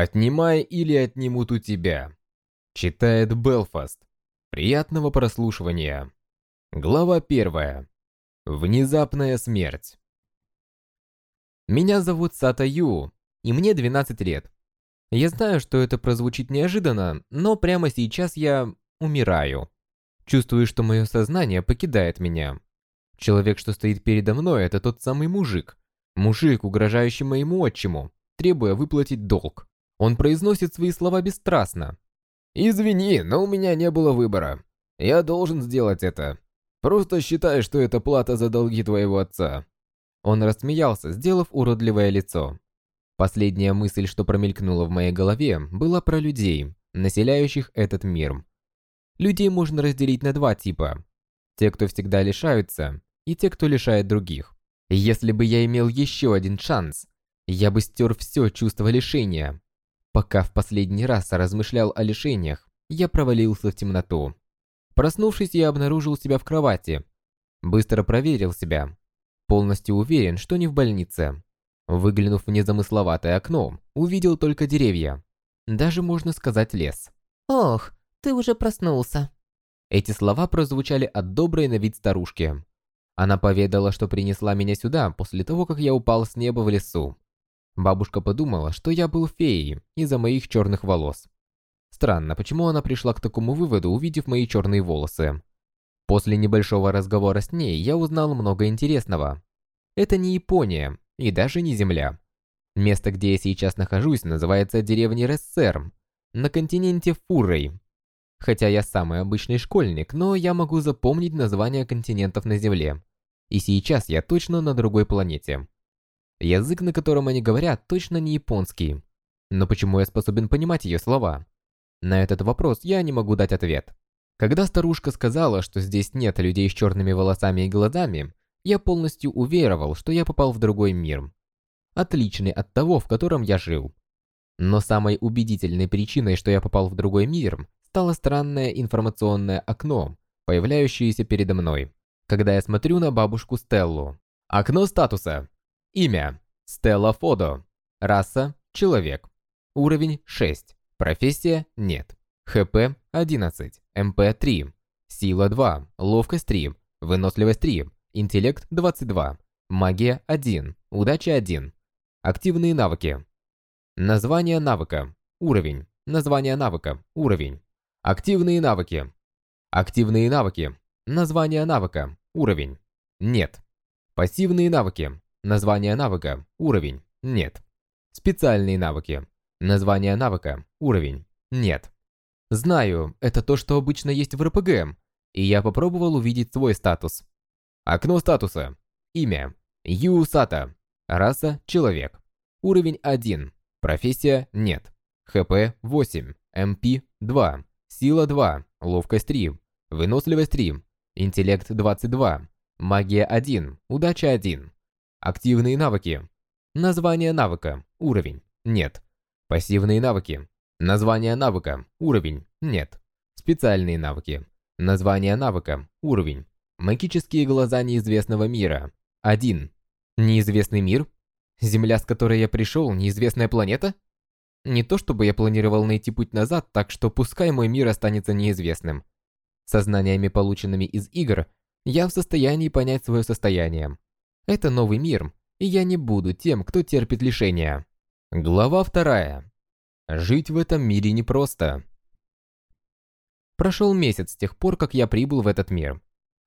«Отнимай или отнимут у тебя». Читает Белфаст. Приятного прослушивания. Глава первая. Внезапная смерть. Меня зовут Сата Ю, и мне 12 лет. Я знаю, что это прозвучит неожиданно, но прямо сейчас я умираю. Чувствую, что мое сознание покидает меня. Человек, что стоит передо мной, это тот самый мужик. Мужик, угрожающий моему отчиму, требуя выплатить долг. Он произносит свои слова бесстрастно. «Извини, но у меня не было выбора. Я должен сделать это. Просто считай, что это плата за долги твоего отца». Он рассмеялся, сделав уродливое лицо. Последняя мысль, что промелькнула в моей голове, была про людей, населяющих этот мир. Людей можно разделить на два типа. Те, кто всегда лишаются, и те, кто лишает других. Если бы я имел еще один шанс, я бы стер все чувство лишения. Пока в последний раз размышлял о лишениях, я провалился в темноту. Проснувшись, я обнаружил себя в кровати. Быстро проверил себя. Полностью уверен, что не в больнице. Выглянув в незамысловатое окно, увидел только деревья. Даже можно сказать лес. «Ох, ты уже проснулся». Эти слова прозвучали от доброй на вид старушки. Она поведала, что принесла меня сюда после того, как я упал с неба в лесу. Бабушка подумала, что я был феей из-за моих черных волос. Странно, почему она пришла к такому выводу, увидев мои черные волосы. После небольшого разговора с ней я узнал много интересного. Это не Япония и даже не Земля. Место, где я сейчас нахожусь, называется деревней Рессер, на континенте Фуррей. Хотя я самый обычный школьник, но я могу запомнить названия континентов на Земле. И сейчас я точно на другой планете. Язык, на котором они говорят, точно не японский. Но почему я способен понимать ее слова? На этот вопрос я не могу дать ответ. Когда старушка сказала, что здесь нет людей с черными волосами и глазами, я полностью уверовал, что я попал в другой мир. Отличный от того, в котором я жил. Но самой убедительной причиной, что я попал в другой мир, стало странное информационное окно, появляющееся передо мной, когда я смотрю на бабушку Стеллу. Окно статуса. Имя. Стелла Фодо. Раса. Человек. Уровень 6. Профессия – нет. ХП – 11, МП – 3, сила – 2, ловкость – 3, выносливость – 3, интеллект – 22, магия – 1, удача – 1. Активные навыки. Название навыка. Уровень. Название навыка. Уровень. Активные навыки. Активные навыки. Название навыка. Уровень. Нет. Пассивные навыки. Название навыка. Уровень. Нет. Специальные навыки. Название навыка, уровень. Нет. Знаю, это то, что обычно есть в РПГ, и я попробовал увидеть свой статус. Окно статуса. Имя. Юсата. Раса – человек. Уровень 1. Профессия – нет. ХП – 8. МП – 2. Сила – 2. Ловкость – 3. Выносливость – 3. Интеллект – 22. Магия – 1. Удача – 1. Активные навыки. Название навыка. Уровень. Нет. Пассивные навыки. Название навыка. Уровень. Нет. Специальные навыки. Название навыка. Уровень. Магические глаза неизвестного мира. 1. Неизвестный мир? Земля, с которой я пришел, неизвестная планета? Не то чтобы я планировал найти путь назад, так что пускай мой мир останется неизвестным. Со знаниями, полученными из игр, я в состоянии понять свое состояние. Это новый мир, и я не буду тем, кто терпит лишения. Глава вторая. Жить в этом мире непросто. Прошел месяц с тех пор, как я прибыл в этот мир.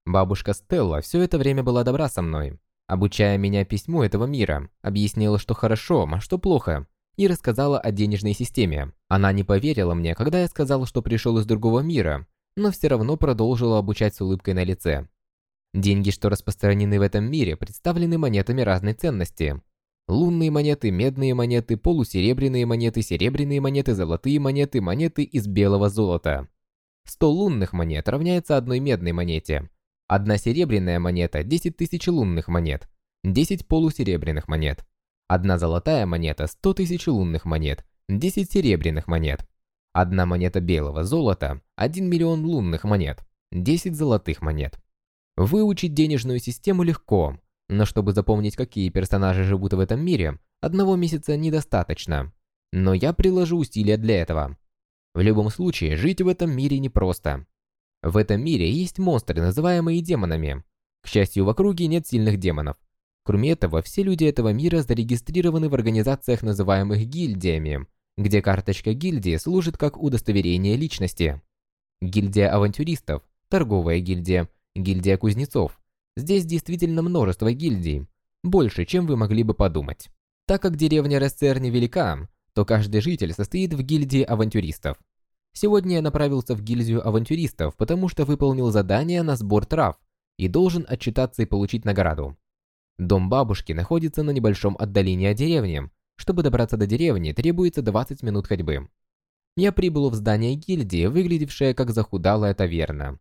Бабушка Стелла все это время была добра со мной, обучая меня письму этого мира, объяснила, что хорошо, а что плохо, и рассказала о денежной системе. Она не поверила мне, когда я сказал, что пришел из другого мира, но все равно продолжила обучать с улыбкой на лице. Деньги, что распространены в этом мире, представлены монетами разной ценности – Лунные монеты, медные монеты, полусеребряные монеты, серебряные монеты, золотые монеты, монеты из белого золота. 100 лунных монет равняется одной медной монете. Одна серебряная монета – 10 тысяч лунных монет. 10 полусеребряных монет. Одна золотая монета – 100 тысяч лунных монет. 10 серебряных монет. Одна монета белого золота – 1 миллион лунных монет. 10 золотых монет. Выучить денежную систему легко, но чтобы запомнить, какие персонажи живут в этом мире, одного месяца недостаточно. но я приложу усилия для этого. В любом случае, жить в этом мире непросто. В этом мире есть монстры, называемые демонами. К счастью, в округе нет сильных демонов. Кроме этого, все люди этого мира зарегистрированы в организациях, называемых гильдиями, где карточка гильдии служит как удостоверение личности. Гильдия авантюристов, торговая гильдия, гильдия кузнецов. Здесь действительно множество гильдий, больше, чем вы могли бы подумать. Так как деревня Рессер невелика, то каждый житель состоит в гильдии авантюристов. Сегодня я направился в гильдию авантюристов, потому что выполнил задание на сбор трав и должен отчитаться и получить награду. Дом бабушки находится на небольшом отдалении от деревни. Чтобы добраться до деревни, требуется 20 минут ходьбы. Я прибыл в здание гильдии, выглядевшее как захудалая таверна.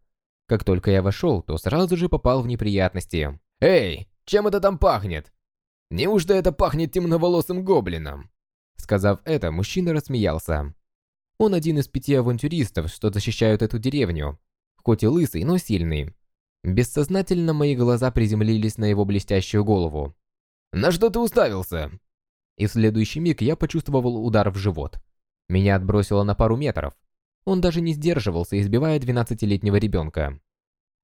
Как только я вошел, то сразу же попал в неприятности. «Эй, чем это там пахнет? Неужто это пахнет темноволосым гоблином?» Сказав это, мужчина рассмеялся. Он один из пяти авантюристов, что защищают эту деревню. Хоть и лысый, но сильный. Бессознательно мои глаза приземлились на его блестящую голову. «На что ты уставился?» И в следующий миг я почувствовал удар в живот. Меня отбросило на пару метров. Он даже не сдерживался, избивая 12-летнего ребенка.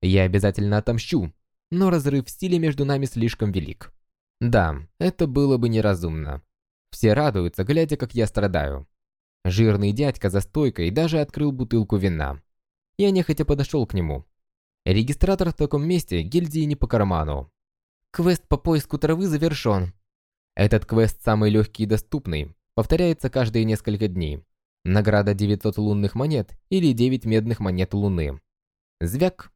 Я обязательно отомщу, но разрыв в стиле между нами слишком велик. Да, это было бы неразумно. Все радуются, глядя, как я страдаю. Жирный дядька за стойкой даже открыл бутылку вина. Я нехотя подошел к нему. Регистратор в таком месте гильдии не по карману. Квест по поиску травы завершен. Этот квест самый легкий и доступный, повторяется каждые несколько дней. Награда 900 лунных монет или 9 медных монет луны. Звяк.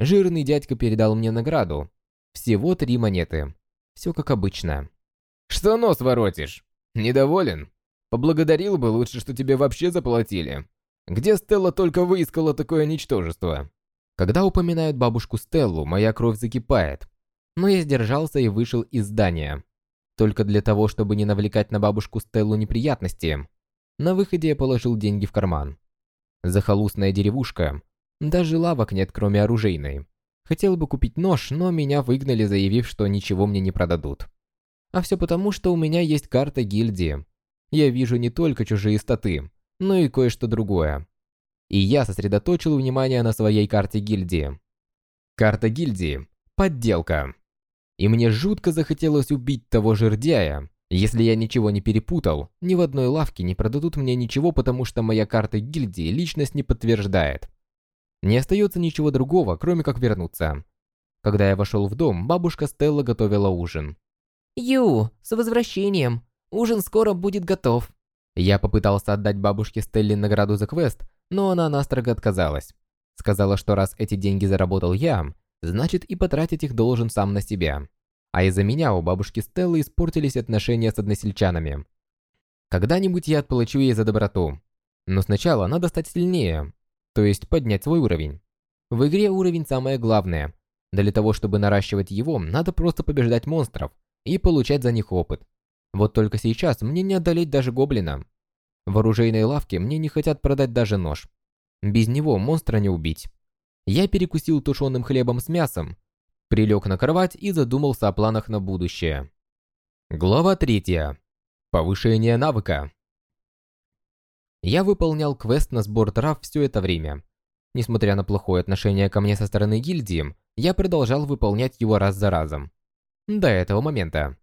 Жирный дядька передал мне награду. Всего три монеты. Все как обычно. Что нос воротишь? Недоволен? Поблагодарил бы лучше, что тебе вообще заплатили. Где Стелла только выискала такое ничтожество? Когда упоминают бабушку Стеллу, моя кровь закипает. Но я сдержался и вышел из здания. Только для того, чтобы не навлекать на бабушку Стеллу неприятности. На выходе я положил деньги в карман. Захолустная деревушка. Даже лавок нет, кроме оружейной. Хотел бы купить нож, но меня выгнали, заявив, что ничего мне не продадут. А все потому, что у меня есть карта гильдии. Я вижу не только чужие статы, но и кое-что другое. И я сосредоточил внимание на своей карте гильдии. Карта гильдии. Подделка. И мне жутко захотелось убить того жердяя. Если я ничего не перепутал, ни в одной лавке не продадут мне ничего, потому что моя карта гильдии личность не подтверждает. Не остается ничего другого, кроме как вернуться. Когда я вошел в дом, бабушка Стелла готовила ужин. Ю, с возвращением. Ужин скоро будет готов. Я попытался отдать бабушке Стелле награду за квест, но она настрого отказалась. Сказала, что раз эти деньги заработал я, значит и потратить их должен сам на себя. А из-за меня у бабушки Стеллы испортились отношения с односельчанами. Когда-нибудь я отплачу ей за доброту. Но сначала надо стать сильнее, то есть поднять свой уровень. В игре уровень самое главное. Для того, чтобы наращивать его, надо просто побеждать монстров, и получать за них опыт. Вот только сейчас мне не одолеть даже гоблина. В оружейной лавке мне не хотят продать даже нож. Без него монстра не убить. Я перекусил тушеным хлебом с мясом, прилег на кровать и задумался о планах на будущее. Глава 3. Повышение навыка. Я выполнял квест на сбор трав все это время. Несмотря на плохое отношение ко мне со стороны гильдии, я продолжал выполнять его раз за разом. До этого момента.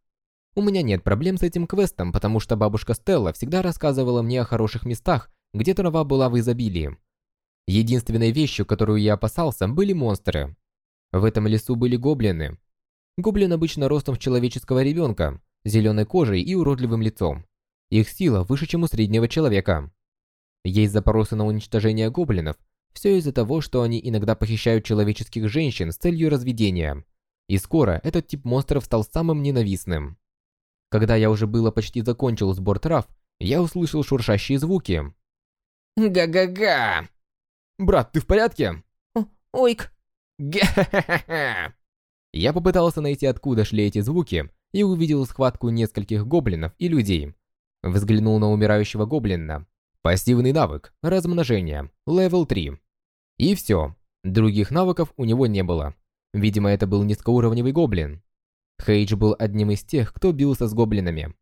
У меня нет проблем с этим квестом, потому что бабушка Стелла всегда рассказывала мне о хороших местах, где трава была в изобилии. Единственной вещью, которую я опасался, были монстры. В этом лесу были гоблины. Гоблин обычно ростом в человеческого ребенка, зеленой кожей и уродливым лицом. Их сила выше, чем у среднего человека. Есть запросы на уничтожение гоблинов, все из-за того, что они иногда похищают человеческих женщин с целью разведения. И скоро этот тип монстров стал самым ненавистным. Когда я уже было почти закончил сбор трав, я услышал шуршащие звуки. Га-га-га! Брат, ты в порядке? Ойк. Я попытался найти, откуда шли эти звуки, и увидел схватку нескольких гоблинов и людей. Взглянул на умирающего гоблина. Пассивный навык, размножение, level 3. И все. Других навыков у него не было. Видимо, это был низкоуровневый гоблин. Хейдж был одним из тех, кто бился с гоблинами.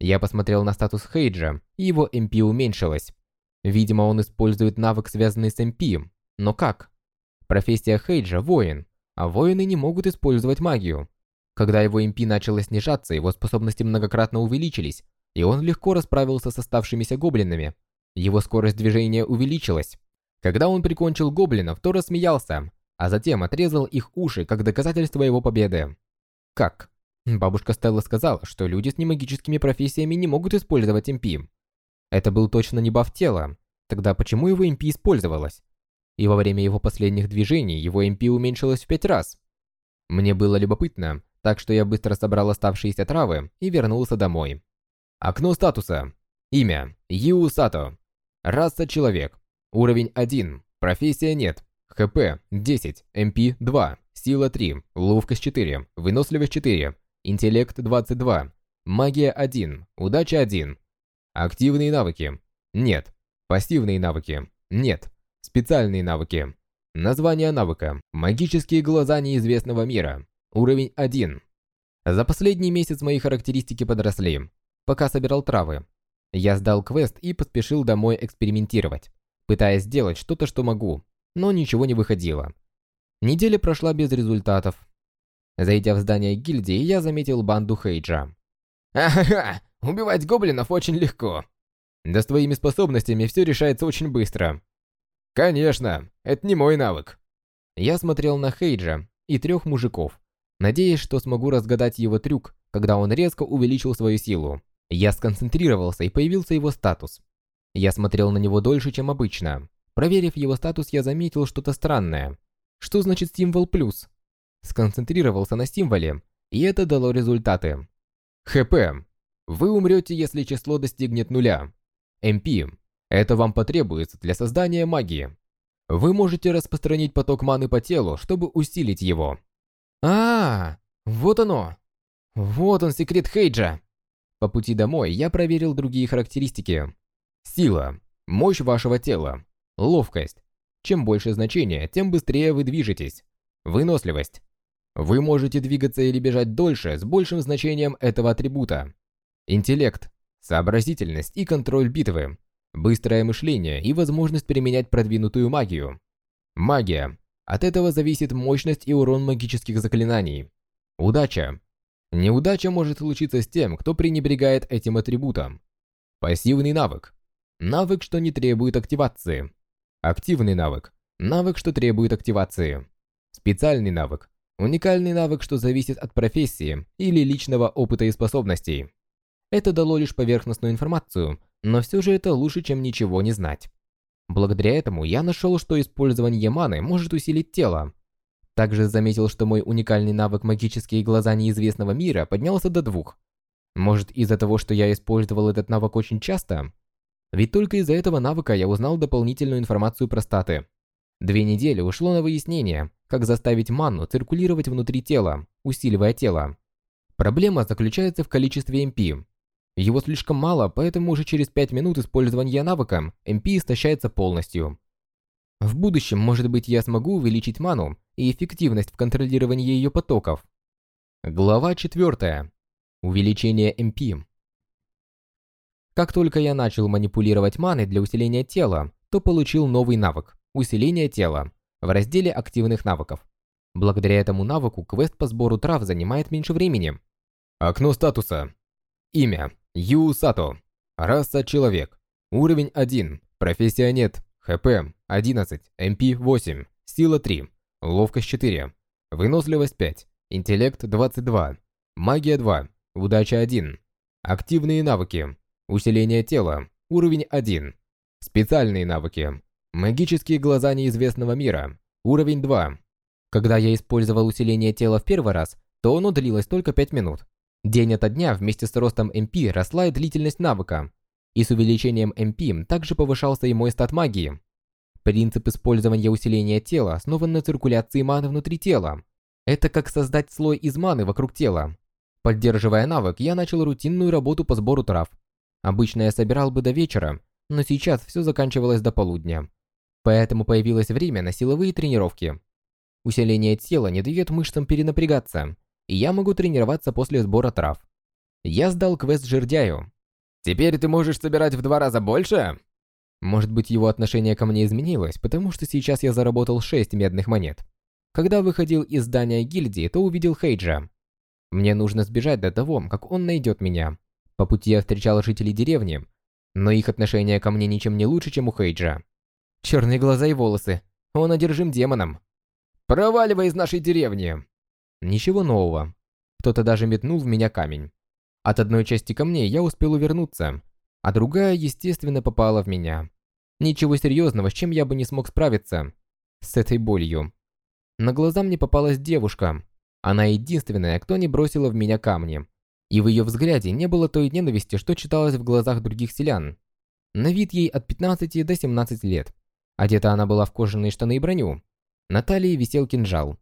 Я посмотрел на статус Хейджа, и его МП уменьшилось. Видимо, он использует навык, связанный с МП. Но как? Профессия Хейджа – воин, а воины не могут использовать магию. Когда его МП начало снижаться, его способности многократно увеличились, и он легко расправился с оставшимися гоблинами. Его скорость движения увеличилась. Когда он прикончил гоблинов, то рассмеялся, а затем отрезал их уши как доказательство его победы. Как? Бабушка Стелла сказала, что люди с немагическими профессиями не могут использовать МП. Это был точно не баф тела. Тогда почему его МП использовалось? И во время его последних движений его МП уменьшилось в пять раз. Мне было любопытно, так что я быстро собрал оставшиеся травы и вернулся домой. Окно статуса. Имя. Ю Сато. Раса человек. Уровень 1. Профессия нет. ХП 10. МП 2. Сила 3. Ловкость 4. Выносливость 4. Интеллект 22. Магия 1. Удача 1. Активные навыки. Нет. Пассивные навыки. Нет. Специальные навыки. Название навыка. Магические глаза неизвестного мира. Уровень 1. За последний месяц мои характеристики подросли. Пока собирал травы. Я сдал квест и поспешил домой экспериментировать, пытаясь сделать что-то, что могу, но ничего не выходило. Неделя прошла без результатов. Зайдя в здание гильдии, я заметил банду Хейджа. «Ахаха! Убивать гоблинов очень легко!» «Да с твоими способностями все решается очень быстро!» «Конечно! Это не мой навык!» Я смотрел на Хейджа и трех мужиков, надеясь, что смогу разгадать его трюк, когда он резко увеличил свою силу. Я сконцентрировался, и появился его статус. Я смотрел на него дольше, чем обычно. Проверив его статус, я заметил что-то странное. Что значит символ плюс? Сконцентрировался на символе, и это дало результаты. ХП. Вы умрете, если число достигнет нуля. МП. Это вам потребуется для создания магии. Вы можете распространить поток маны по телу, чтобы усилить его. А, -а, -а вот оно. Вот он секрет Хейджа. По пути домой я проверил другие характеристики. Сила. Мощь вашего тела. Ловкость. Чем больше значения, тем быстрее вы движетесь. Выносливость. Вы можете двигаться или бежать дольше с большим значением этого атрибута. Интеллект. Сообразительность и контроль битвы. Быстрое мышление и возможность применять продвинутую магию. Магия. От этого зависит мощность и урон магических заклинаний. Удача. Неудача может случиться с тем, кто пренебрегает этим атрибутом. Пассивный навык. Навык, что не требует активации. Активный навык. Навык, что требует активации. Специальный навык. Уникальный навык, что зависит от профессии или личного опыта и способностей. Это дало лишь поверхностную информацию, но все же это лучше, чем ничего не знать. Благодаря этому я нашел, что использование маны может усилить тело, также заметил, что мой уникальный навык «Магические глаза неизвестного мира» поднялся до двух. Может, из-за того, что я использовал этот навык очень часто? Ведь только из-за этого навыка я узнал дополнительную информацию про статы. Две недели ушло на выяснение, как заставить ману циркулировать внутри тела, усиливая тело. Проблема заключается в количестве МП. Его слишком мало, поэтому уже через 5 минут использования навыка МП истощается полностью. В будущем, может быть, я смогу увеличить ману и эффективность в контролировании ее потоков. Глава 4. Увеличение МП. Как только я начал манипулировать маной для усиления тела, то получил новый навык – усиление тела в разделе активных навыков. Благодаря этому навыку квест по сбору трав занимает меньше времени. Окно статуса. Имя – Ю Сато. Раса – человек. Уровень 1. Профессия нет. ХП 11, МП 8, сила 3, ловкость 4, выносливость 5, интеллект 22, магия 2, удача 1. Активные навыки. Усиление тела. Уровень 1. Специальные навыки. Магические глаза неизвестного мира. Уровень 2. Когда я использовал усиление тела в первый раз, то оно длилось только 5 минут. День ото дня вместе с ростом МП росла и длительность навыка. И с увеличением МП также повышался и мой стат магии. Принцип использования усиления тела основан на циркуляции маны внутри тела. Это как создать слой из маны вокруг тела. Поддерживая навык, я начал рутинную работу по сбору трав. Обычно я собирал бы до вечера, но сейчас все заканчивалось до полудня. Поэтому появилось время на силовые тренировки. Усиление тела не дает мышцам перенапрягаться, я могу тренироваться после сбора трав. Я сдал квест жердяю. Теперь ты можешь собирать в два раза больше? Может быть, его отношение ко мне изменилось, потому что сейчас я заработал 6 медных монет. Когда выходил из здания гильдии, то увидел Хейджа. Мне нужно сбежать до того, как он найдет меня. По пути я встречал жителей деревни, но их отношение ко мне ничем не лучше, чем у Хейджа. Черные глаза и волосы. Он одержим демоном. Проваливай из нашей деревни. Ничего нового. Кто-то даже метнул в меня камень. От одной части камней я успел увернуться, а другая, естественно, попала в меня. Ничего серьезного, с чем я бы не смог справиться. С этой болью. На глаза мне попалась девушка. Она единственная, кто не бросила в меня камни. И в ее взгляде не было той ненависти, что читалось в глазах других селян. На вид ей от 15 до 17 лет. Одета она была в кожаные штаны и броню. На талии висел кинжал.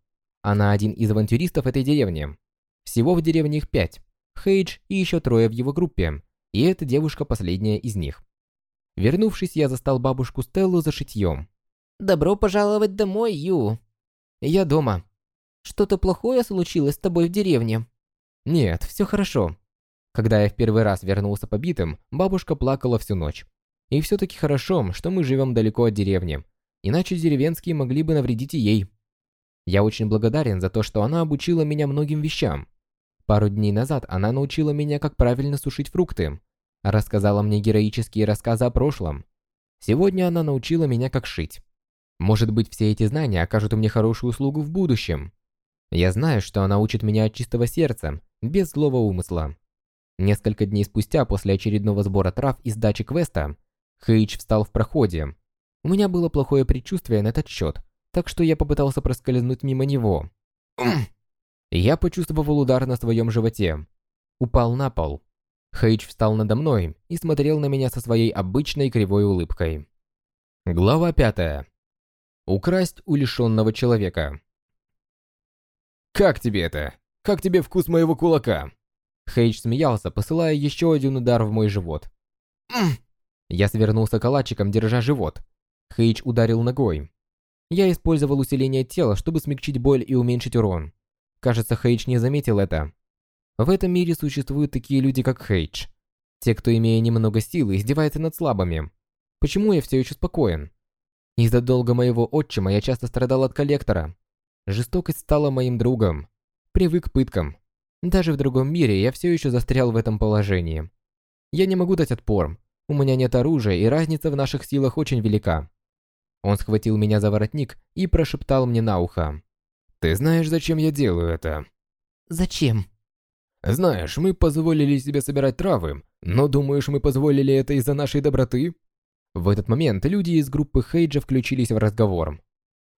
Она один из авантюристов этой деревни. Всего в деревне их пять. Хейдж и еще трое в его группе. И эта девушка последняя из них. Вернувшись, я застал бабушку Стеллу за шитьем. «Добро пожаловать домой, Ю!» «Я дома». «Что-то плохое случилось с тобой в деревне?» «Нет, все хорошо». Когда я в первый раз вернулся побитым, бабушка плакала всю ночь. И все-таки хорошо, что мы живем далеко от деревни, иначе деревенские могли бы навредить и ей. Я очень благодарен за то, что она обучила меня многим вещам. Пару дней назад она научила меня, как правильно сушить фрукты, рассказала мне героические рассказы о прошлом. Сегодня она научила меня, как шить. Может быть, все эти знания окажут мне хорошую услугу в будущем. Я знаю, что она учит меня от чистого сердца, без злого умысла. Несколько дней спустя, после очередного сбора трав и сдачи квеста, Хейдж встал в проходе. У меня было плохое предчувствие на этот счет, так что я попытался проскользнуть мимо него. Я почувствовал удар на своем животе. Упал на пол. Хейдж встал надо мной и смотрел на меня со своей обычной кривой улыбкой. Глава пятая. Украсть у лишенного человека. «Как тебе это? Как тебе вкус моего кулака?» Хейдж смеялся, посылая еще один удар в мой живот. Я свернулся калачиком, держа живот. Хейдж ударил ногой. Я использовал усиление тела, чтобы смягчить боль и уменьшить урон. Кажется, Хейдж не заметил это. В этом мире существуют такие люди, как Хейдж. Те, кто, имея немного силы, издевается над слабыми. Почему я все еще спокоен? Из-за долга моего отчима я часто страдал от коллектора. Жестокость стала моим другом. Привык к пыткам. Даже в другом мире я все еще застрял в этом положении. Я не могу дать отпор. У меня нет оружия, и разница в наших силах очень велика. Он схватил меня за воротник и прошептал мне на ухо. «Ты знаешь, зачем я делаю это?» «Зачем?» «Знаешь, мы позволили себе собирать травы, но думаешь, мы позволили это из-за нашей доброты?» В этот момент люди из группы Хейджа включились в разговор.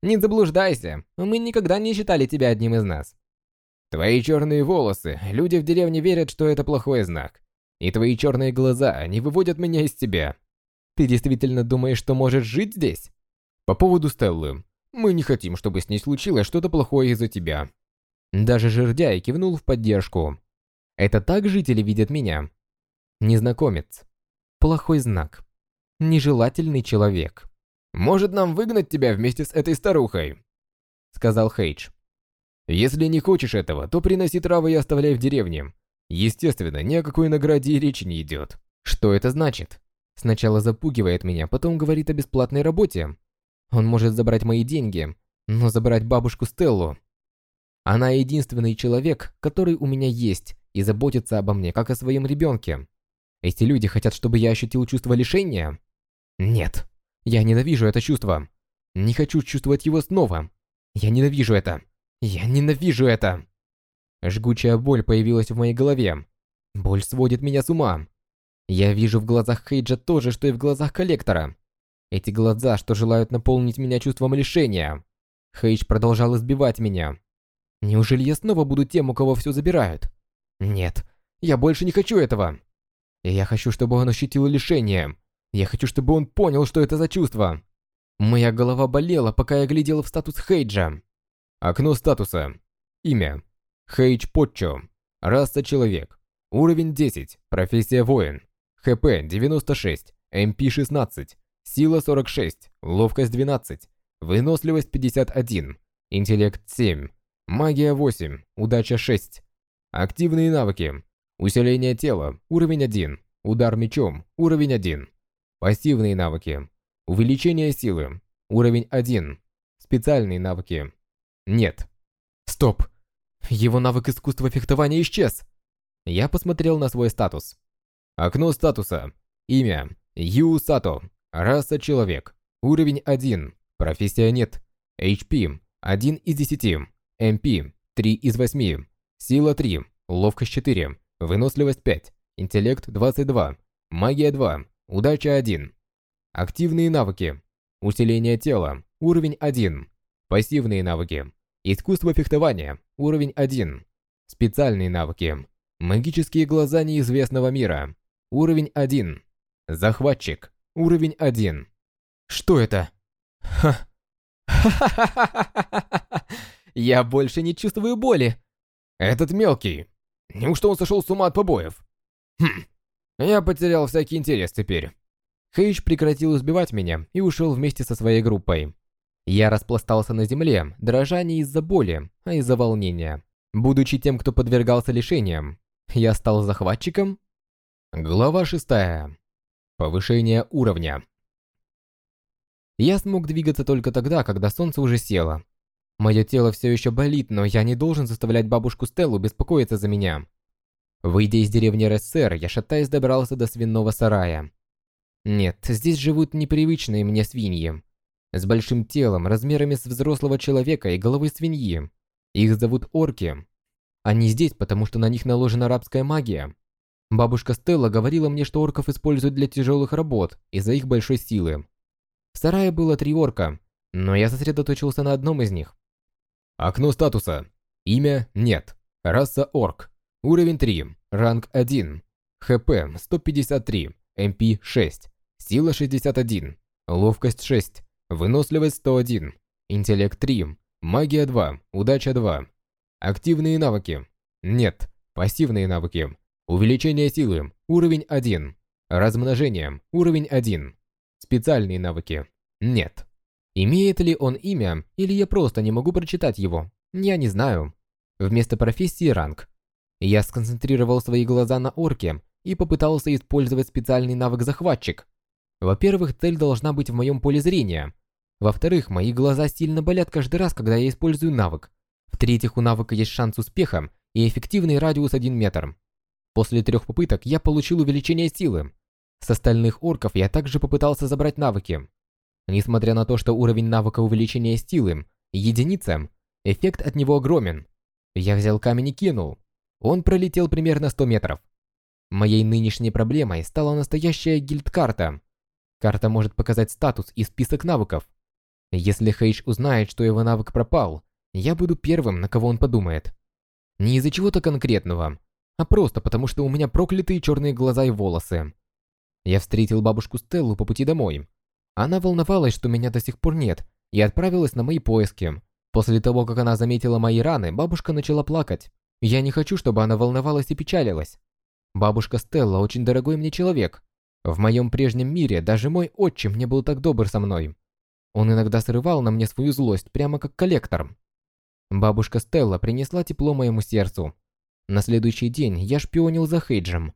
«Не заблуждайся, мы никогда не считали тебя одним из нас». «Твои черные волосы, люди в деревне верят, что это плохой знак. И твои черные глаза не выводят меня из тебя. Ты действительно думаешь, что можешь жить здесь? По поводу Стеллы. Мы не хотим, чтобы с ней случилось что-то плохое из-за тебя. Даже жердяй кивнул в поддержку. Это так жители видят меня? Незнакомец. Плохой знак. Нежелательный человек. Может нам выгнать тебя вместе с этой старухой? Сказал Хейдж. Если не хочешь этого, то приноси травы и оставляй в деревне. Естественно, ни о какой награде и речи не идет. Что это значит? Сначала запугивает меня, потом говорит о бесплатной работе. Он может забрать мои деньги, но забрать бабушку Стеллу. Она единственный человек, который у меня есть, и заботится обо мне, как о своем ребенке. Эти люди хотят, чтобы я ощутил чувство лишения? Нет. Я ненавижу это чувство. Не хочу чувствовать его снова. Я ненавижу это. Я ненавижу это. Жгучая боль появилась в моей голове. Боль сводит меня с ума. Я вижу в глазах Хейджа то же, что и в глазах коллектора. Эти глаза, что желают наполнить меня чувством лишения. Хейдж продолжал избивать меня. Неужели я снова буду тем, у кого все забирают? Нет, я больше не хочу этого. Я хочу, чтобы он ощутил лишение. Я хочу, чтобы он понял, что это за чувство. Моя голова болела, пока я глядел в статус Хейджа. Окно статуса. Имя. Хейдж Потчо. Раса человек. Уровень 10. Профессия воин. ХП 96. МП 16. Сила 46. Ловкость 12. Выносливость 51. Интеллект 7. Магия 8. Удача 6. Активные навыки. Усиление тела, уровень 1. Удар мечом, уровень 1. Пассивные навыки. Увеличение силы, уровень 1. Специальные навыки. Нет. Стоп! Его навык искусства фехтования исчез. Я посмотрел на свой статус. Окно статуса. Имя. Ю Сато. Раса человек. Уровень 1. Профессия нет. HP 1 из 10. MP 3 из 8. Сила 3. Ловкость 4. Выносливость 5. Интеллект 22. Магия 2. Удача 1. Активные навыки. Усиление тела. Уровень 1. Пассивные навыки. Искусство фехтования. Уровень 1. Специальные навыки. Магические глаза неизвестного мира. Уровень 1. Захватчик. Уровень 1. Что это? Ха. Я больше не чувствую боли. Этот мелкий. Неужто он сошел с ума от побоев? Хм. Я потерял всякий интерес теперь. Хейдж прекратил избивать меня и ушел вместе со своей группой. Я распластался на земле, дрожа не из-за боли, а из-за волнения. Будучи тем, кто подвергался лишениям, я стал захватчиком? Глава шестая. Повышение уровня. Я смог двигаться только тогда, когда солнце уже село. Мое тело все еще болит, но я не должен заставлять бабушку Стеллу беспокоиться за меня. Выйдя из деревни Рессер, я шатаясь добрался до свиного сарая. Нет, здесь живут непривычные мне свиньи. С большим телом, размерами с взрослого человека и головой свиньи. Их зовут орки. Они здесь, потому что на них наложена арабская магия. Бабушка Стелла говорила мне, что орков используют для тяжелых работ из-за их большой силы. В сарае было три орка, но я сосредоточился на одном из них. Окно статуса. Имя – нет. Раса – орк. Уровень 3. Ранг 1. ХП – 153. МП – 6. Сила – 61. Ловкость – 6. Выносливость – 101. Интеллект – 3. Магия – 2. Удача – 2. Активные навыки. Нет. Пассивные навыки. Увеличение силы. Уровень 1. Размножение. Уровень 1. Специальные навыки. Нет. Имеет ли он имя, или я просто не могу прочитать его? Я не знаю. Вместо профессии ранг. Я сконцентрировал свои глаза на орке и попытался использовать специальный навык захватчик. Во-первых, цель должна быть в моем поле зрения. Во-вторых, мои глаза сильно болят каждый раз, когда я использую навык. В-третьих, у навыка есть шанс успеха и эффективный радиус 1 метр. После трех попыток я получил увеличение силы. С остальных орков я также попытался забрать навыки. Несмотря на то, что уровень навыка увеличения силы – единица, эффект от него огромен. Я взял камень и кинул. Он пролетел примерно 100 метров. Моей нынешней проблемой стала настоящая гильдкарта. Карта может показать статус и список навыков. Если Хейдж узнает, что его навык пропал, я буду первым, на кого он подумает. Не из-за чего-то конкретного, а просто потому, что у меня проклятые черные глаза и волосы. Я встретил бабушку Стеллу по пути домой. Она волновалась, что меня до сих пор нет, и отправилась на мои поиски. После того, как она заметила мои раны, бабушка начала плакать. Я не хочу, чтобы она волновалась и печалилась. Бабушка Стелла очень дорогой мне человек. В моем прежнем мире даже мой отчим не был так добр со мной. Он иногда срывал на мне свою злость, прямо как коллектор. Бабушка Стелла принесла тепло моему сердцу. На следующий день я шпионил за Хейджем.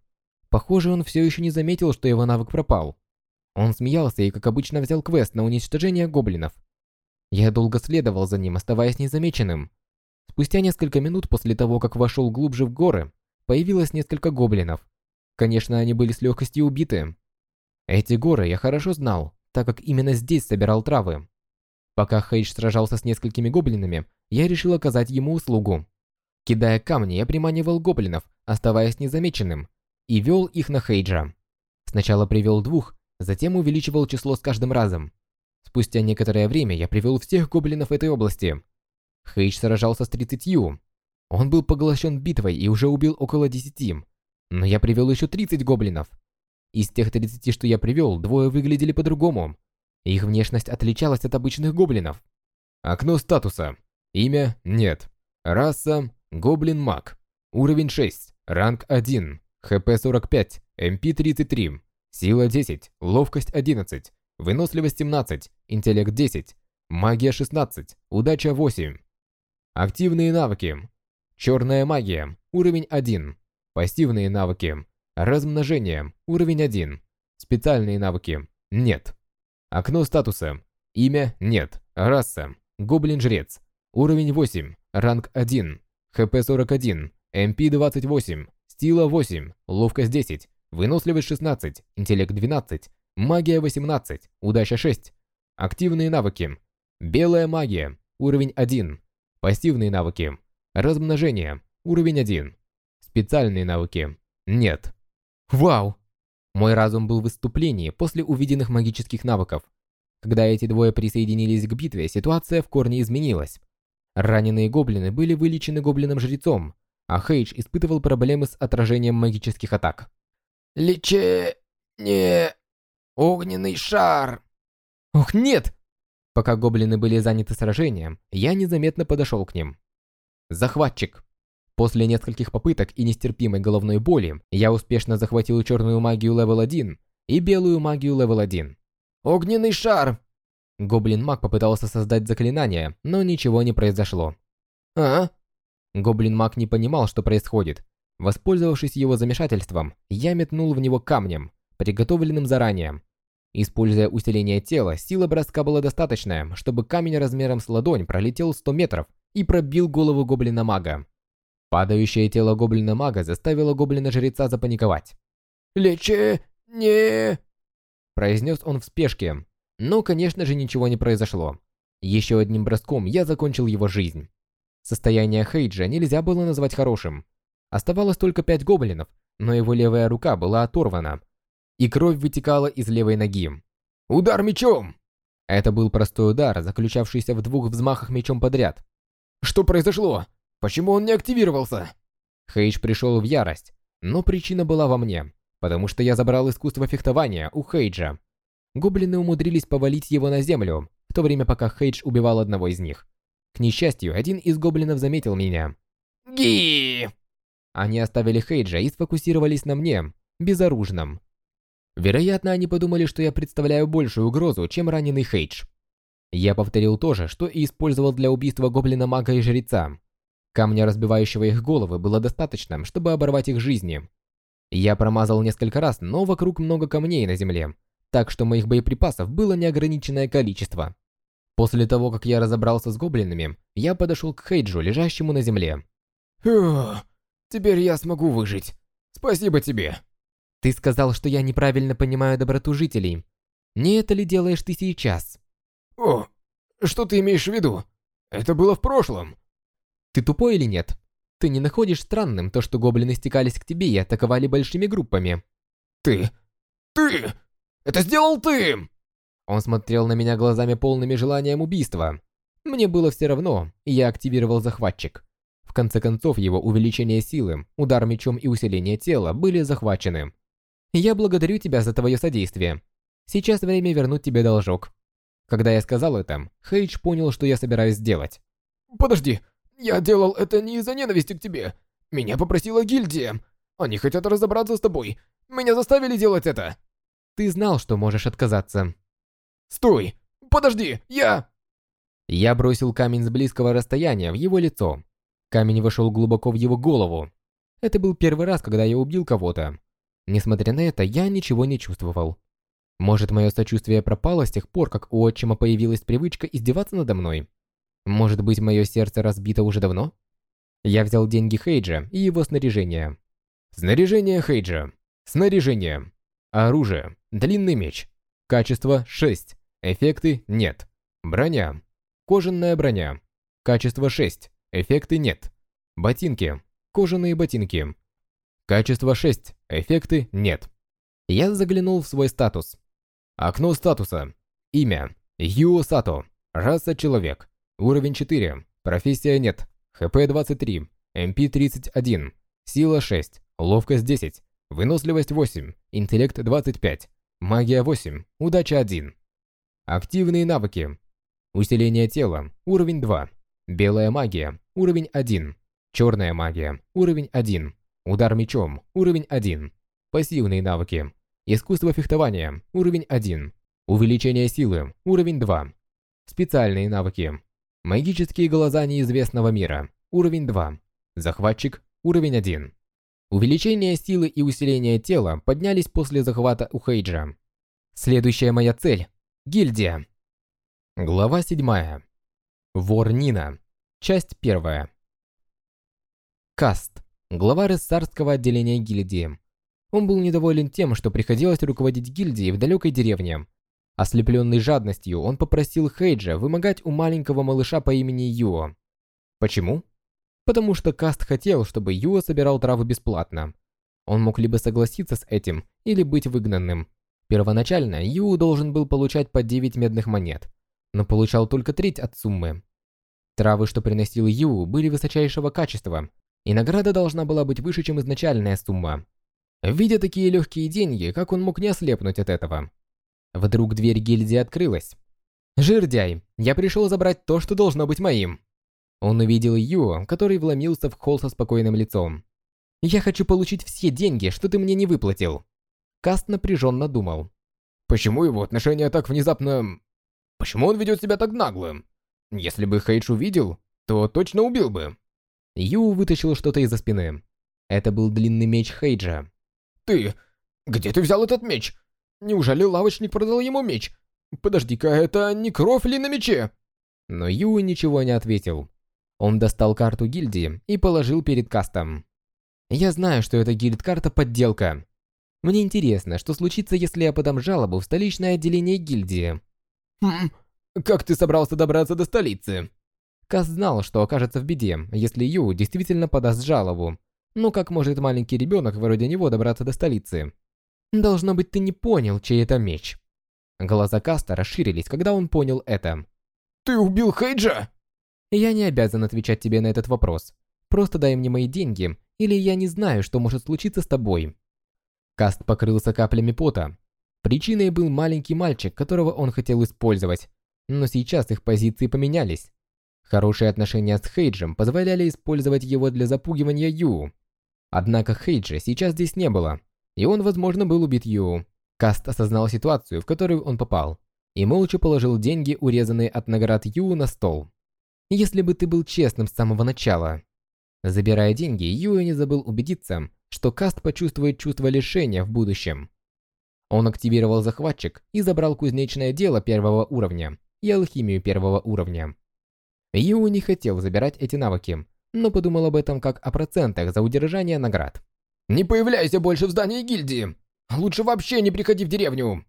Похоже, он все еще не заметил, что его навык пропал. Он смеялся и, как обычно, взял квест на уничтожение гоблинов. Я долго следовал за ним, оставаясь незамеченным. Спустя несколько минут после того, как вошел глубже в горы, появилось несколько гоблинов. Конечно, они были с легкостью убиты. Эти горы я хорошо знал, так как именно здесь собирал травы. Пока Хейдж сражался с несколькими гоблинами, я решил оказать ему услугу. Кидая камни, я приманивал гоблинов, оставаясь незамеченным, и вел их на Хейджа. Сначала привел двух, затем увеличивал число с каждым разом. Спустя некоторое время я привел всех гоблинов этой области. Хейдж сражался с 30. Он был поглощен битвой и уже убил около 10. Но я привел еще 30 гоблинов. Из тех 30, что я привел, двое выглядели по-другому. Их внешность отличалась от обычных гоблинов. Окно статуса. Имя – нет. Раса – гоблин-маг. Уровень 6. Ранг 1. ХП 45. МП 33. Сила 10. Ловкость 11. Выносливость 17. Интеллект 10. Магия 16. Удача 8. Активные навыки. Черная магия. Уровень 1. Пассивные навыки. Размножение. Уровень 1. Специальные навыки. Нет. Окно статуса. Имя. Нет. Раса. Гоблин-жрец. Уровень 8. Ранг 1. ХП 41. МП 28. Сила 8. Ловкость 10. Выносливость 16. Интеллект 12. Магия 18. Удача 6. Активные навыки. Белая магия. Уровень 1. Пассивные навыки. Размножение. Уровень 1. Специальные навыки. Нет. Вау! Мой разум был в выступлении после увиденных магических навыков. Когда эти двое присоединились к битве, ситуация в корне изменилась. Раненые гоблины были вылечены гоблином-жрецом, а Хейдж испытывал проблемы с отражением магических атак. «Лечение... огненный шар!» «Ох, нет!» Пока гоблины были заняты сражением, я незаметно подошел к ним. Захватчик. После нескольких попыток и нестерпимой головной боли, я успешно захватил черную магию level 1 и белую магию level 1. «Огненный шар!» Гоблин-маг попытался создать заклинание, но ничего не произошло. «А?» Гоблин-маг не понимал, что происходит. Воспользовавшись его замешательством, я метнул в него камнем, приготовленным заранее. Используя усиление тела, сила броска была достаточная, чтобы камень размером с ладонь пролетел 100 метров и пробил голову гоблина-мага. Падающее тело гоблина-мага заставило гоблина-жреца запаниковать. «Лечи... не...» Произнес он в спешке, но, конечно же, ничего не произошло. Еще одним броском я закончил его жизнь. Состояние Хейджа нельзя было назвать хорошим. Оставалось только пять гоблинов, но его левая рука была оторвана, и кровь вытекала из левой ноги. «Удар мечом!» Это был простой удар, заключавшийся в двух взмахах мечом подряд. «Что произошло? Почему он не активировался?» Хейдж пришел в ярость, но причина была во мне, потому что я забрал искусство фехтования у Хейджа. Гоблины умудрились повалить его на землю, в то время пока Хейдж убивал одного из них. К несчастью, один из гоблинов заметил меня. «Ги!» Они оставили Хейджа и сфокусировались на мне, безоружном. Вероятно, они подумали, что я представляю большую угрозу, чем раненый Хейдж. Я повторил то же, что и использовал для убийства гоблина-мага и жреца. Камня, разбивающего их головы, было достаточно, чтобы оборвать их жизни. Я промазал несколько раз, но вокруг много камней на земле, так что моих боеприпасов было неограниченное количество. После того, как я разобрался с гоблинами, я подошел к Хейджу, лежащему на земле. «Фух, теперь я смогу выжить. Спасибо тебе». «Ты сказал, что я неправильно понимаю доброту жителей. Не это ли делаешь ты сейчас?» «О, что ты имеешь в виду? Это было в прошлом». «Ты тупой или нет? Ты не находишь странным то, что гоблины стекались к тебе и атаковали большими группами?» «Ты... ты...» Это сделал ты!» Он смотрел на меня глазами полными желанием убийства. Мне было все равно, и я активировал захватчик. В конце концов, его увеличение силы, удар мечом и усиление тела были захвачены. Я благодарю тебя за твое содействие. Сейчас время вернуть тебе должок. Когда я сказал это, Хейдж понял, что я собираюсь сделать. «Подожди, я делал это не из-за ненависти к тебе. Меня попросила гильдия. Они хотят разобраться с тобой. Меня заставили делать это. Ты знал, что можешь отказаться. Стой! Подожди, я... Я бросил камень с близкого расстояния в его лицо. Камень вошел глубоко в его голову. Это был первый раз, когда я убил кого-то. Несмотря на это, я ничего не чувствовал. Может, мое сочувствие пропало с тех пор, как у отчима появилась привычка издеваться надо мной? Может быть, мое сердце разбито уже давно? Я взял деньги Хейджа и его снаряжение. Снаряжение Хейджа. Снаряжение. Оружие. Длинный меч. Качество 6. Эффекты нет. Броня. Кожаная броня. Качество 6. Эффекты нет. Ботинки. Кожаные ботинки. Качество 6. Эффекты нет. Я заглянул в свой статус. Окно статуса. Имя. Юо Сато. Раса человек. Уровень 4. Профессия нет. ХП 23. МП 31. Сила 6. Ловкость 10. Выносливость 8. Интеллект 25. Магия 8, удача 1. Активные навыки. Усиление тела, уровень 2. Белая магия, уровень 1. Черная магия, уровень 1. Удар мечом, уровень 1. Пассивные навыки. Искусство фехтования, уровень 1. Увеличение силы, уровень 2. Специальные навыки. Магические глаза неизвестного мира, уровень 2. Захватчик, уровень 1. Увеличение силы и усиление тела поднялись после захвата у Хейджа. Следующая моя цель – гильдия. Глава 7. Вор Нина. Часть 1. Каст. Глава Рессарского отделения гильдии. Он был недоволен тем, что приходилось руководить гильдией в далекой деревне. Ослепленный жадностью, он попросил Хейджа вымогать у маленького малыша по имени Юо. Почему? Потому что Каст хотел, чтобы Юо собирал травы бесплатно. Он мог либо согласиться с этим, или быть выгнанным. Первоначально Юо должен был получать по 9 медных монет, но получал только треть от суммы. Травы, что приносил Ю, были высочайшего качества, и награда должна была быть выше, чем изначальная сумма. Видя такие легкие деньги, как он мог не ослепнуть от этого? Вдруг дверь гильдии открылась. «Жирдяй, я пришел забрать то, что должно быть моим!» Он увидел Ю, который вломился в холл со спокойным лицом. «Я хочу получить все деньги, что ты мне не выплатил!» Каст напряженно думал. «Почему его отношение так внезапно... Почему он ведет себя так нагло? Если бы Хейдж увидел, то точно убил бы!» Ю вытащил что-то из-за спины. Это был длинный меч Хейджа. «Ты... где ты взял этот меч? Неужели лавочник продал ему меч? Подожди-ка, это не кровь ли на мече?» Но Ю ничего не ответил. Он достал карту гильдии и положил перед кастом. «Я знаю, что эта гильд-карта подделка. Мне интересно, что случится, если я подам жалобу в столичное отделение гильдии?» «Хм, как ты собрался добраться до столицы?» Каст знал, что окажется в беде, если Ю действительно подаст жалобу. Но как может маленький ребенок вроде него добраться до столицы? Должно быть, ты не понял, чей это меч. Глаза Каста расширились, когда он понял это. «Ты убил Хейджа?» Я не обязан отвечать тебе на этот вопрос. Просто дай мне мои деньги, или я не знаю, что может случиться с тобой. Каст покрылся каплями пота. Причиной был маленький мальчик, которого он хотел использовать. Но сейчас их позиции поменялись. Хорошие отношения с Хейджем позволяли использовать его для запугивания Ю. Однако Хейджа сейчас здесь не было, и он, возможно, был убит Ю. Каст осознал ситуацию, в которую он попал, и молча положил деньги, урезанные от наград Ю, на стол если бы ты был честным с самого начала. Забирая деньги, Юэ не забыл убедиться, что Каст почувствует чувство лишения в будущем. Он активировал захватчик и забрал кузнечное дело первого уровня и алхимию первого уровня. Ю не хотел забирать эти навыки, но подумал об этом как о процентах за удержание наград. «Не появляйся больше в здании гильдии! Лучше вообще не приходи в деревню!»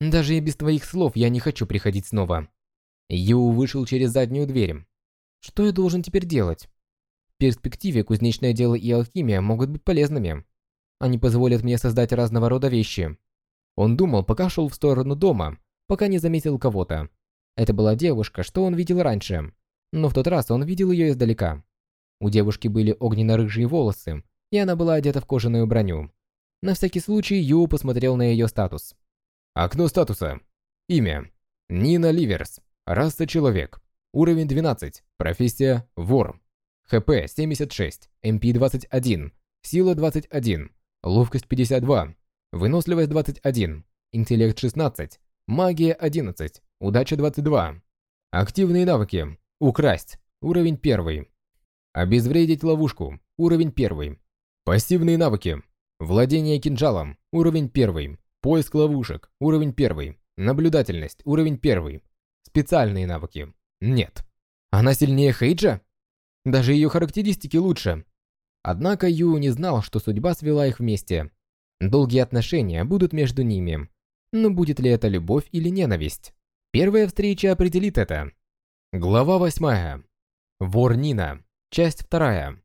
«Даже и без твоих слов я не хочу приходить снова». Ю вышел через заднюю дверь. Что я должен теперь делать? В перспективе кузнечное дело и алхимия могут быть полезными. Они позволят мне создать разного рода вещи. Он думал, пока шел в сторону дома, пока не заметил кого-то. Это была девушка, что он видел раньше. Но в тот раз он видел ее издалека. У девушки были огненно-рыжие волосы, и она была одета в кожаную броню. На всякий случай Ю посмотрел на ее статус. Окно статуса. Имя. Нина Ливерс. Раса человек. Уровень 12. Профессия вор. ХП 76, МП 21, сила 21, ловкость 52, выносливость 21, интеллект 16, магия 11, удача 22. Активные навыки. Украсть. Уровень 1. Обезвредить ловушку. Уровень 1. Пассивные навыки. Владение кинжалом. Уровень 1. Поиск ловушек. Уровень 1. Наблюдательность. Уровень 1. Специальные навыки. Нет. Она сильнее Хейджа? Даже ее характеристики лучше. Однако Ю не знал, что судьба свела их вместе. Долгие отношения будут между ними. Но будет ли это любовь или ненависть? Первая встреча определит это. Глава восьмая. Вор Нина. Часть вторая.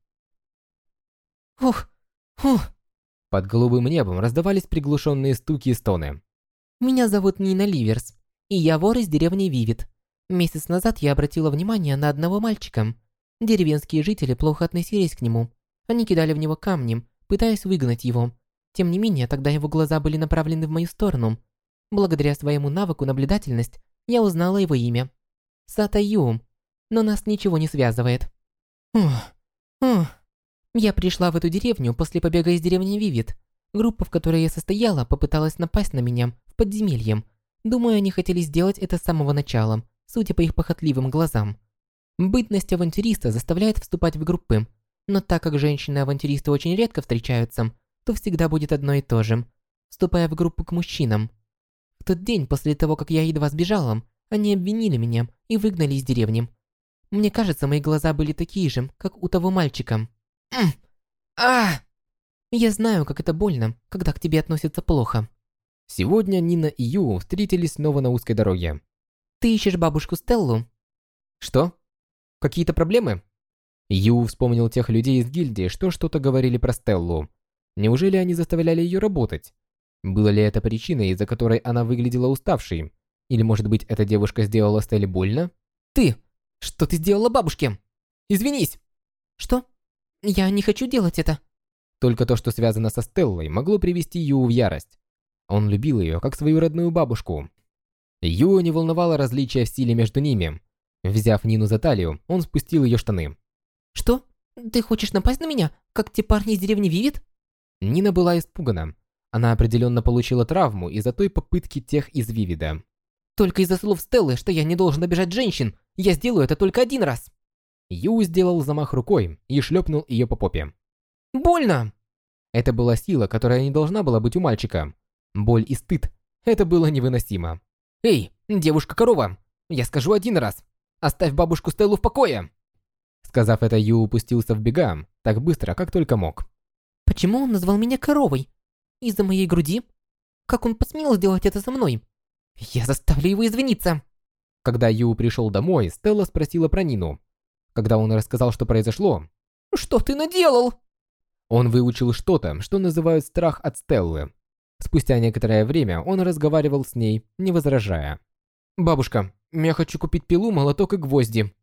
Ух, ух. Под голубым небом раздавались приглушенные стуки и стоны. Меня зовут Нина Ливерс, и я вор из деревни Вивит. Месяц назад я обратила внимание на одного мальчика. Деревенские жители плохо относились к нему. Они кидали в него камнем, пытаясь выгнать его. Тем не менее, тогда его глаза были направлены в мою сторону. Благодаря своему навыку наблюдательность, я узнала его имя. Сата Ю. Но нас ничего не связывает. Ух, ух. Я пришла в эту деревню после побега из деревни Вивит. Группа, в которой я состояла, попыталась напасть на меня в подземелье. Думаю, они хотели сделать это с самого начала судя по их похотливым глазам. Бытность авантюриста заставляет вступать в группы. Но так как женщины-авантюристы очень редко встречаются, то всегда будет одно и то же, вступая в группу к мужчинам. В тот день, после того, как я едва сбежала, они обвинили меня и выгнали из деревни. Мне кажется, мои глаза были такие же, как у того мальчика. А! Я знаю, как это больно, когда к тебе относятся плохо. Сегодня Нина и Ю встретились снова на узкой дороге. Ты ищешь бабушку Стеллу? Что? Какие-то проблемы? Ю вспомнил тех людей из гильдии, что что-то говорили про Стеллу. Неужели они заставляли ее работать? Было ли это причиной, из-за которой она выглядела уставшей? Или, может быть, эта девушка сделала Стелле больно? Ты! Что ты сделала бабушке? Извинись! Что? Я не хочу делать это. Только то, что связано со Стеллой, могло привести Ю в ярость. Он любил ее, как свою родную бабушку. Ю не волновало различия в стиле между ними. Взяв Нину за талию, он спустил ее штаны. Что? Ты хочешь напасть на меня, как те парни из деревни Вивит? Нина была испугана. Она определенно получила травму из-за той попытки тех из Вивида. Только из-за слов Стеллы, что я не должен обижать женщин, я сделаю это только один раз. Ю сделал замах рукой и шлепнул ее по попе. Больно! Это была сила, которая не должна была быть у мальчика. Боль и стыд. Это было невыносимо. «Эй, девушка-корова, я скажу один раз. Оставь бабушку Стеллу в покое!» Сказав это, Ю упустился в бега, так быстро, как только мог. «Почему он назвал меня коровой? Из-за моей груди? Как он посмел сделать это со мной? Я заставлю его извиниться!» Когда Ю пришел домой, Стелла спросила про Нину. Когда он рассказал, что произошло... «Что ты наделал?» Он выучил что-то, что называют страх от Стеллы. Спустя некоторое время он разговаривал с ней, не возражая. «Бабушка, я хочу купить пилу, молоток и гвозди».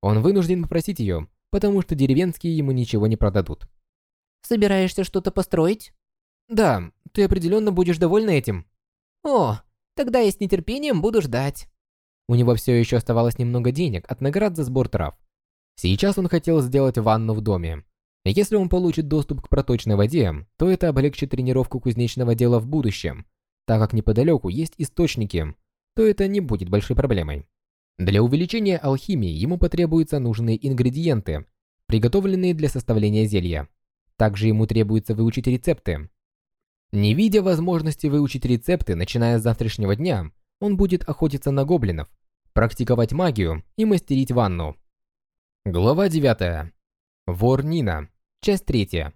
Он вынужден попросить ее, потому что деревенские ему ничего не продадут. «Собираешься что-то построить?» «Да, ты определенно будешь довольна этим». «О, тогда я с нетерпением буду ждать». У него все еще оставалось немного денег от наград за сбор трав. Сейчас он хотел сделать ванну в доме. Если он получит доступ к проточной воде, то это облегчит тренировку кузнечного дела в будущем. Так как неподалеку есть источники, то это не будет большой проблемой. Для увеличения алхимии ему потребуются нужные ингредиенты, приготовленные для составления зелья. Также ему требуется выучить рецепты. Не видя возможности выучить рецепты, начиная с завтрашнего дня, он будет охотиться на гоблинов, практиковать магию и мастерить ванну. Глава 9. Вор Нина. Часть 3.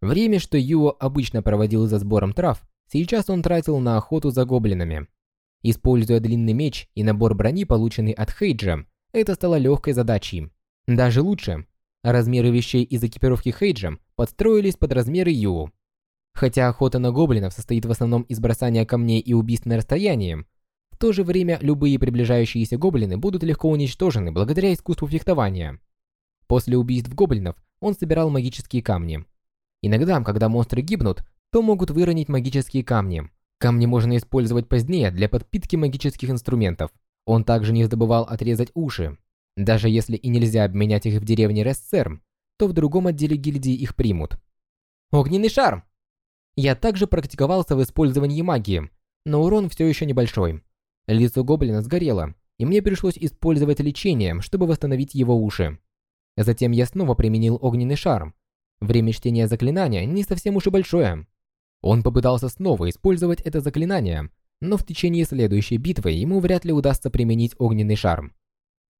Время, что Юо обычно проводил за сбором трав, сейчас он тратил на охоту за гоблинами. Используя длинный меч и набор брони, полученный от Хейджа, это стало легкой задачей. Даже лучше. Размеры вещей из экипировки Хейджа подстроились под размеры Юо. Хотя охота на гоблинов состоит в основном из бросания камней и убийств на расстоянии, в то же время любые приближающиеся гоблины будут легко уничтожены благодаря искусству фехтования. После убийств гоблинов он собирал магические камни. Иногда, когда монстры гибнут, то могут выронить магические камни. Камни можно использовать позднее для подпитки магических инструментов. Он также не забывал отрезать уши. Даже если и нельзя обменять их в деревне Рессерм, то в другом отделе гильдии их примут. Огненный шар! Я также практиковался в использовании магии, но урон все еще небольшой. Лицо гоблина сгорело, и мне пришлось использовать лечение, чтобы восстановить его уши. Затем я снова применил огненный шар. Время чтения заклинания не совсем уж и большое. Он попытался снова использовать это заклинание, но в течение следующей битвы ему вряд ли удастся применить огненный шар.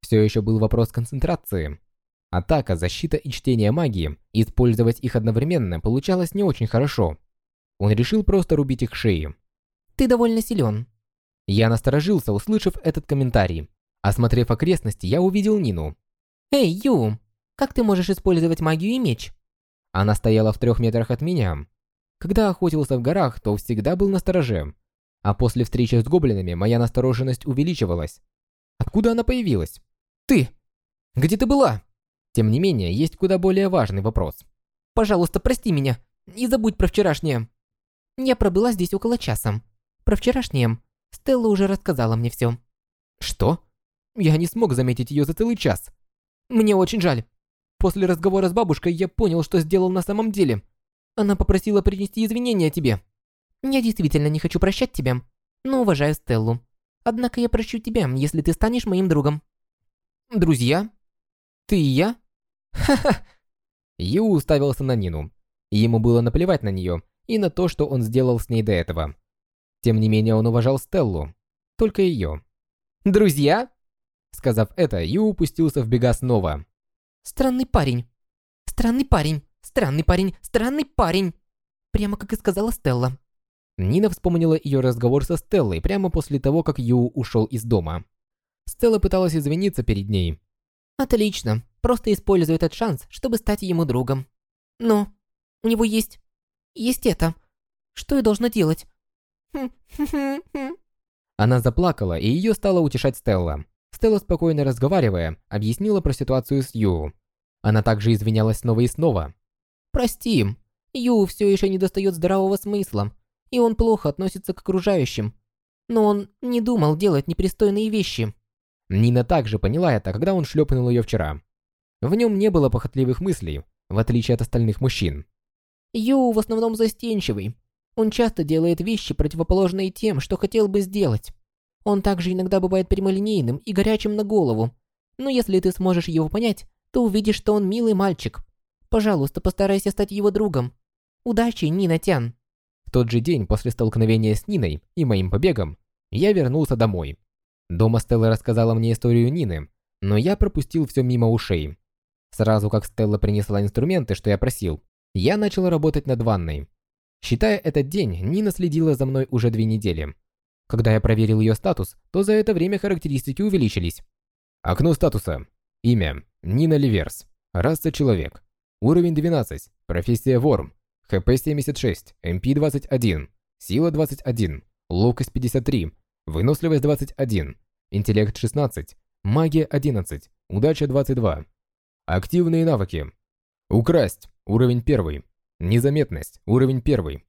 Все еще был вопрос концентрации. Атака, защита и чтение магии, использовать их одновременно получалось не очень хорошо. Он решил просто рубить их шеи. «Ты довольно силен». Я насторожился, услышав этот комментарий. Осмотрев окрестности, я увидел Нину. «Эй, Ю, как ты можешь использовать магию и меч?» Она стояла в трех метрах от меня. Когда охотился в горах, то всегда был настороже. А после встречи с гоблинами моя настороженность увеличивалась. Откуда она появилась? Ты! Где ты была? Тем не менее, есть куда более важный вопрос. Пожалуйста, прости меня и забудь про вчерашнее. Я пробыла здесь около часа. Про вчерашнее Стелла уже рассказала мне все. Что? Я не смог заметить ее за целый час. Мне очень жаль. После разговора с бабушкой я понял, что сделал на самом деле. Она попросила принести извинения тебе. Я действительно не хочу прощать тебя, но уважаю Стеллу. Однако я прощу тебя, если ты станешь моим другом. Друзья? Ты и я? Ха-ха, Ю уставился на Нину. Ему было наплевать на нее и на то, что он сделал с ней до этого. Тем не менее, он уважал Стеллу. Только ее. «Друзья?» Сказав это, Ю упустился в бега снова. Странный парень. Странный парень. Странный парень. Странный парень. Прямо как и сказала Стелла. Нина вспомнила ее разговор со Стеллой прямо после того, как Ю ушел из дома. Стелла пыталась извиниться перед ней. Отлично. Просто используй этот шанс, чтобы стать ему другом. Но у него есть... есть это. Что я должна делать? Она заплакала, и ее стала утешать Стелла. Стелла, спокойно разговаривая, объяснила про ситуацию с Ю. Она также извинялась снова и снова. «Прости, Ю все еще не достает здравого смысла, и он плохо относится к окружающим. Но он не думал делать непристойные вещи». Нина также поняла это, когда он шлепнул ее вчера. В нем не было похотливых мыслей, в отличие от остальных мужчин. Ю в основном застенчивый. Он часто делает вещи, противоположные тем, что хотел бы сделать. Он также иногда бывает прямолинейным и горячим на голову. Но если ты сможешь его понять, то увидишь, что он милый мальчик. Пожалуйста, постарайся стать его другом. Удачи, Нина Тян. В тот же день после столкновения с Ниной и моим побегом, я вернулся домой. Дома Стелла рассказала мне историю Нины, но я пропустил все мимо ушей. Сразу как Стелла принесла инструменты, что я просил, я начал работать над ванной. Считая этот день, Нина следила за мной уже две недели. Когда я проверил ее статус, то за это время характеристики увеличились. Окно статуса. Имя. Нина Ливерс. Раса Человек. Уровень 12. Профессия Ворм. ХП 76. МП 21. Сила 21. Ловкость 53. Выносливость 21. Интеллект 16. Магия 11. Удача 22. Активные навыки. Украсть. Уровень 1. Незаметность. Уровень 1.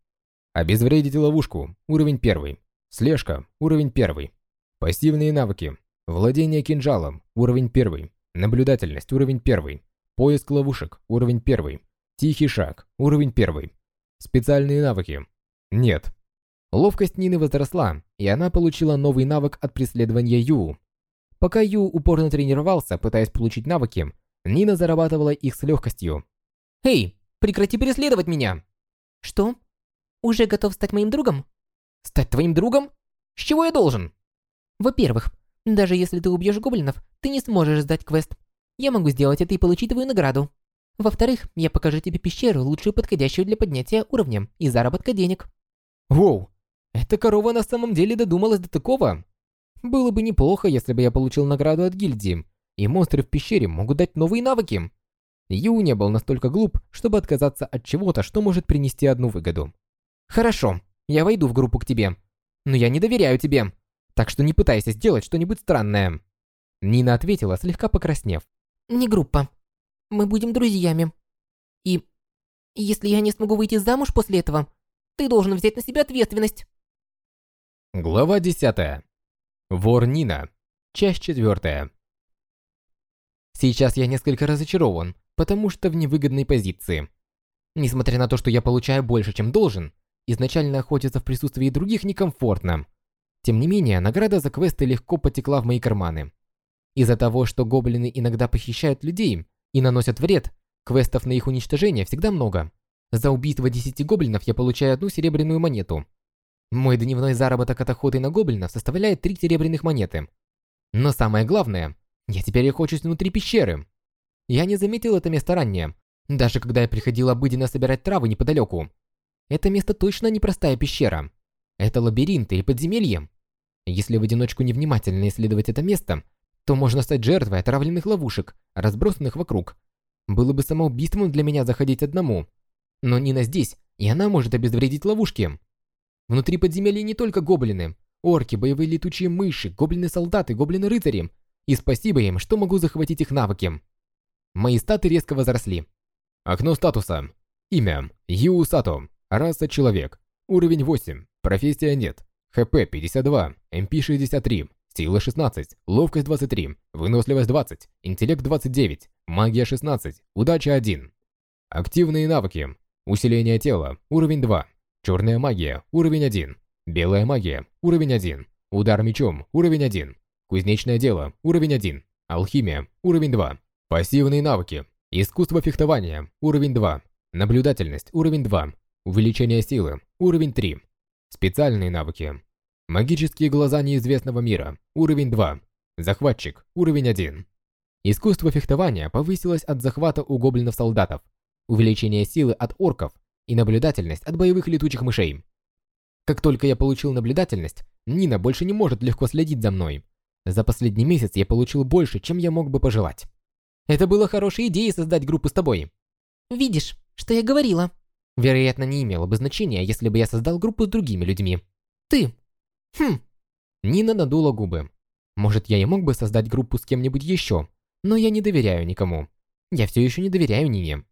Обезвредить ловушку. Уровень 1. Слежка. Уровень 1. Пассивные навыки. Владение кинжалом. Уровень 1. Наблюдательность. Уровень 1. Поиск ловушек. Уровень 1. Тихий шаг. Уровень 1. Специальные навыки. Нет. Ловкость Нины возросла, и она получила новый навык от преследования Ю. Пока Ю упорно тренировался, пытаясь получить навыки, Нина зарабатывала их с легкостью. «Эй, прекрати преследовать меня!» «Что? Уже готов стать моим другом?» Стать твоим другом? С чего я должен? Во-первых, даже если ты убьешь гоблинов, ты не сможешь сдать квест. Я могу сделать это и получить твою награду. Во-вторых, я покажу тебе пещеру, лучшую подходящую для поднятия уровня и заработка денег. Воу, эта корова на самом деле додумалась до такого. Было бы неплохо, если бы я получил награду от гильдии, и монстры в пещере могут дать новые навыки. Ю не был настолько глуп, чтобы отказаться от чего-то, что может принести одну выгоду. Хорошо, я войду в группу к тебе. Но я не доверяю тебе. Так что не пытайся сделать что-нибудь странное. Нина ответила, слегка покраснев. Не группа. Мы будем друзьями. И если я не смогу выйти замуж после этого, ты должен взять на себя ответственность. Глава 10. Вор Нина. Часть 4. Сейчас я несколько разочарован, потому что в невыгодной позиции. Несмотря на то, что я получаю больше, чем должен, Изначально охотиться в присутствии других некомфортно. Тем не менее, награда за квесты легко потекла в мои карманы. Из-за того, что гоблины иногда похищают людей и наносят вред, квестов на их уничтожение всегда много. За убийство 10 гоблинов я получаю одну серебряную монету. Мой дневной заработок от охоты на гоблинов составляет 3 серебряных монеты. Но самое главное, я теперь охочусь внутри пещеры. Я не заметил это место ранее, даже когда я приходил обыденно собирать травы неподалеку. Это место точно не простая пещера. Это лабиринт или подземелье. Если в одиночку невнимательно исследовать это место, то можно стать жертвой отравленных ловушек, разбросанных вокруг. Было бы самоубийством для меня заходить одному. Но Нина здесь, и она может обезвредить ловушки. Внутри подземелья не только гоблины, орки, боевые летучие мыши, гоблины-солдаты, гоблины-рыцари. И спасибо им, что могу захватить их навыки. Мои статы резко возросли. Окно статуса. Имя. Ю Сато. Раса человек. Уровень 8. Профессия нет. ХП 52. МП 63. Сила 16. Ловкость 23. Выносливость 20. Интеллект 29. Магия 16. Удача 1. Активные навыки. Усиление тела. Уровень 2. Черная магия. Уровень 1. Белая магия. Уровень 1. Удар мечом. Уровень 1. Кузнечное дело. Уровень 1. Алхимия. Уровень 2. Пассивные навыки. Искусство фехтования, уровень 2. Наблюдательность, уровень 2. Увеличение силы, уровень 3. Специальные навыки. Магические глаза неизвестного мира, уровень 2. Захватчик, уровень 1. Искусство фехтования повысилось от захвата у гоблинов-солдатов, увеличение силы от орков и наблюдательность от боевых летучих мышей. Как только я получил наблюдательность, Нина больше не может легко следить за мной. За последний месяц я получил больше, чем я мог бы пожелать. Это было хорошей идеей создать группу с тобой. Видишь, что я говорила? Вероятно, не имело бы значения, если бы я создал группу с другими людьми. Ты. Хм. Нина надула губы. Может, я и мог бы создать группу с кем-нибудь еще, но я не доверяю никому. Я все еще не доверяю Нине.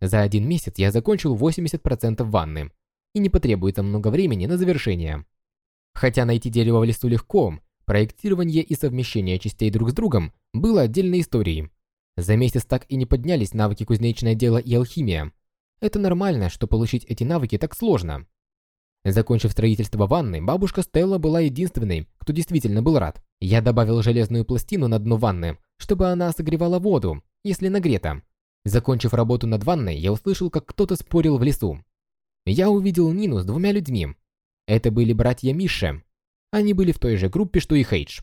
За один месяц я закончил 80% ванны, и не потребуется много времени на завершение. Хотя найти дерево в лесу легко, проектирование и совмещение частей друг с другом было отдельной историей. За месяц так и не поднялись навыки кузнечное дело и алхимия. Это нормально, что получить эти навыки так сложно. Закончив строительство ванны, бабушка Стелла была единственной, кто действительно был рад. Я добавил железную пластину на дно ванны, чтобы она согревала воду, если нагрета. Закончив работу над ванной, я услышал, как кто-то спорил в лесу. Я увидел Нину с двумя людьми. Это были братья Миша. Они были в той же группе, что и Хейдж.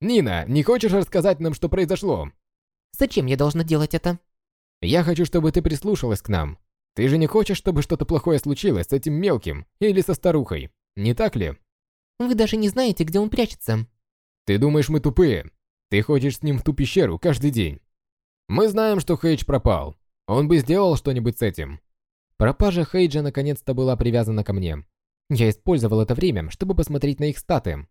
«Нина, не хочешь рассказать нам, что произошло?» «Зачем я должна делать это?» «Я хочу, чтобы ты прислушалась к нам. Ты же не хочешь, чтобы что-то плохое случилось с этим мелким или со старухой, не так ли?» «Вы даже не знаете, где он прячется». «Ты думаешь, мы тупые? Ты ходишь с ним в ту пещеру каждый день. Мы знаем, что Хейдж пропал. Он бы сделал что-нибудь с этим. Пропажа Хейджа наконец-то была привязана ко мне. Я использовал это время, чтобы посмотреть на их статы.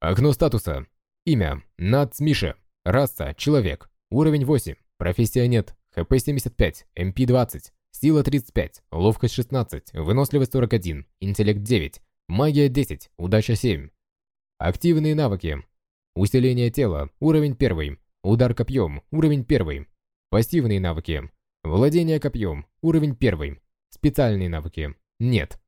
Окно статуса. Имя. Нац Миша. Раса. Человек. Уровень 8. Профессия нет. ХП 75. МП 20. Сила 35. Ловкость 16. Выносливость 41. Интеллект 9. Магия 10. Удача 7. Активные навыки. Усиление тела, уровень 1. Удар копьем, уровень 1. Пассивные навыки. Владение копьем, уровень 1. Специальные навыки. Нет.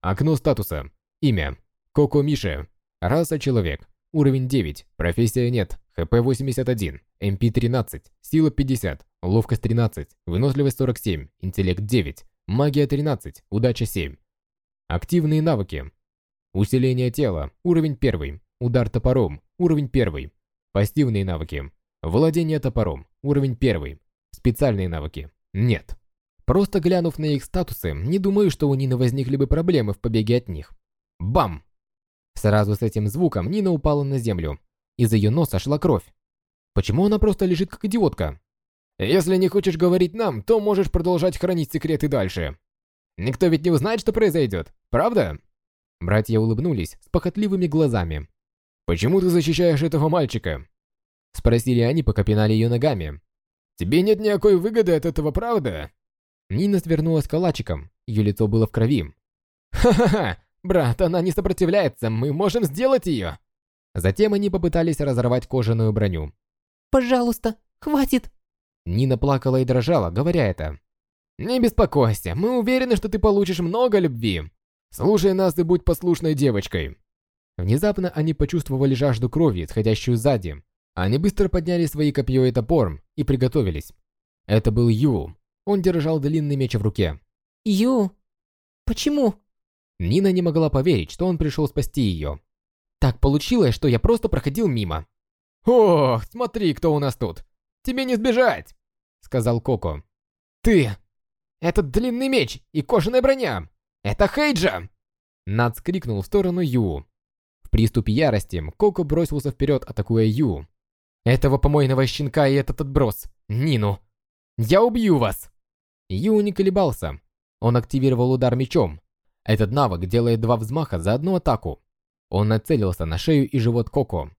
Окно статуса. Имя. Коко Миша. Раса человек. Уровень 9. Профессия нет. ХП 81. МП 13. Сила 50. Ловкость 13. Выносливость 47. Интеллект 9. Магия 13. Удача 7. Активные навыки. Усиление тела. Уровень 1. Удар топором. Уровень 1. Пассивные навыки. Владение топором. Уровень 1. Специальные навыки. Нет. Просто глянув на их статусы, не думаю, что у Нины возникли бы проблемы в побеге от них. Бам! Сразу с этим звуком Нина упала на землю. Из ее носа шла кровь. Почему она просто лежит как идиотка? Если не хочешь говорить нам, то можешь продолжать хранить секреты дальше. Никто ведь не узнает, что произойдет, правда? Братья улыбнулись с похотливыми глазами. «Почему ты защищаешь этого мальчика?» Спросили они, пока пинали ее ногами. «Тебе нет никакой выгоды от этого, правда?» Нина свернулась калачиком, ее лицо было в крови. «Ха-ха-ха! Брат, она не сопротивляется, мы можем сделать ее!» Затем они попытались разорвать кожаную броню. «Пожалуйста, хватит!» Нина плакала и дрожала, говоря это. «Не беспокойся, мы уверены, что ты получишь много любви. Слушай нас и будь послушной девочкой. Внезапно они почувствовали жажду крови, исходящую сзади. Они быстро подняли свои копье и топор и приготовились. Это был Ю. Он держал длинный меч в руке. Ю? Почему? Нина не могла поверить, что он пришел спасти ее. Так получилось, что я просто проходил мимо. «Ох, смотри, кто у нас тут! Тебе не сбежать!» Сказал Коко. «Ты! Этот длинный меч и кожаная броня! Это Хейджа!» Над скрикнул в сторону Ю приступе ярости Коко бросился вперед, атакуя Ю. «Этого помойного щенка и этот отброс! Нину! Я убью вас!» Ю не колебался. Он активировал удар мечом. Этот навык делает два взмаха за одну атаку. Он нацелился на шею и живот Коко.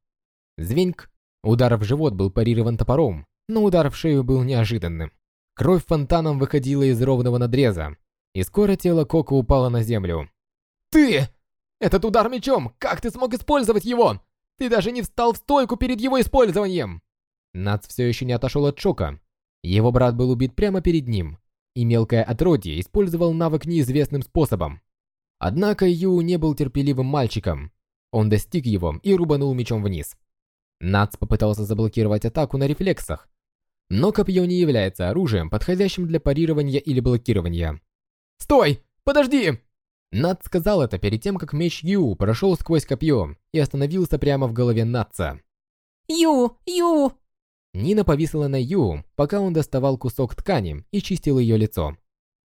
Звеньк. Удар в живот был парирован топором, но удар в шею был неожиданным. Кровь фонтаном выходила из ровного надреза, и скоро тело Коко упало на землю. «Ты!» Этот удар мечом! Как ты смог использовать его? Ты даже не встал в стойку перед его использованием!» Нац все еще не отошел от шока. Его брат был убит прямо перед ним, и мелкое отродье использовал навык неизвестным способом. Однако Ю не был терпеливым мальчиком. Он достиг его и рубанул мечом вниз. Нац попытался заблокировать атаку на рефлексах. Но копье не является оружием, подходящим для парирования или блокирования. «Стой! Подожди!» Над сказал это перед тем, как меч Ю прошел сквозь копье и остановился прямо в голове Натса. Ю! Ю! Нина повисла на Ю, пока он доставал кусок ткани и чистил ее лицо.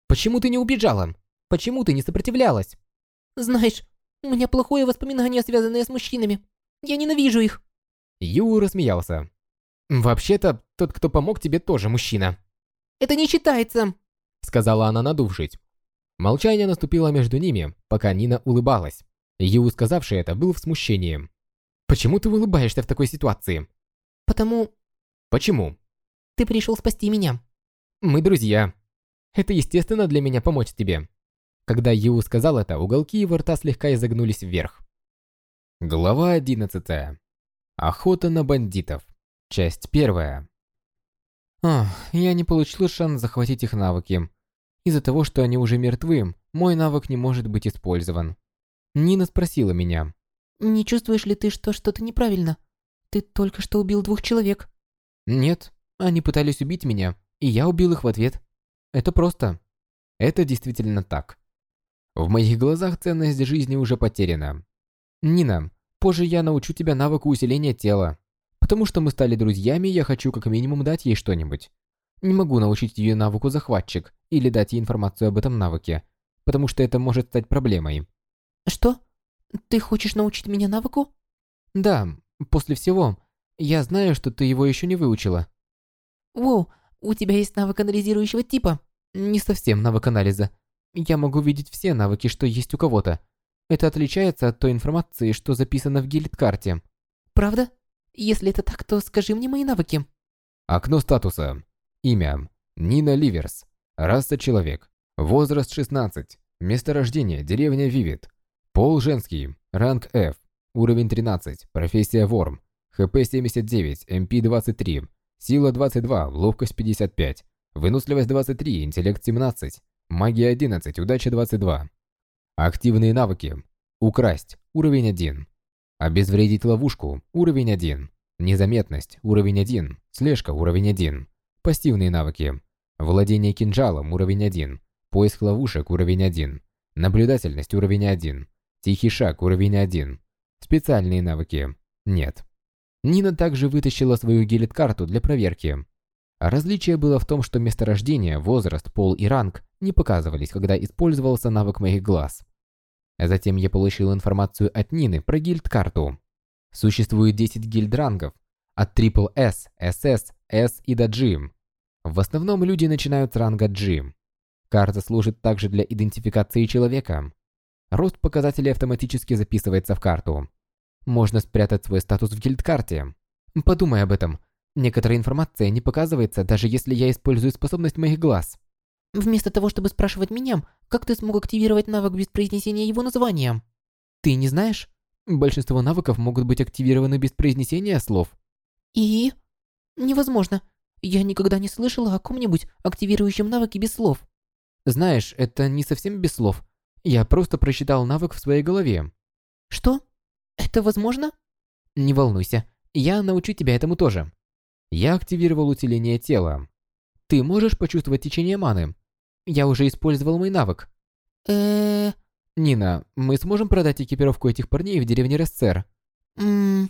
«Почему ты не убежала? Почему ты не сопротивлялась?» «Знаешь, у меня плохое воспоминание, связанное с мужчинами. Я ненавижу их». Ю рассмеялся. «Вообще-то, тот, кто помог тебе, тоже мужчина». «Это не считается», — сказала она, надувшись. Молчание наступило между ними, пока Нина улыбалась. Ю, сказавший это, был в смущении. «Почему ты улыбаешься в такой ситуации?» «Потому...» «Почему?» «Ты пришел спасти меня». «Мы друзья. Это естественно для меня помочь тебе». Когда Ю сказал это, уголки его рта слегка изогнулись вверх. Глава 11. Охота на бандитов. Часть первая. Ах, я не получил шанс захватить их навыки. Из-за того, что они уже мертвы, мой навык не может быть использован. Нина спросила меня. «Не чувствуешь ли ты, что что-то неправильно? Ты только что убил двух человек». «Нет, они пытались убить меня, и я убил их в ответ. Это просто». Это действительно так. В моих глазах ценность жизни уже потеряна. Нина, позже я научу тебя навыку усиления тела. Потому что мы стали друзьями, я хочу как минимум дать ей что-нибудь. Не могу научить ее навыку захватчик или дать ей информацию об этом навыке, потому что это может стать проблемой. Что? Ты хочешь научить меня навыку? Да, после всего. Я знаю, что ты его еще не выучила. Воу, у тебя есть навык анализирующего типа? Не совсем навык анализа. Я могу видеть все навыки, что есть у кого-то. Это отличается от той информации, что записано в гильд-карте. Правда? Если это так, то скажи мне мои навыки. Окно статуса. Имя. Нина Ливерс. Раса человек. Возраст 16. Место рождения деревня Вивит. Пол женский. Ранг F. Уровень 13. Профессия Ворм. ХП 79, МП 23. Сила 22, ловкость 55. Выносливость 23, интеллект 17. Магия 11, удача 22. Активные навыки. Украсть. Уровень 1. Обезвредить ловушку. Уровень 1. Незаметность. Уровень 1. Слежка. Уровень 1. Пассивные навыки. Владение кинжалом. Уровень 1. Поиск ловушек. Уровень 1. Наблюдательность. Уровень 1. Тихий шаг. Уровень 1. Специальные навыки. Нет. Нина также вытащила свою гелит-карту для проверки. Различие было в том, что месторождение, возраст, пол и ранг не показывались, когда использовался навык моих глаз. Затем я получил информацию от Нины про гильд-карту. Существует 10 гильд-рангов, от Triple S, SS, S и до G. В основном люди начинают с ранга G. Карта служит также для идентификации человека. Рост показателей автоматически записывается в карту. Можно спрятать свой статус в гильд-карте. Подумай об этом. Некоторая информация не показывается, даже если я использую способность моих глаз. Вместо того, чтобы спрашивать меня, как ты смог активировать навык без произнесения его названия? Ты не знаешь? Большинство навыков могут быть активированы без произнесения слов. И? Невозможно. Я никогда не слышала о ком-нибудь, активирующем навыки без слов. Знаешь, это не совсем без слов. Я просто прочитал навык в своей голове. Что? Это возможно? Не волнуйся, я научу тебя этому тоже. Я активировал усиление тела. Ты можешь почувствовать течение маны? Я уже использовал мой навык. э Нина, мы сможем продать экипировку этих парней в деревне Рессер? Ммм...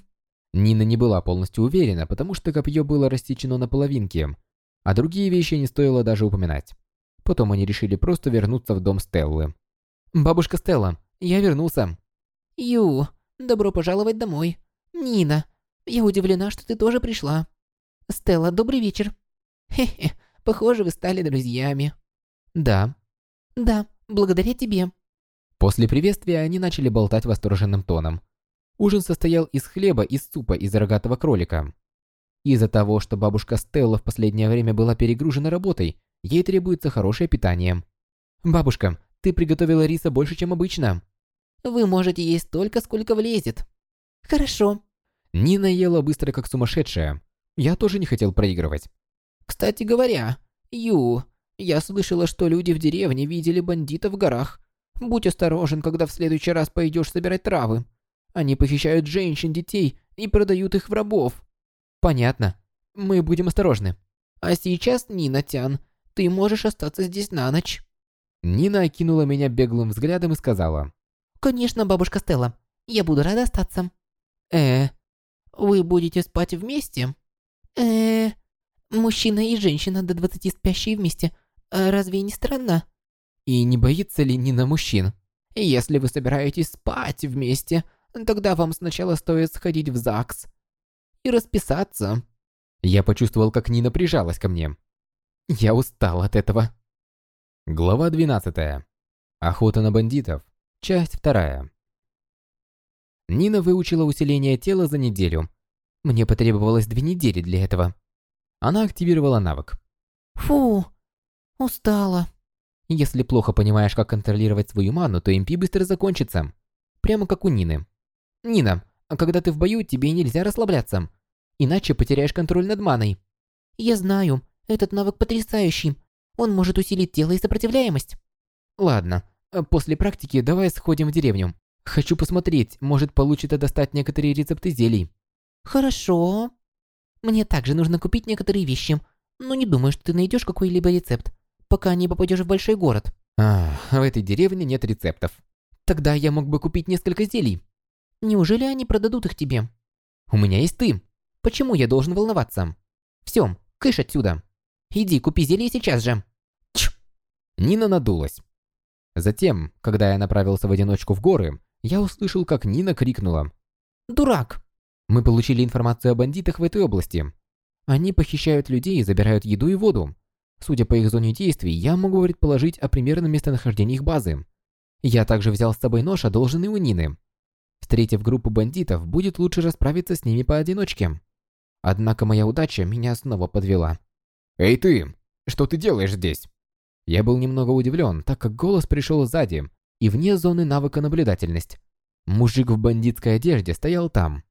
Нина не была полностью уверена, потому что копье было рассечено на половинки, а другие вещи не стоило даже упоминать. Потом они решили просто вернуться в дом Стеллы. «Бабушка Стелла, я вернулся». «Ю, добро пожаловать домой. Нина, я удивлена, что ты тоже пришла. Стелла, добрый вечер. Хе-хе, похоже, вы стали друзьями». «Да». «Да, благодаря тебе». После приветствия они начали болтать восторженным тоном. Ужин состоял из хлеба и супа из рогатого кролика. Из-за того, что бабушка Стелла в последнее время была перегружена работой, ей требуется хорошее питание. «Бабушка, ты приготовила риса больше, чем обычно». «Вы можете есть столько, сколько влезет». «Хорошо». Нина ела быстро, как сумасшедшая. Я тоже не хотел проигрывать. «Кстати говоря, Ю, я слышала, что люди в деревне видели бандитов в горах. Будь осторожен, когда в следующий раз пойдешь собирать травы. Они похищают женщин, детей и продают их в рабов». «Понятно. Мы будем осторожны». А сейчас, Нина-тян, ты можешь остаться здесь на ночь. Нина окинула меня беглым взглядом и сказала. Конечно, бабушка Стелла, я буду рада остаться. Э, вы будете спать вместе? Э, мужчина и женщина до 20 спящие вместе. А разве не странно? И не боится ли Нина мужчин? Если вы собираетесь спать вместе, тогда вам сначала стоит сходить в ЗАГС и расписаться. Я почувствовал, как Нина прижалась ко мне. Я устал от этого. Глава 12. Охота на бандитов. Часть 2. Нина выучила усиление тела за неделю. Мне потребовалось две недели для этого. Она активировала навык. Фу, устала. Если плохо понимаешь, как контролировать свою ману, то МП быстро закончится. Прямо как у Нины. Нина, а когда ты в бою, тебе нельзя расслабляться. Иначе потеряешь контроль над маной. Я знаю, этот навык потрясающий. Он может усилить тело и сопротивляемость. Ладно, после практики давай сходим в деревню. Хочу посмотреть, может получится достать некоторые рецепты зелий. Хорошо. Мне также нужно купить некоторые вещи, но не думаю, что ты найдешь какой-либо рецепт, пока не попадешь в большой город. А, в этой деревне нет рецептов. Тогда я мог бы купить несколько зелий. Неужели они продадут их тебе? У меня есть ты. Почему я должен волноваться? Все, кыш отсюда. Иди, купи зелье сейчас же. Чш. Нина надулась. Затем, когда я направился в одиночку в горы, я услышал, как Нина крикнула. «Дурак!» Мы получили информацию о бандитах в этой области. Они похищают людей и забирают еду и воду. Судя по их зоне действий, я могу предположить о примерном местонахождении их базы. Я также взял с собой нож, одолженный у Нины. Встретив группу бандитов, будет лучше расправиться с ними поодиночке. Однако моя удача меня снова подвела. «Эй ты! Что ты делаешь здесь?» Я был немного удивлен, так как голос пришел сзади и вне зоны навыка наблюдательность. Мужик в бандитской одежде стоял там.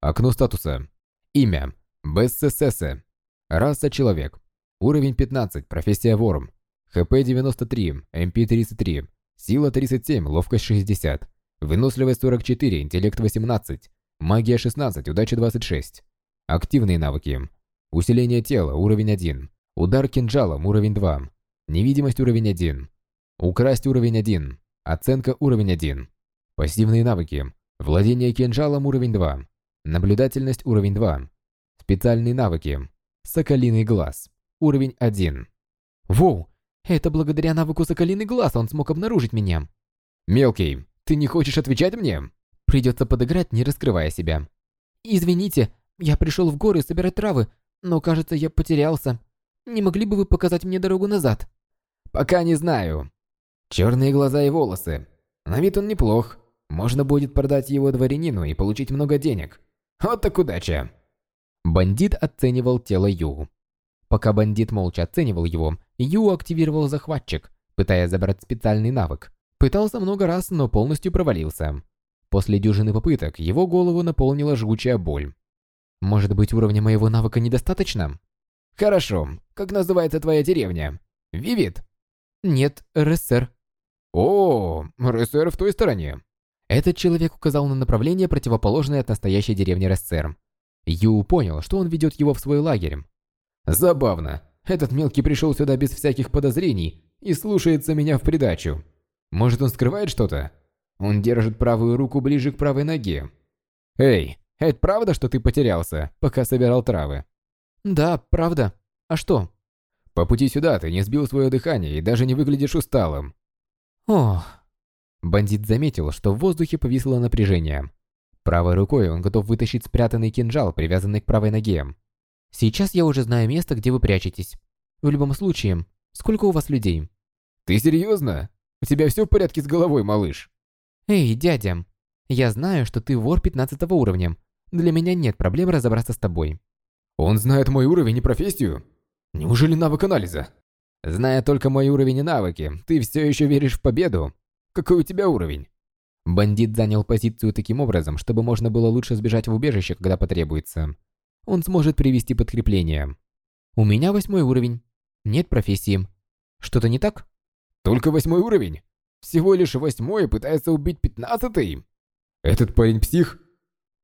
Окно статуса. Имя. БССС. Раса человек. Уровень 15, профессия ворм. ХП 93, МП 33, сила 37, ловкость 60, выносливость 44, интеллект 18, магия 16, удача 26. Активные навыки. Усиление тела, уровень 1. Удар кинжалом, уровень 2. Невидимость, уровень 1. Украсть, уровень 1. Оценка, уровень 1. Пассивные навыки. Владение кинжалом, уровень 2. Наблюдательность, уровень 2. Специальные навыки. Соколиный глаз. Уровень 1. Воу! Это благодаря навыку Соколиный глаз он смог обнаружить меня. Мелкий, ты не хочешь отвечать мне? Придется подыграть, не раскрывая себя. Извините, я пришел в горы собирать травы, но кажется, я потерялся. Не могли бы вы показать мне дорогу назад? Пока не знаю. Черные глаза и волосы. На вид он неплох. Можно будет продать его дворянину и получить много денег. Вот так удача. Бандит оценивал тело Ю. Пока бандит молча оценивал его, Ю активировал захватчик, пытаясь забрать специальный навык. Пытался много раз, но полностью провалился. После дюжины попыток его голову наполнила жгучая боль. Может быть, уровня моего навыка недостаточно? Хорошо. Как называется твоя деревня? Вивит? Нет, РСР. О, РСР в той стороне. Этот человек указал на направление, противоположное от настоящей деревни РСР. Ю понял, что он ведет его в свой лагерь. Забавно. Этот мелкий пришел сюда без всяких подозрений и слушается меня в придачу. Может, он скрывает что-то? Он держит правую руку ближе к правой ноге. Эй, это правда, что ты потерялся, пока собирал травы? Да, правда. А что? По пути сюда ты не сбил свое дыхание и даже не выглядишь усталым. Ох. Бандит заметил, что в воздухе повисло напряжение. Правой рукой он готов вытащить спрятанный кинжал, привязанный к правой ноге. Сейчас я уже знаю место, где вы прячетесь. В любом случае, сколько у вас людей? Ты серьезно? У тебя все в порядке с головой, малыш? Эй, дядя, я знаю, что ты вор 15 уровня. Для меня нет проблем разобраться с тобой. Он знает мой уровень и профессию? Неужели навык анализа? Зная только мой уровень и навыки, ты все еще веришь в победу? Какой у тебя уровень? Бандит занял позицию таким образом, чтобы можно было лучше сбежать в убежище, когда потребуется он сможет привести подкрепление. У меня восьмой уровень. Нет профессии. Что-то не так? Только восьмой уровень? Всего лишь восьмой пытается убить пятнадцатый? Этот парень псих?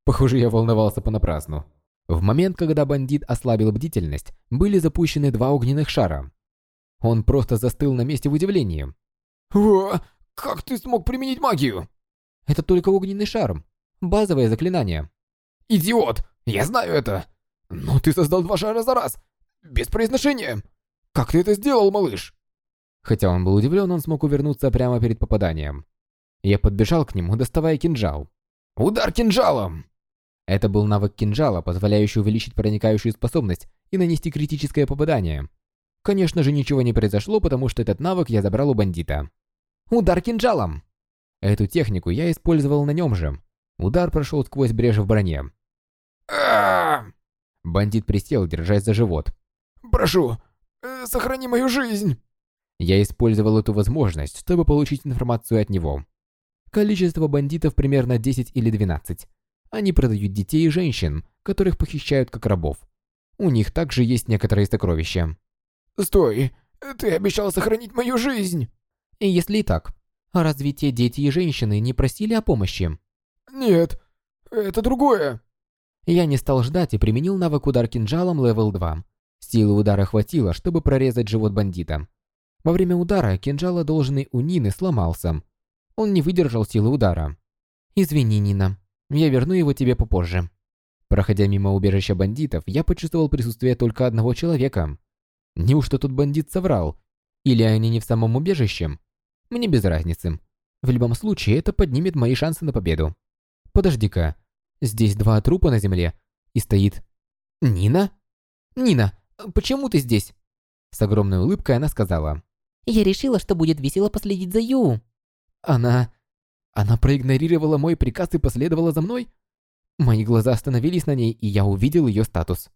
Похоже, я волновался понапрасну. В момент, когда бандит ослабил бдительность, были запущены два огненных шара. Он просто застыл на месте в удивлении. «О, как ты смог применить магию?» Это только огненный шар. Базовое заклинание. «Идиот! Я знаю это! Но ты создал два шара за раз! Без произношения! Как ты это сделал, малыш?» Хотя он был удивлен, он смог увернуться прямо перед попаданием. Я подбежал к нему, доставая кинжал. «Удар кинжалом!» Это был навык кинжала, позволяющий увеличить проникающую способность и нанести критическое попадание. Конечно же, ничего не произошло, потому что этот навык я забрал у бандита. Удар кинжалом! Эту технику я использовал на нем же. Удар прошел сквозь брешь в броне. Бандит присел, держась за живот. «Прошу, э, сохрани мою жизнь!» Я использовал эту возможность, чтобы получить информацию от него. Количество бандитов примерно 10 или 12. Они продают детей и женщин, которых похищают как рабов. У них также есть некоторые сокровища. «Стой! Ты обещал сохранить мою жизнь!» Если и так, разве те дети и женщины не просили о помощи? «Нет, это другое!» Я не стал ждать и применил навык удар кинжалом level 2. Силы удара хватило, чтобы прорезать живот бандита. Во время удара кинжал, одолженный у Нины, сломался. Он не выдержал силы удара. «Извини, Нина. Я верну его тебе попозже». Проходя мимо убежища бандитов, я почувствовал присутствие только одного человека. Неужто тут бандит соврал? Или они не в самом убежище? Мне без разницы. В любом случае, это поднимет мои шансы на победу. Подожди-ка. Здесь два трупа на земле. И стоит... Нина? Нина, почему ты здесь? С огромной улыбкой она сказала. Я решила, что будет весело последить за Ю. Она... Она проигнорировала мой приказ и последовала за мной? Мои глаза остановились на ней, и я увидел ее статус.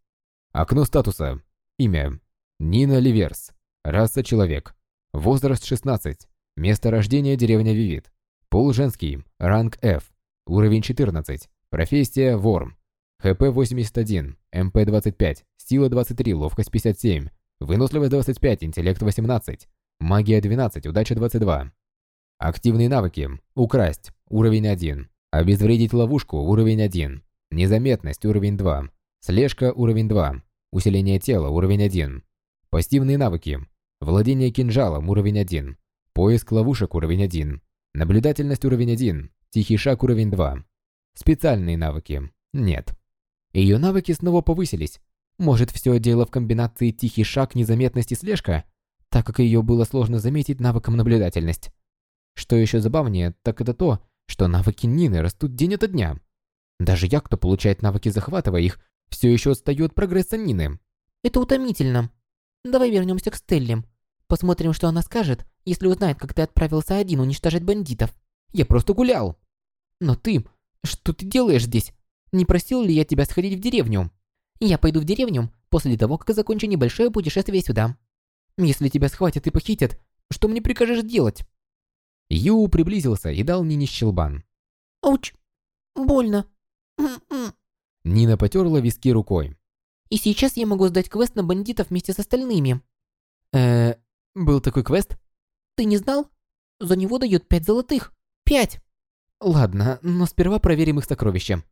Окно статуса. Имя. Нина Ливерс. Раса человек. Возраст 16. Место рождения деревня Вивит. Пол женский. Ранг F. Уровень 14. Профессия Ворм. ХП 81. МП 25. Сила 23. Ловкость 57. Выносливость 25. Интеллект 18. Магия 12. Удача 22. Активные навыки. Украсть. Уровень 1. Обезвредить ловушку. Уровень 1. Незаметность. Уровень 2. Слежка. Уровень 2. Усиление тела. Уровень 1. Пассивные навыки. Владение кинжалом. Уровень 1. Поиск ловушек. Уровень 1. Наблюдательность. Уровень 1. Тихий шаг. Уровень 2. Специальные навыки. Нет. Ее навыки снова повысились. Может, все дело в комбинации тихий шаг, незаметность и слежка, так как ее было сложно заметить навыком наблюдательность. Что еще забавнее, так это то, что навыки Нины растут день ото дня. Даже я, кто получает навыки, захватывая их, все еще отстаю от прогресса Нины. Это утомительно. Давай вернемся к Стелле. Посмотрим, что она скажет, если узнает, как ты отправился один уничтожать бандитов. Я просто гулял. Но ты... Что ты делаешь здесь? Не просил ли я тебя сходить в деревню? Я пойду в деревню после того, как закончу небольшое путешествие сюда. Если тебя схватят и похитят, что мне прикажешь делать? Ю приблизился и дал Нине щелбан. Ауч, больно. Нина потерла виски рукой. И сейчас я могу сдать квест на бандитов вместе с остальными. Э, был такой квест? Ты не знал? За него дают пять золотых. Пять. Ладно, но сперва проверим их сокровища.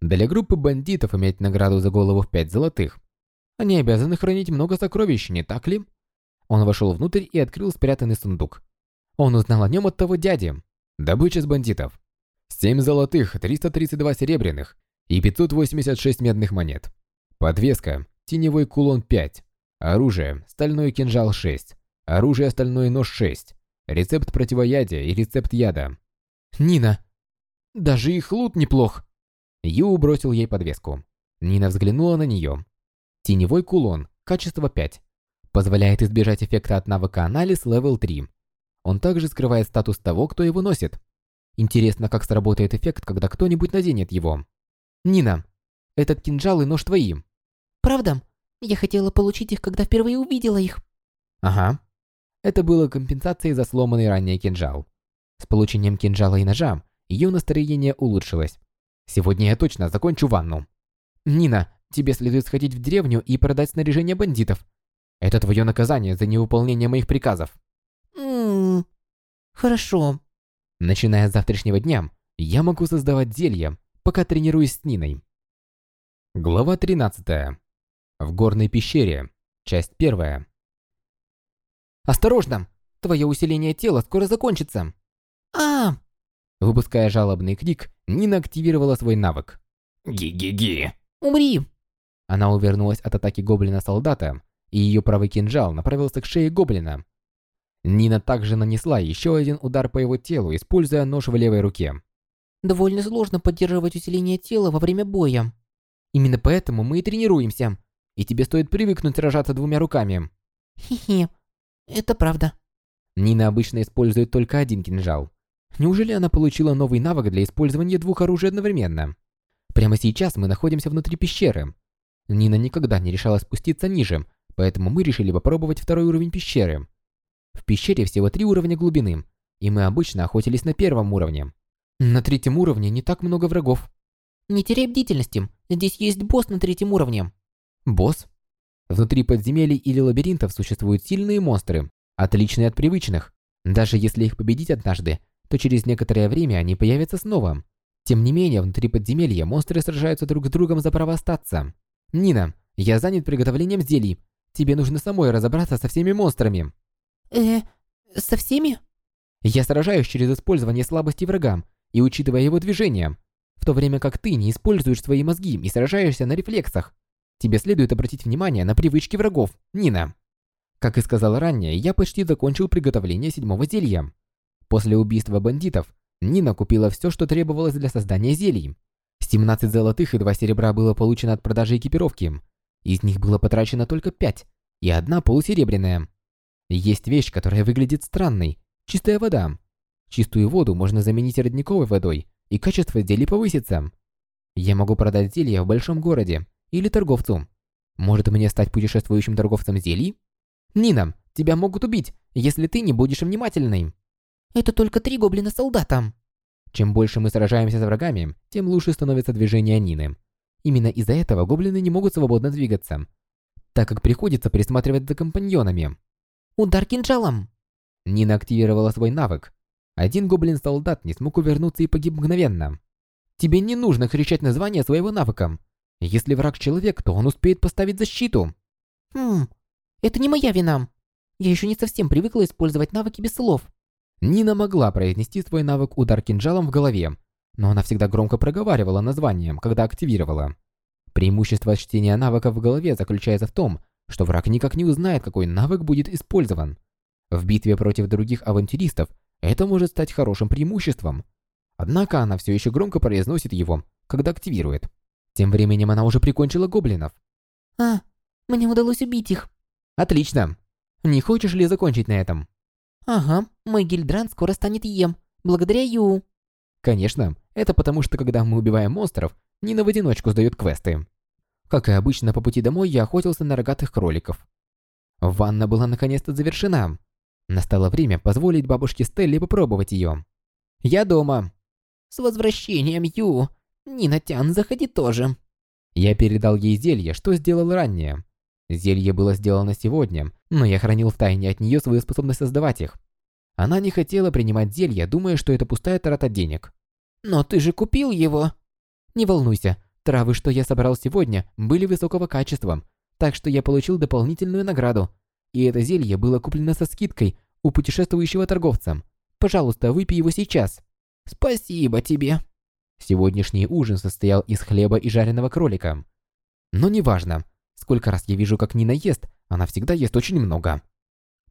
Для группы бандитов иметь награду за голову в пять золотых. Они обязаны хранить много сокровищ, не так ли? Он вошел внутрь и открыл спрятанный сундук. Он узнал о нем от того дяди. Добыча с бандитов. 7 золотых, 332 серебряных и 586 медных монет. Подвеска. Теневой кулон 5. Оружие. Стальной кинжал 6. Оружие стальной нож 6. Рецепт противоядия и рецепт яда. Нина. Даже их лут неплох. Ю бросил ей подвеску. Нина взглянула на нее. Теневой кулон. Качество 5. Позволяет избежать эффекта от навыка анализ level 3. Он также скрывает статус того, кто его носит. Интересно, как сработает эффект, когда кто-нибудь наденет его. Нина, этот кинжал и нож твои. Правда? Я хотела получить их, когда впервые увидела их. Ага. Это было компенсацией за сломанный ранее кинжал. С получением кинжала и ножа ее настроение улучшилось. Сегодня я точно закончу ванну. Нина, тебе следует сходить в деревню и продать снаряжение бандитов. Это твое наказание за невыполнение моих приказов. Ммм, хорошо. Начиная с завтрашнего дня, я могу создавать зелья, пока тренируюсь с Ниной. Глава 13. В горной пещере. Часть 1. «Осторожно! Твое усиление тела скоро закончится!» а Выпуская жалобный крик, Нина активировала свой навык. «Ги-ги-ги!» «Умри!» Она увернулась от атаки гоблина-солдата, и ее правый кинжал направился к шее гоблина. Нина также нанесла еще один удар по его телу, используя нож в левой руке. «Довольно сложно поддерживать усиление тела во время боя. Именно поэтому мы и тренируемся, и тебе стоит привыкнуть сражаться двумя руками». «Хе-хе, это правда». Нина обычно использует только один кинжал. Неужели она получила новый навык для использования двух оружий одновременно? Прямо сейчас мы находимся внутри пещеры. Нина никогда не решала спуститься ниже, поэтому мы решили попробовать второй уровень пещеры. В пещере всего три уровня глубины, и мы обычно охотились на первом уровне. На третьем уровне не так много врагов. Не теряй бдительности, здесь есть босс на третьем уровне. Босс? Внутри подземелий или лабиринтов существуют сильные монстры, отличные от привычных. Даже если их победить однажды, то через некоторое время они появятся снова. Тем не менее, внутри подземелья монстры сражаются друг с другом за право остаться. Нина, я занят приготовлением зелий. Тебе нужно самой разобраться со всеми монстрами. Э, со всеми? Я сражаюсь через использование слабости врага и учитывая его движения, в то время как ты не используешь свои мозги и сражаешься на рефлексах. Тебе следует обратить внимание на привычки врагов, Нина. Как и сказал ранее, я почти закончил приготовление седьмого зелья. После убийства бандитов, Нина купила все, что требовалось для создания зелий. 17 золотых и 2 серебра было получено от продажи экипировки. Из них было потрачено только 5, и одна полусеребряная. Есть вещь, которая выглядит странной. Чистая вода. Чистую воду можно заменить родниковой водой, и качество зелий повысится. Я могу продать зелья в большом городе или торговцу. Может мне стать путешествующим торговцем зелий? Нина, тебя могут убить, если ты не будешь внимательной. Это только три гоблина-солдата. Чем больше мы сражаемся с врагами, тем лучше становится движение Нины. Именно из-за этого гоблины не могут свободно двигаться, так как приходится присматривать за компаньонами. Удар кинжалом. Нина активировала свой навык. Один гоблин-солдат не смог увернуться и погиб мгновенно. Тебе не нужно кричать название своего навыка. Если враг человек, то он успеет поставить защиту. Хм, это не моя вина. Я еще не совсем привыкла использовать навыки без слов. Нина могла произнести свой навык удар кинжалом в голове, но она всегда громко проговаривала названием, когда активировала. Преимущество чтения навыков в голове заключается в том, что враг никак не узнает, какой навык будет использован. В битве против других авантюристов это может стать хорошим преимуществом. Однако она все еще громко произносит его, когда активирует. Тем временем она уже прикончила гоблинов. «А, мне удалось убить их». «Отлично. Не хочешь ли закончить на этом?» «Ага, мой гильдран скоро станет Ем, благодаря Ю». Конечно, это потому что когда мы убиваем монстров, Нина в одиночку сдает квесты. Как и обычно, по пути домой я охотился на рогатых кроликов. Ванна была наконец-то завершена. Настало время позволить бабушке Стелле попробовать ее. Я дома. С возвращением, Ю. Нина Тян, заходи тоже. Я передал ей зелье, что сделал ранее. Зелье было сделано сегодня, но я хранил в тайне от нее свою способность создавать их. Она не хотела принимать зелье, думая, что это пустая трата денег. «Но ты же купил его!» «Не волнуйся, Травы, что я собрал сегодня, были высокого качества, так что я получил дополнительную награду. И это зелье было куплено со скидкой у путешествующего торговца. Пожалуйста, выпей его сейчас. Спасибо тебе. Сегодняшний ужин состоял из хлеба и жареного кролика. Но неважно, сколько раз я вижу, как Нина ест, она всегда ест очень много.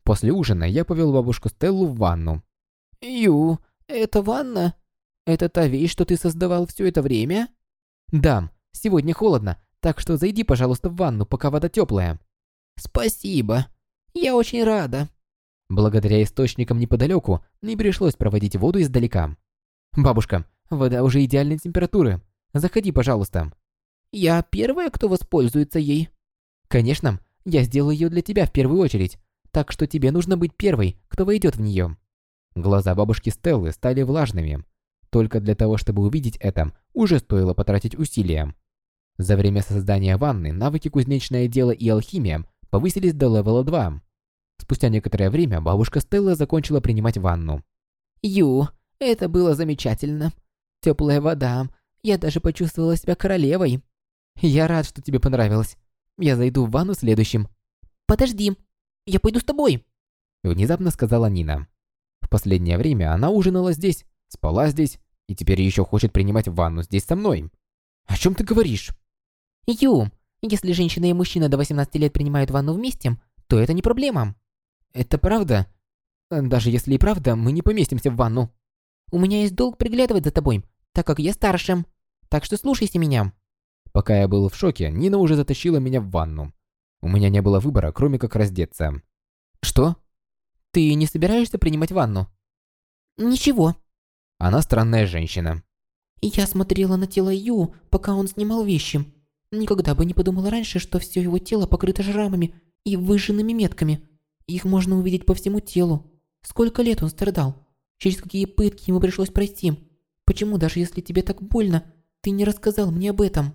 После ужина я повел бабушку Стеллу в ванну. «Ю, это ванна? Это та вещь, что ты создавал все это время?» «Да, сегодня холодно, так что зайди, пожалуйста, в ванну, пока вода теплая». «Спасибо. Я очень рада». Благодаря источникам неподалеку не пришлось проводить воду издалека. «Бабушка, вода уже идеальной температуры. Заходи, пожалуйста». «Я первая, кто воспользуется ей?» «Конечно, я сделал ее для тебя в первую очередь, так что тебе нужно быть первой, кто войдет в нее». Глаза бабушки Стеллы стали влажными. Только для того, чтобы увидеть это, уже стоило потратить усилия. За время создания ванны навыки кузнечное дело и алхимия повысились до левела 2. Спустя некоторое время бабушка Стелла закончила принимать ванну. «Ю, это было замечательно. Теплая вода. Я даже почувствовала себя королевой». Я рад, что тебе понравилось. Я зайду в ванну следующим. Подожди, я пойду с тобой. Внезапно сказала Нина. В последнее время она ужинала здесь, спала здесь и теперь еще хочет принимать ванну здесь со мной. О чем ты говоришь? Ю, если женщина и мужчина до 18 лет принимают ванну вместе, то это не проблема. Это правда? Даже если и правда, мы не поместимся в ванну. У меня есть долг приглядывать за тобой, так как я старше. Так что слушайся меня. Пока я был в шоке, Нина уже затащила меня в ванну. У меня не было выбора, кроме как раздеться. Что? Ты не собираешься принимать ванну? Ничего. Она странная женщина. Я смотрела на тело Ю, пока он снимал вещи. Никогда бы не подумала раньше, что все его тело покрыто шрамами и выжженными метками. Их можно увидеть по всему телу. Сколько лет он страдал? Через какие пытки ему пришлось пройти? Почему, даже если тебе так больно, ты не рассказал мне об этом?»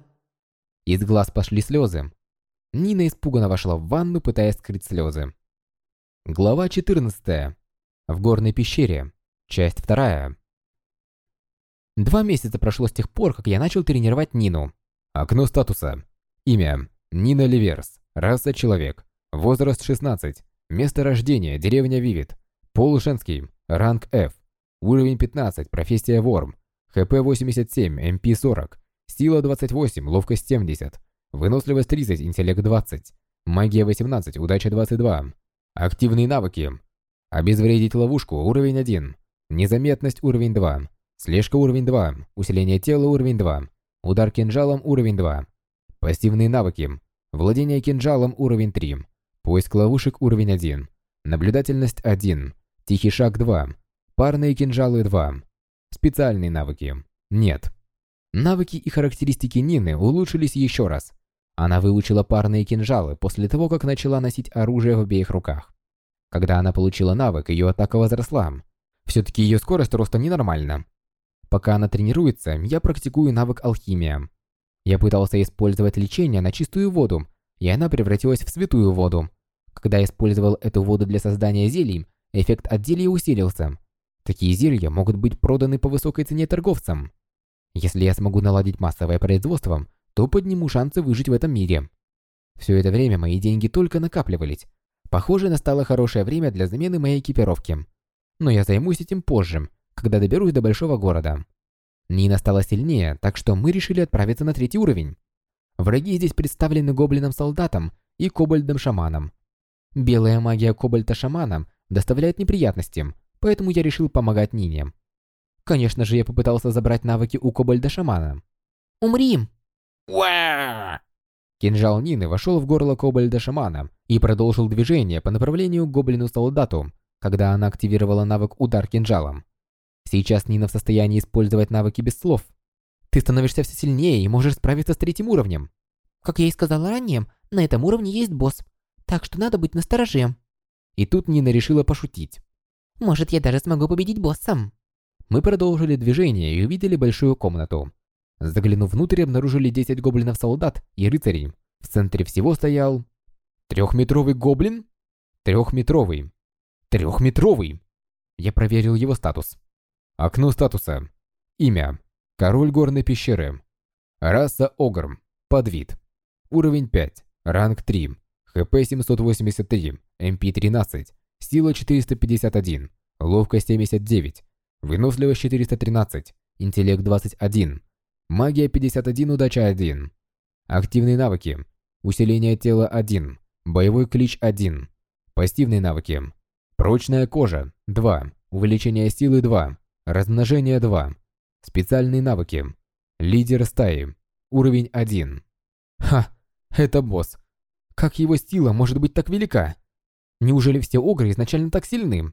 Из глаз пошли слезы. Нина испуганно вошла в ванну, пытаясь скрыть слезы. Глава 14. В горной пещере. Часть 2. Два месяца прошло с тех пор, как я начал тренировать Нину. Окно статуса. Имя. Нина Ливерс. Раса человек. Возраст 16. Место рождения. Деревня Вивит. Пол женский. Ранг F. Уровень 15. Профессия Ворм. ХП 87. МП 40. Сила 28. Ловкость 70. Выносливость 30. Интеллект 20. Магия 18. Удача 22. Активные навыки. Обезвредить ловушку. Уровень 1. Незаметность. Уровень 2. Слежка. Уровень 2. Усиление тела. Уровень 2. Удар кинжалом. Уровень 2. Пассивные навыки. Владение кинжалом. Уровень 3. Поиск ловушек. Уровень 1. Наблюдательность 1. Тихий шаг 2. Парные кинжалы 2. Специальные навыки. Нет. Навыки и характеристики Нины улучшились еще раз. Она выучила парные кинжалы после того, как начала носить оружие в обеих руках. Когда она получила навык, ее атака возросла. Все-таки ее скорость роста ненормальна. Пока она тренируется, я практикую навык алхимия. Я пытался использовать лечение на чистую воду, и она превратилась в святую воду. Когда я использовал эту воду для создания зелий, эффект от зелья усилился. Такие зелья могут быть проданы по высокой цене торговцам. Если я смогу наладить массовое производство, то подниму шансы выжить в этом мире. Все это время мои деньги только накапливались. Похоже, настало хорошее время для замены моей экипировки. Но я займусь этим позже, когда доберусь до большого города. Нина стала сильнее, так что мы решили отправиться на третий уровень. Враги здесь представлены гоблином-солдатом и кобальдом-шаманом. Белая магия кобальта-шамана доставляет неприятности, поэтому я решил помогать Нине. Конечно же, я попытался забрать навыки у кобальда-шамана. «Умри!» Кинжал Нины вошел в горло кобальда-шамана и продолжил движение по направлению к гоблину-солдату, когда она активировала навык «Удар кинжалом». Сейчас Нина в состоянии использовать навыки без слов. Ты становишься все сильнее и можешь справиться с третьим уровнем. Как я и сказала ранее, на этом уровне есть босс, так что надо быть настороже. И тут Нина решила пошутить. Может, я даже смогу победить босса. Мы продолжили движение и увидели большую комнату. Заглянув внутрь, обнаружили 10 гоблинов-солдат и рыцарей. В центре всего стоял... Трехметровый гоблин? Трехметровый. Трехметровый! Я проверил его статус. Окно статуса. Имя. Король горной пещеры. Раса Огр. Подвид. Уровень 5. Ранг 3. ХП 783. МП 13. Сила 451, ловкость 79, выносливость 413, интеллект 21, магия 51, удача 1. Активные навыки. Усиление тела 1, боевой клич 1. Пассивные навыки. Прочная кожа 2, увеличение силы 2, размножение 2. Специальные навыки. Лидер стаи. Уровень 1. Ха, это босс. Как его сила может быть так велика? Неужели все огры изначально так сильны?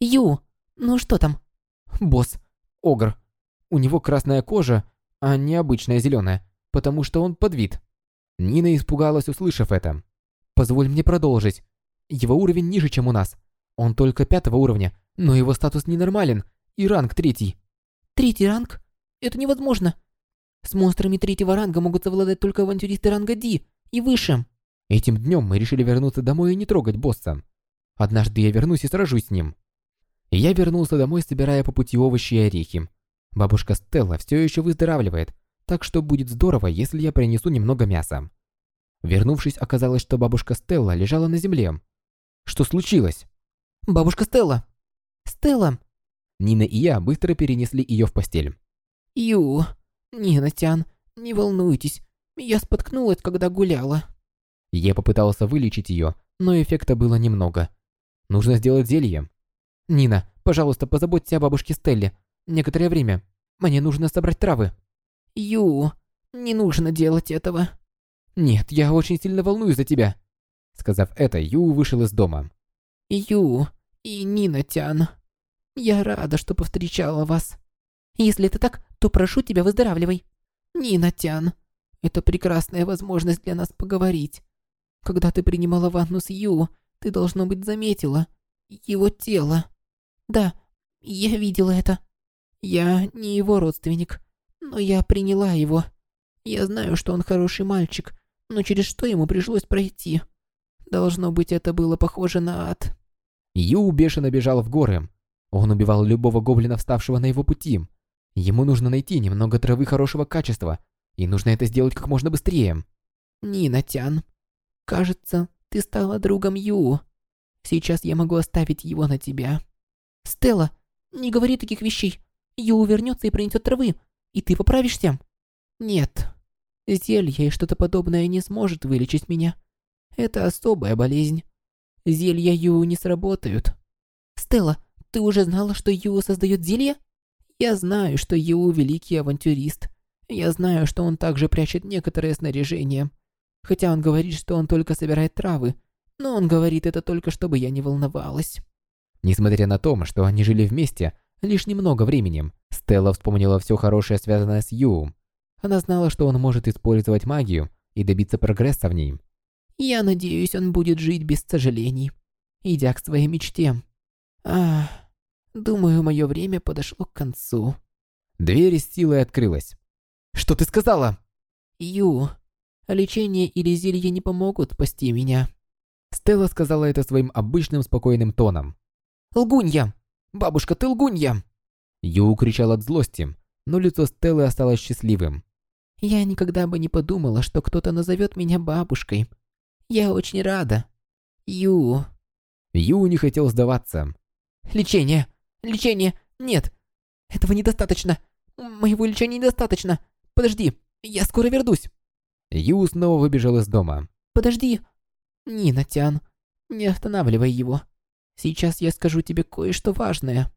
Ю, ну что там? Босс, огр. У него красная кожа, а не обычная зеленая, потому что он подвид. Нина испугалась, услышав это. Позволь мне продолжить. Его уровень ниже, чем у нас. Он только пятого уровня, но его статус ненормален и ранг третий. Третий ранг? Это невозможно. С монстрами третьего ранга могут совладать только авантюристы ранга D и выше. Этим днем мы решили вернуться домой и не трогать босса. Однажды я вернусь и сражусь с ним. Я вернулся домой, собирая по пути овощи и орехи. Бабушка Стелла все еще выздоравливает, так что будет здорово, если я принесу немного мяса. Вернувшись, оказалось, что бабушка Стелла лежала на земле. Что случилось? Бабушка Стелла! Стелла! Нина и я быстро перенесли ее в постель. Ю, Нина Тян, не волнуйтесь, я споткнулась, когда гуляла. Я попытался вылечить ее, но эффекта было немного. Нужно сделать зелье. Нина, пожалуйста, позаботься о бабушке Стелле. Некоторое время. Мне нужно собрать травы. Ю, не нужно делать этого. Нет, я очень сильно волнуюсь за тебя. Сказав это, Ю вышел из дома. Ю и Нина Тян, я рада, что повстречала вас. Если это так, то прошу тебя, выздоравливай. Нина Тян, это прекрасная возможность для нас поговорить. Когда ты принимала ванну с Ю, ты, должно быть, заметила его тело. Да, я видела это. Я не его родственник, но я приняла его. Я знаю, что он хороший мальчик, но через что ему пришлось пройти? Должно быть, это было похоже на ад. Ю бешено бежал в горы. Он убивал любого гоблина, вставшего на его пути. Ему нужно найти немного травы хорошего качества, и нужно это сделать как можно быстрее. Нина Тян, кажется, ты стала другом Ю. Сейчас я могу оставить его на тебя. Стелла, не говори таких вещей. Ю вернется и принесет травы, и ты поправишься. Нет, зелье и что-то подобное не сможет вылечить меня. Это особая болезнь. Зелья Ю не сработают. Стелла, ты уже знала, что Ю создает зелья? Я знаю, что Ю великий авантюрист. Я знаю, что он также прячет некоторое снаряжение. Хотя он говорит, что он только собирает травы, но он говорит это только, чтобы я не волновалась. Несмотря на то, что они жили вместе лишь немного времени, Стелла вспомнила все хорошее, связанное с Ю. Она знала, что он может использовать магию и добиться прогресса в ней. Я надеюсь, он будет жить без сожалений, идя к своей мечте. Ах, думаю, мое время подошло к концу. Дверь с силой открылась. «Что ты сказала?» Ю, лечение или зелье не помогут спасти меня. Стелла сказала это своим обычным спокойным тоном. «Лгунья! Бабушка, ты лгунья!» Ю кричал от злости, но лицо Стеллы осталось счастливым. «Я никогда бы не подумала, что кто-то назовет меня бабушкой. Я очень рада. Ю...» Ю не хотел сдаваться. «Лечение! Лечение! Нет! Этого недостаточно! Моего лечения недостаточно! Подожди, я скоро вернусь!» Ю снова выбежал из дома. «Подожди! Нина Тян, не останавливай его. Сейчас я скажу тебе кое-что важное».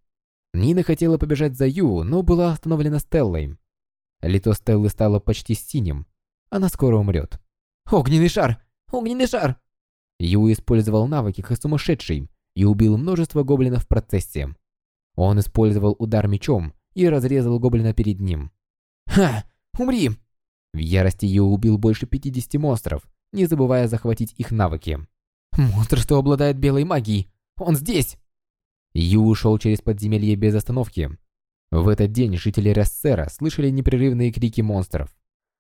Нина хотела побежать за Ю, но была остановлена Стеллой. Лицо Стеллы стало почти синим. Она скоро умрет. «Огненный шар! Огненный шар!» Ю использовал навыки как сумасшедший и убил множество гоблинов в процессе. Он использовал удар мечом и разрезал гоблина перед ним. «Ха! Умри!» В ярости Ю убил больше 50 монстров, не забывая захватить их навыки. «Монстр, что обладает белой магией! Он здесь!» Ю ушел через подземелье без остановки. В этот день жители Рассера слышали непрерывные крики монстров.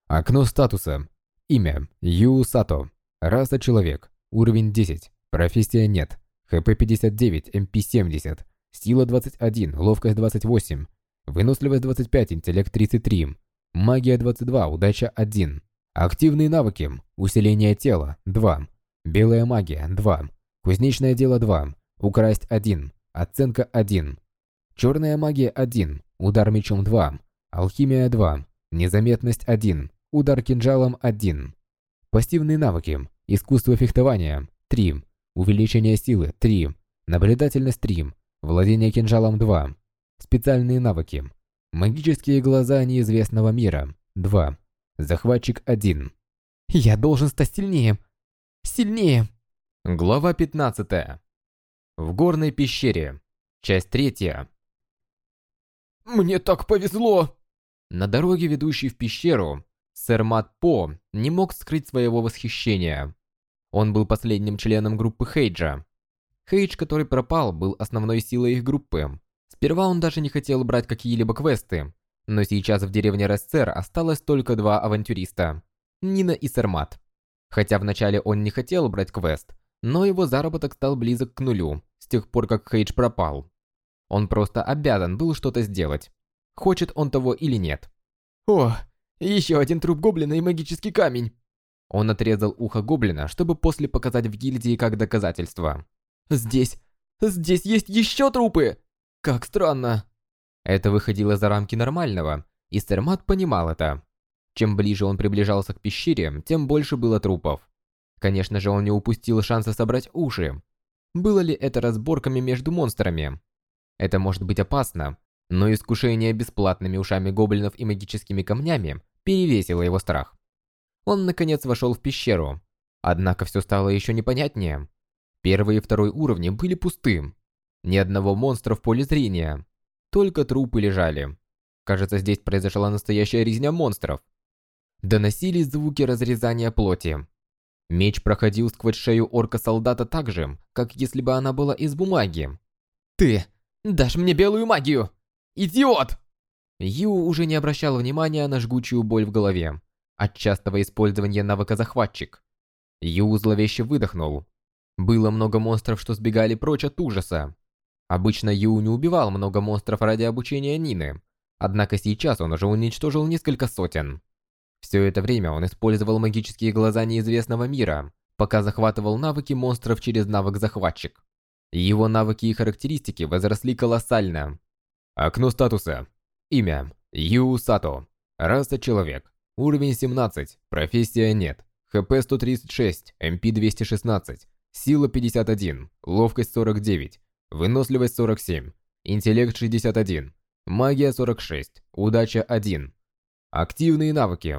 Окно статуса. Имя. Ю Сато. Раса человек. Уровень 10. Профессия нет. ХП 59, МП 70. Сила 21, ловкость 28. Выносливость 25, интеллект 33. Магия 22, удача 1. Активные навыки. Усиление тела 2. Белая магия 2. Кузнечное дело 2. Украсть 1. Оценка 1. Черная магия 1. Удар мечом 2. Алхимия 2. Незаметность 1. Удар кинжалом 1. Пассивные навыки. Искусство фехтования 3. Увеличение силы 3. Наблюдательность 3. Владение кинжалом 2. Специальные навыки. Магические глаза неизвестного мира 2. Захватчик 1. Я должен стать сильнее. Сильнее. Глава 15. В горной пещере. Часть третья. Мне так повезло. На дороге, ведущей в пещеру, сэр Мат По не мог скрыть своего восхищения. Он был последним членом группы Хейджа. Хейдж, который пропал, был основной силой их группы. Сперва он даже не хотел брать какие-либо квесты, но сейчас в деревне Рессер осталось только два авантюриста – Нина и Сэрмат. Хотя вначале он не хотел брать квест, но его заработок стал близок к нулю с тех пор, как Хейдж пропал. Он просто обязан был что-то сделать. Хочет он того или нет. О, Еще один труп гоблина и магический камень. Он отрезал ухо гоблина, чтобы после показать в гильдии как доказательство. Здесь, здесь есть еще трупы! Как странно. Это выходило за рамки нормального, и Стермат понимал это. Чем ближе он приближался к пещере, тем больше было трупов. Конечно же, он не упустил шанса собрать уши. Было ли это разборками между монстрами? Это может быть опасно, но искушение бесплатными ушами гоблинов и магическими камнями перевесило его страх. Он, наконец, вошел в пещеру. Однако все стало еще непонятнее. Первый и второй уровни были пусты. Ни одного монстра в поле зрения. Только трупы лежали. Кажется, здесь произошла настоящая резня монстров. Доносились звуки разрезания плоти. Меч проходил сквозь шею орка-солдата так же, как если бы она была из бумаги. «Ты дашь мне белую магию! Идиот!» Ю уже не обращал внимания на жгучую боль в голове от частого использования навыка «Захватчик». Ю зловеще выдохнул. Было много монстров, что сбегали прочь от ужаса. Обычно Ю не убивал много монстров ради обучения Нины, однако сейчас он уже уничтожил несколько сотен. Все это время он использовал магические глаза неизвестного мира, пока захватывал навыки монстров через навык захватчик. Его навыки и характеристики возросли колоссально. Окно статуса. Имя. Ю Сато. Раса человек. Уровень 17. Профессия нет. ХП 136. МП 216. Сила 51. Ловкость 49. Выносливость 47. Интеллект 61. Магия 46. Удача 1. Активные навыки.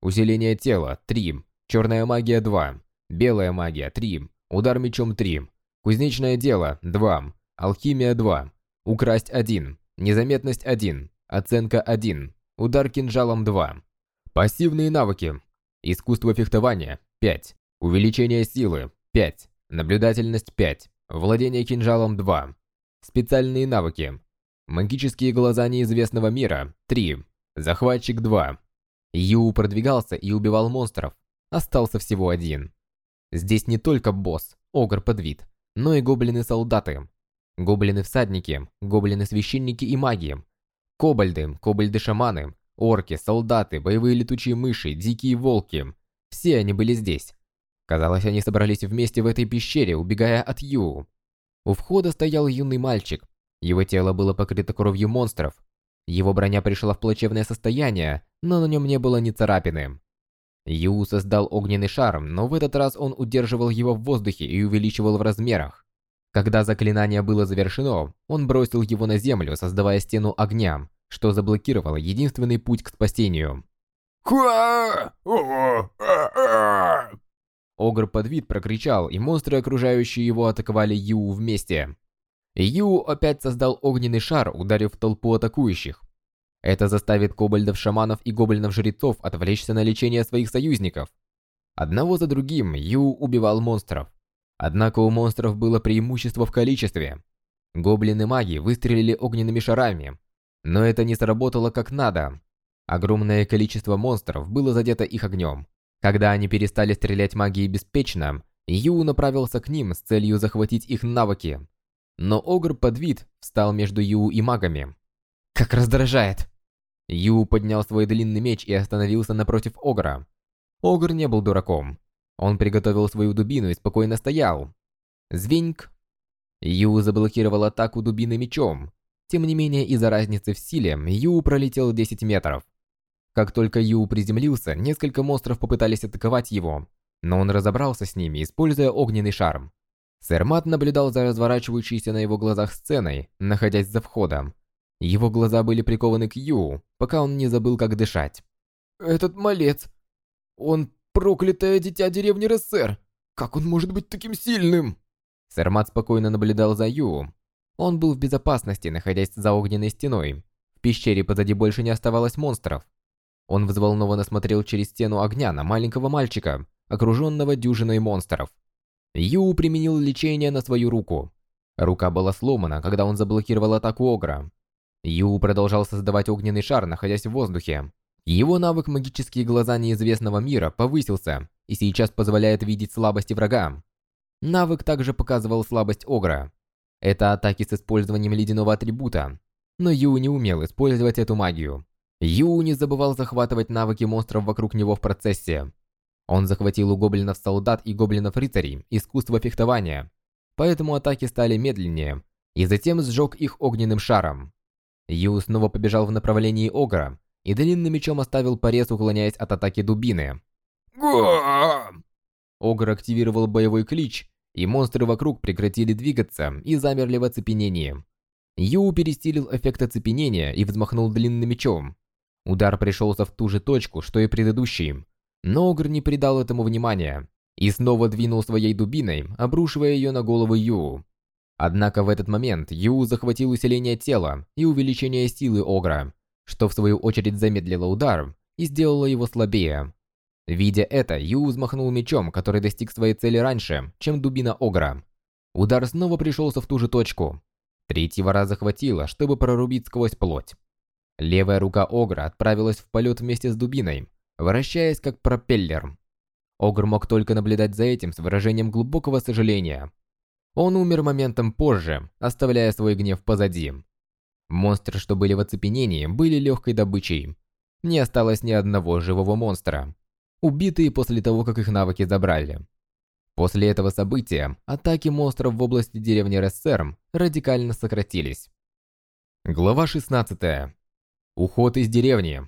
Усиление тела 3. Черная магия 2. Белая магия 3. Удар мечом 3. Кузнечное дело 2. Алхимия 2. Украсть 1. Незаметность 1. Оценка 1. Удар кинжалом 2. Пассивные навыки. Искусство фехтования 5. Увеличение силы 5. Наблюдательность 5. Владение кинжалом 2. Специальные навыки. Магические глаза неизвестного мира 3. Захватчик 2. Ю продвигался и убивал монстров. Остался всего один. Здесь не только босс, огр под вид, но и гоблины-солдаты. Гоблины-всадники, гоблины-священники и маги. Кобальды, кобальды-шаманы, орки, солдаты, боевые летучие мыши, дикие волки. Все они были здесь. Казалось, они собрались вместе в этой пещере, убегая от Ю. У входа стоял юный мальчик. Его тело было покрыто кровью монстров, его броня пришла в плачевное состояние, но на нем не было ни царапины. Ю создал огненный шар, но в этот раз он удерживал его в воздухе и увеличивал в размерах. Когда заклинание было завершено, он бросил его на землю, создавая стену огня, что заблокировало единственный путь к спасению. Огр под вид прокричал, и монстры, окружающие его, атаковали Ю вместе. Ю опять создал огненный шар, ударив толпу атакующих. Это заставит кобальдов-шаманов и гоблинов-жрецов отвлечься на лечение своих союзников. Одного за другим Ю убивал монстров. Однако у монстров было преимущество в количестве. Гоблины-маги выстрелили огненными шарами, но это не сработало как надо. Огромное количество монстров было задето их огнем. Когда они перестали стрелять магией беспечно, Ю направился к ним с целью захватить их навыки. Но Огр под вид встал между Ю и магами. Как раздражает! Ю поднял свой длинный меч и остановился напротив Огра. Огр не был дураком. Он приготовил свою дубину и спокойно стоял. Звеньк. Ю заблокировал атаку дубины мечом. Тем не менее, из-за разницы в силе, Ю пролетел 10 метров. Как только Ю приземлился, несколько монстров попытались атаковать его, но он разобрался с ними, используя огненный шарм. Сэр Мат наблюдал за разворачивающейся на его глазах сценой, находясь за входом. Его глаза были прикованы к Ю, пока он не забыл, как дышать. «Этот малец! Он проклятое дитя деревни Рессер! Как он может быть таким сильным?» Сэр Мат спокойно наблюдал за Ю. Он был в безопасности, находясь за огненной стеной. В пещере позади больше не оставалось монстров. Он взволнованно смотрел через стену огня на маленького мальчика, окруженного дюжиной монстров. Ю применил лечение на свою руку. Рука была сломана, когда он заблокировал атаку Огра. Ю продолжал создавать огненный шар, находясь в воздухе. Его навык магические глаза неизвестного мира повысился и сейчас позволяет видеть слабости врага. Навык также показывал слабость Огра. Это атаки с использованием ледяного атрибута. Но Ю не умел использовать эту магию. Ю не забывал захватывать навыки монстров вокруг него в процессе. Он захватил у гоблинов солдат и гоблинов рыцарей искусство фехтования, поэтому атаки стали медленнее, и затем сжег их огненным шаром. Ю снова побежал в направлении Огра и длинным мечом оставил порез, уклоняясь от атаки дубины. Огр активировал боевой клич, и монстры вокруг прекратили двигаться и замерли в оцепенении. Ю перестилил эффект оцепенения и взмахнул длинным мечом. Удар пришелся в ту же точку, что и предыдущий, но Огр не придал этому внимания и снова двинул своей дубиной, обрушивая ее на голову Ю. Однако в этот момент Ю захватил усиление тела и увеличение силы Огра, что в свою очередь замедлило удар и сделало его слабее. Видя это, Ю взмахнул мечом, который достиг своей цели раньше, чем дубина Огра. Удар снова пришелся в ту же точку. Третьего раза хватило, чтобы прорубить сквозь плоть. Левая рука Огра отправилась в полет вместе с дубиной, вращаясь как пропеллер. Огр мог только наблюдать за этим с выражением глубокого сожаления. Он умер моментом позже, оставляя свой гнев позади. Монстры, что были в оцепенении, были легкой добычей. Не осталось ни одного живого монстра, убитые после того, как их навыки забрали. После этого события атаки монстров в области деревни Рессерм радикально сократились. Глава 16. Уход из деревни.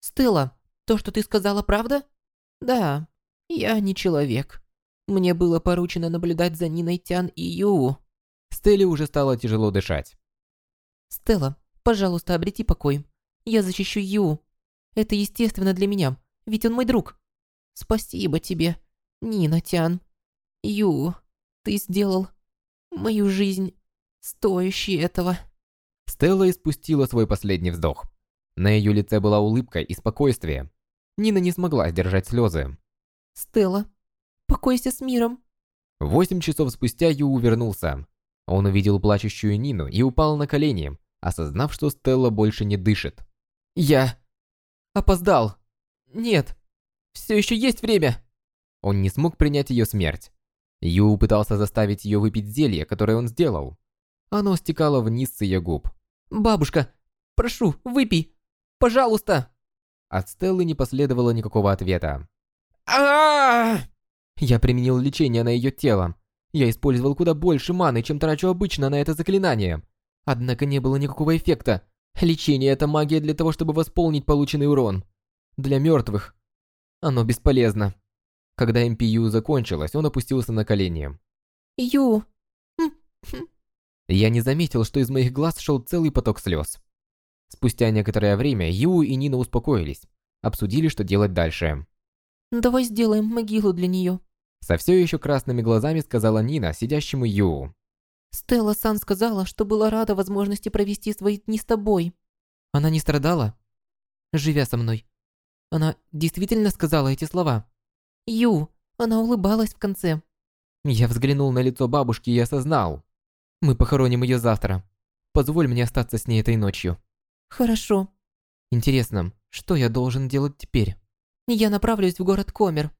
Стелла, то, что ты сказала, правда? Да, я не человек. Мне было поручено наблюдать за Ниной Тян и Ю. Стелле уже стало тяжело дышать. Стелла, пожалуйста, обрети покой. Я защищу Ю. Это естественно для меня, ведь он мой друг. Спасибо тебе, Нина Тян. Ю, ты сделал мою жизнь стоящей этого. Стелла испустила свой последний вздох. На ее лице была улыбка и спокойствие. Нина не смогла сдержать слезы. Стелла, покойся с миром. Восемь часов спустя Ю вернулся. Он увидел плачущую Нину и упал на колени, осознав, что Стелла больше не дышит. «Я... опоздал. Нет, все еще есть время». Он не смог принять ее смерть. Ю пытался заставить ее выпить зелье, которое он сделал. Оно стекало вниз с ее губ. «Бабушка, прошу, выпей. Пожалуйста!» От Стеллы не последовало никакого ответа. а Я применил лечение на ее тело. Я использовал куда больше маны, чем трачу обычно на это заклинание. Однако не было никакого эффекта. Лечение – это магия для того, чтобы восполнить полученный урон. Для мертвых. Оно бесполезно. Когда МПЮ закончилось, он опустился на колени. Ю. Я не заметил, что из моих глаз шел целый поток слез. Спустя некоторое время Ю и Нина успокоились, обсудили, что делать дальше. «Давай сделаем могилу для нее», со все еще красными глазами сказала Нина, сидящему Ю. «Стелла Сан сказала, что была рада возможности провести свои дни с тобой». Она не страдала, живя со мной. Она действительно сказала эти слова. «Ю, она улыбалась в конце». Я взглянул на лицо бабушки и осознал. Мы похороним ее завтра. Позволь мне остаться с ней этой ночью. Хорошо. Интересно, что я должен делать теперь? Я направлюсь в город Комер.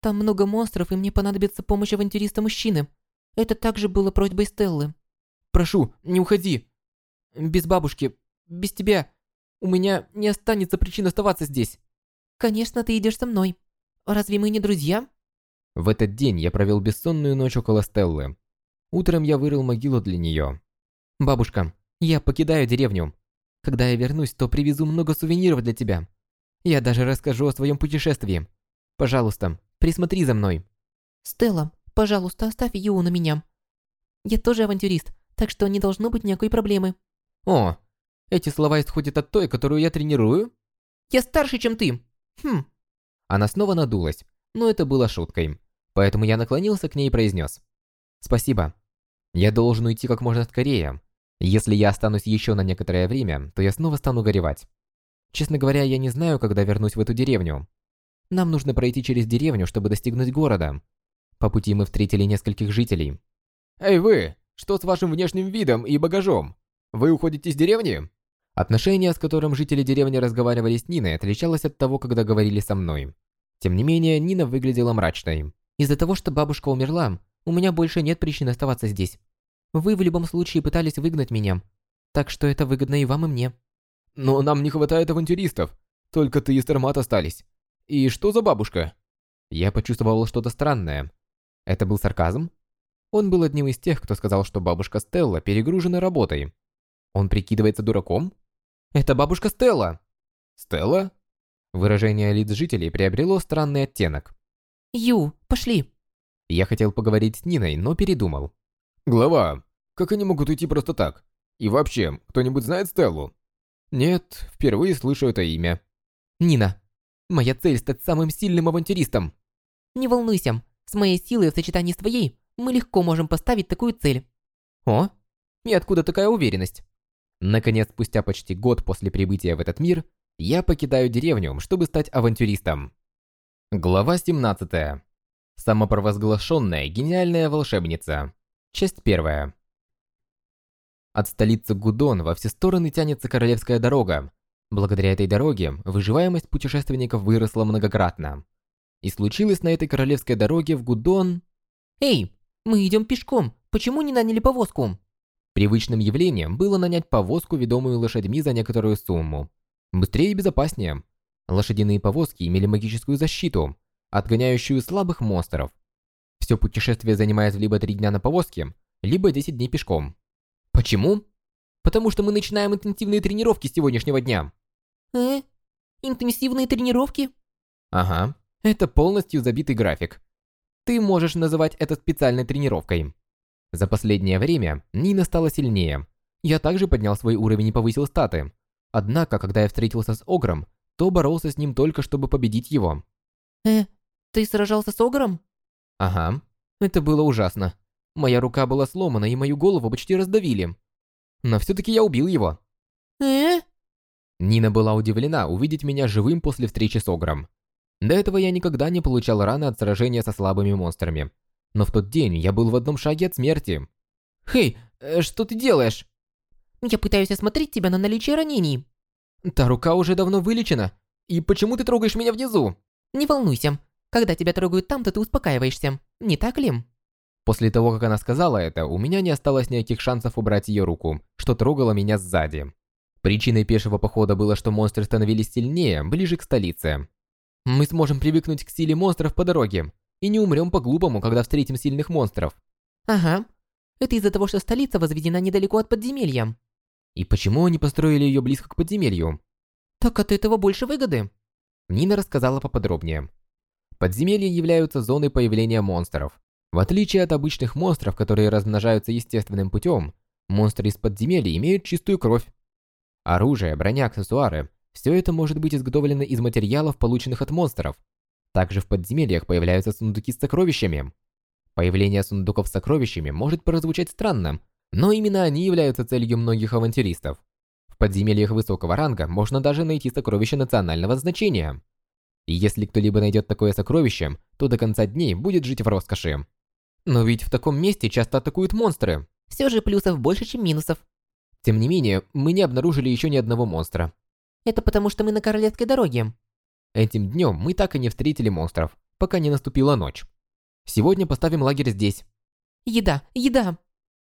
Там много монстров, и мне понадобится помощь авантюриста-мужчины. Это также было просьбой Стеллы. Прошу, не уходи. Без бабушки, без тебя, у меня не останется причин оставаться здесь. Конечно, ты идешь со мной. Разве мы не друзья? В этот день я провел бессонную ночь около Стеллы. Утром я вырыл могилу для нее. «Бабушка, я покидаю деревню. Когда я вернусь, то привезу много сувениров для тебя. Я даже расскажу о своем путешествии. Пожалуйста, присмотри за мной». «Стелла, пожалуйста, оставь Ю на меня. Я тоже авантюрист, так что не должно быть никакой проблемы». «О, эти слова исходят от той, которую я тренирую?» «Я старше, чем ты. Хм». Она снова надулась, но это было шуткой. Поэтому я наклонился к ней и произнес. «Спасибо. Я должен уйти как можно скорее. Если я останусь еще на некоторое время, то я снова стану горевать. Честно говоря, я не знаю, когда вернусь в эту деревню. Нам нужно пройти через деревню, чтобы достигнуть города. По пути мы встретили нескольких жителей. «Эй вы! Что с вашим внешним видом и багажом? Вы уходите из деревни?» Отношение, с которым жители деревни разговаривали с Ниной, отличалось от того, когда говорили со мной. Тем не менее, Нина выглядела мрачной. «Из-за того, что бабушка умерла, у меня больше нет причин оставаться здесь. Вы в любом случае пытались выгнать меня, так что это выгодно и вам, и мне. Но нам не хватает авантюристов. Только ты и Стермат остались. И что за бабушка? Я почувствовал что-то странное. Это был сарказм? Он был одним из тех, кто сказал, что бабушка Стелла перегружена работой. Он прикидывается дураком? Это бабушка Стелла! Стелла? Выражение лиц жителей приобрело странный оттенок. Ю, пошли. Я хотел поговорить с Ниной, но передумал. Глава, как они могут уйти просто так? И вообще, кто-нибудь знает Стеллу? Нет, впервые слышу это имя. Нина, моя цель стать самым сильным авантюристом. Не волнуйся, с моей силой в сочетании с твоей мы легко можем поставить такую цель. О, и откуда такая уверенность? Наконец, спустя почти год после прибытия в этот мир, я покидаю деревню, чтобы стать авантюристом. Глава 17. Самопровозглашенная гениальная волшебница. Часть первая. От столицы Гудон во все стороны тянется Королевская дорога. Благодаря этой дороге выживаемость путешественников выросла многократно. И случилось на этой Королевской дороге в Гудон... Эй, мы идем пешком, почему не наняли повозку? Привычным явлением было нанять повозку, ведомую лошадьми за некоторую сумму. Быстрее и безопаснее. Лошадиные повозки имели магическую защиту, отгоняющую слабых монстров. Все путешествие занимает либо 3 дня на повозке, либо 10 дней пешком. Почему? Потому что мы начинаем интенсивные тренировки с сегодняшнего дня. Э? Интенсивные тренировки? Ага. Это полностью забитый график. Ты можешь называть это специальной тренировкой. За последнее время Нина стала сильнее. Я также поднял свой уровень и повысил статы. Однако, когда я встретился с Огром, то боролся с ним только, чтобы победить его. Э, ты сражался с Огром? Ага. Это было ужасно. Моя рука была сломана, и мою голову почти раздавили. Но все-таки я убил его. Э? Нина была удивлена увидеть меня живым после встречи с Огром. До этого я никогда не получал раны от сражения со слабыми монстрами. Но в тот день я был в одном шаге от смерти. «Хей, э, что ты делаешь?» «Я пытаюсь осмотреть тебя на наличие ранений». «Та рука уже давно вылечена. И почему ты трогаешь меня внизу?» «Не волнуйся. Когда тебя трогают там-то, ты успокаиваешься. Не так ли?» После того, как она сказала это, у меня не осталось никаких шансов убрать ее руку, что трогало меня сзади. Причиной пешего похода было, что монстры становились сильнее, ближе к столице. Мы сможем привыкнуть к силе монстров по дороге и не умрем по-глупому, когда встретим сильных монстров. Ага. Это из-за того, что столица возведена недалеко от подземелья. И почему они построили ее близко к подземелью? Так от этого больше выгоды. Нина рассказала поподробнее. Подземелья являются зоной появления монстров. В отличие от обычных монстров, которые размножаются естественным путем, монстры из подземелья имеют чистую кровь. Оружие, броня, аксессуары – все это может быть изготовлено из материалов, полученных от монстров. Также в подземельях появляются сундуки с сокровищами. Появление сундуков с сокровищами может прозвучать странно, но именно они являются целью многих авантюристов. В подземельях высокого ранга можно даже найти сокровища национального значения. И если кто-либо найдет такое сокровище, то до конца дней будет жить в роскоши. Но ведь в таком месте часто атакуют монстры. Все же плюсов больше, чем минусов. Тем не менее, мы не обнаружили еще ни одного монстра. Это потому, что мы на королевской дороге. Этим днем мы так и не встретили монстров, пока не наступила ночь. Сегодня поставим лагерь здесь. Еда, еда.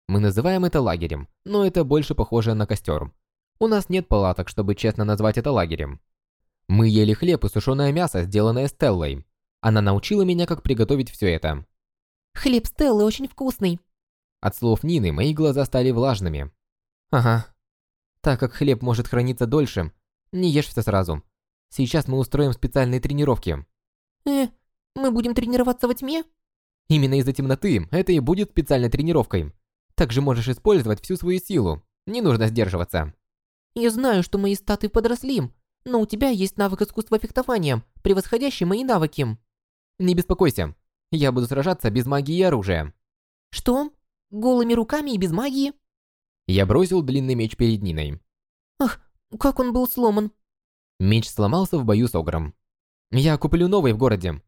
Мы называем это лагерем, но это больше похоже на костер. У нас нет палаток, чтобы честно назвать это лагерем. Мы ели хлеб и сушеное мясо, сделанное Стеллой. Она научила меня, как приготовить все это. Хлеб Стеллы очень вкусный. От слов Нины мои глаза стали влажными. Ага. Так как хлеб может храниться дольше, не ешь все сразу. Сейчас мы устроим специальные тренировки. Э, мы будем тренироваться во тьме? Именно из-за темноты это и будет специальной тренировкой. Также можешь использовать всю свою силу. Не нужно сдерживаться. Я знаю, что мои статы подросли, но у тебя есть навык искусства фехтования, превосходящий мои навыки. Не беспокойся. Я буду сражаться без магии и оружия. Что? Голыми руками и без магии? Я бросил длинный меч перед Ниной. Ах, как он был сломан. Меч сломался в бою с Огром. Я куплю новый в городе.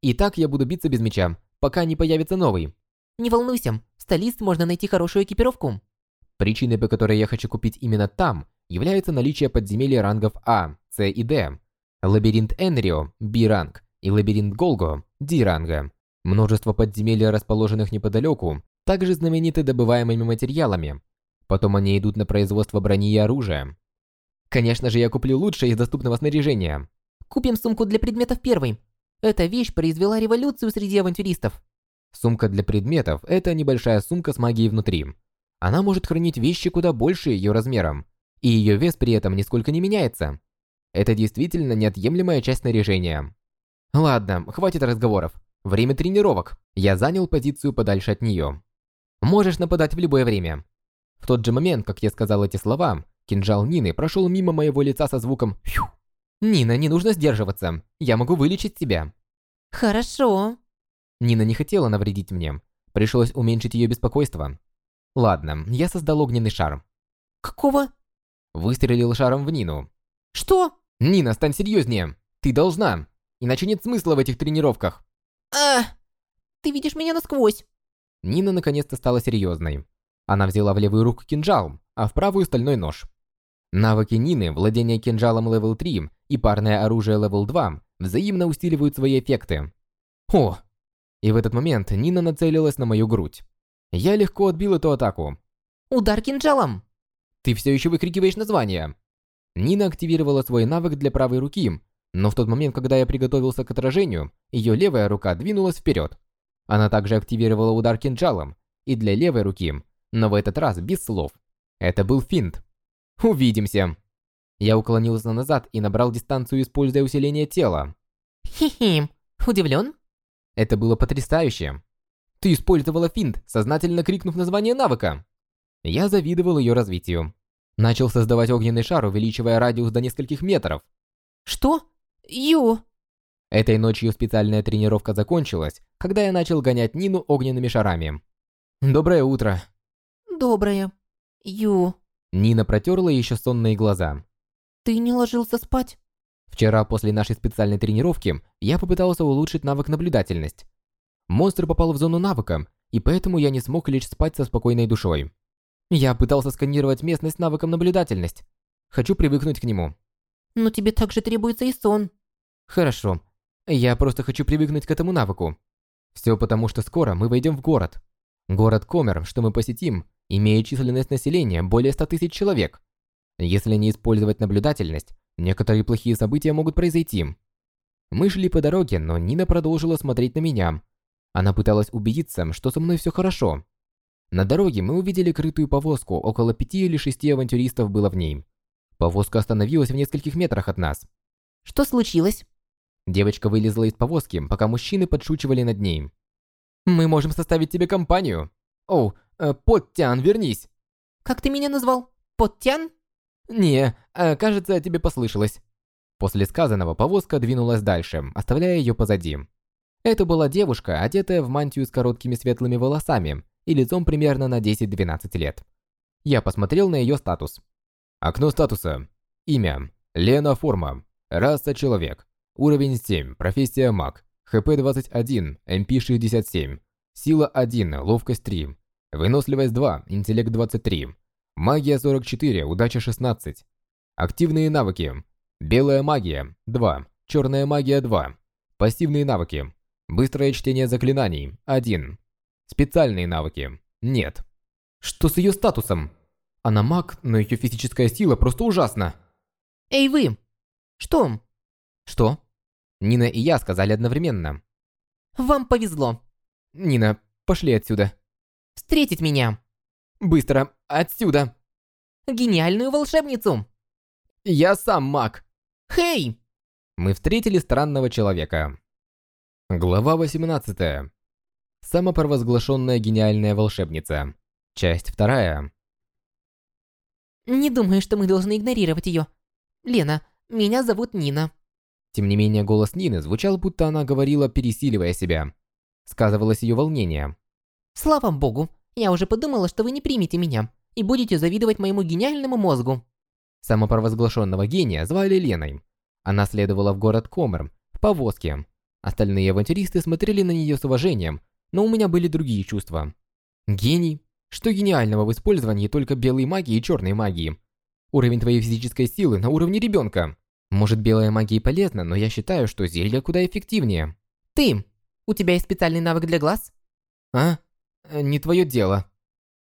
И так я буду биться без меча, пока не появится новый. Не волнуйся, в столице можно найти хорошую экипировку. Причиной, по которой я хочу купить именно там, является наличие подземелья рангов А, С и Д, лабиринт Энрио, B-ранг, и лабиринт Голго, D-ранга. Множество подземелий, расположенных неподалеку, также знамениты добываемыми материалами. Потом они идут на производство брони и оружия. Конечно же, я куплю лучшее из доступного снаряжения. Купим сумку для предметов первой. Эта вещь произвела революцию среди авантюристов. Сумка для предметов – это небольшая сумка с магией внутри. Она может хранить вещи куда больше ее размером, и ее вес при этом нисколько не меняется. Это действительно неотъемлемая часть снаряжения. Ладно, хватит разговоров. Время тренировок. Я занял позицию подальше от нее. Можешь нападать в любое время. В тот же момент, как я сказал эти слова, кинжал Нины прошел мимо моего лица со звуком «Фью». «Нина, не нужно сдерживаться. Я могу вылечить тебя». Хорошо. Нина не хотела навредить мне. Пришлось уменьшить ее беспокойство. Ладно, я создал огненный шар. Какого? Выстрелил шаром в Нину. Что? Нина, стань серьезнее. Ты должна. Иначе нет смысла в этих тренировках. А, ты видишь меня насквозь. Нина наконец-то стала серьезной. Она взяла в левую руку кинжал, а в правую стальной нож. Навыки Нины, владение кинжалом level 3 и парное оружие level 2 взаимно усиливают свои эффекты. О! И в этот момент Нина нацелилась на мою грудь. Я легко отбил эту атаку. Удар кинжалом. Ты все еще выкрикиваешь название. Нина активировала свой навык для правой руки, но в тот момент, когда я приготовился к отражению, ее левая рука двинулась вперед. Она также активировала удар кинжалом, и для левой руки, но в этот раз без слов. Это был финт. Увидимся. Я уклонился назад и набрал дистанцию, используя усиление тела. Хи-хи. Удивлен? Это было потрясающе. Ты использовала финт, сознательно крикнув название навыка. Я завидовал ее развитию. Начал создавать огненный шар, увеличивая радиус до нескольких метров. Что? Ю. Этой ночью специальная тренировка закончилась, когда я начал гонять Нину огненными шарами. Доброе утро. Доброе. Ю. Нина протерла еще сонные глаза. Ты не ложился спать? Вчера после нашей специальной тренировки я попытался улучшить навык наблюдательность. Монстр попал в зону навыка, и поэтому я не смог лечь спать со спокойной душой. Я пытался сканировать местность навыком наблюдательность. Хочу привыкнуть к нему. Но тебе также требуется и сон. Хорошо. Я просто хочу привыкнуть к этому навыку. Все потому, что скоро мы войдем в город. Город Комер, что мы посетим, имеет численность населения более 100 тысяч человек. Если не использовать наблюдательность, некоторые плохие события могут произойти. Мы шли по дороге, но Нина продолжила смотреть на меня. Она пыталась убедиться, что со мной все хорошо. На дороге мы увидели крытую повозку, около пяти или шести авантюристов было в ней. Повозка остановилась в нескольких метрах от нас. Что случилось? Девочка вылезла из повозки, пока мужчины подшучивали над ней. «Мы можем составить тебе компанию. О, э, Поттян, вернись!» Как ты меня назвал? Поттян? «Не, э, кажется, тебе послышалось». После сказанного повозка двинулась дальше, оставляя ее позади. Это была девушка, одетая в мантию с короткими светлыми волосами и лицом примерно на 10-12 лет. Я посмотрел на ее статус. Окно статуса. Имя. Лена Форма. Раса Человек. Уровень 7. Профессия Маг. ХП 21. МП 67. Сила 1. Ловкость 3. Выносливость 2. Интеллект 23. Магия 44. Удача 16. Активные навыки. Белая магия 2. Черная магия 2. Пассивные навыки. Быстрое чтение заклинаний 1. Специальные навыки нет. Что с ее статусом? Она маг, но ее физическая сила просто ужасна. Эй вы! Что? Что? Нина и я сказали одновременно. Вам повезло. Нина, пошли отсюда. Встретить меня. Быстро, отсюда. Гениальную волшебницу. Я сам маг. Хей! Мы встретили странного человека. Глава 18. Самопровозглашенная гениальная волшебница. Часть вторая. Не думаю, что мы должны игнорировать ее. Лена, меня зовут Нина. Тем не менее, голос Нины звучал, будто она говорила, пересиливая себя. Сказывалось ее волнение. Слава богу, я уже подумала, что вы не примете меня и будете завидовать моему гениальному мозгу. Самопровозглашенного гения звали Леной. Она следовала в город Комер в повозке. Остальные авантюристы смотрели на нее с уважением, но у меня были другие чувства. Гений? Что гениального в использовании только белой магии и черной магии? Уровень твоей физической силы на уровне ребенка. Может, белая магия полезна, но я считаю, что зелье куда эффективнее. Ты! У тебя есть специальный навык для глаз? А? Э, Не твое дело.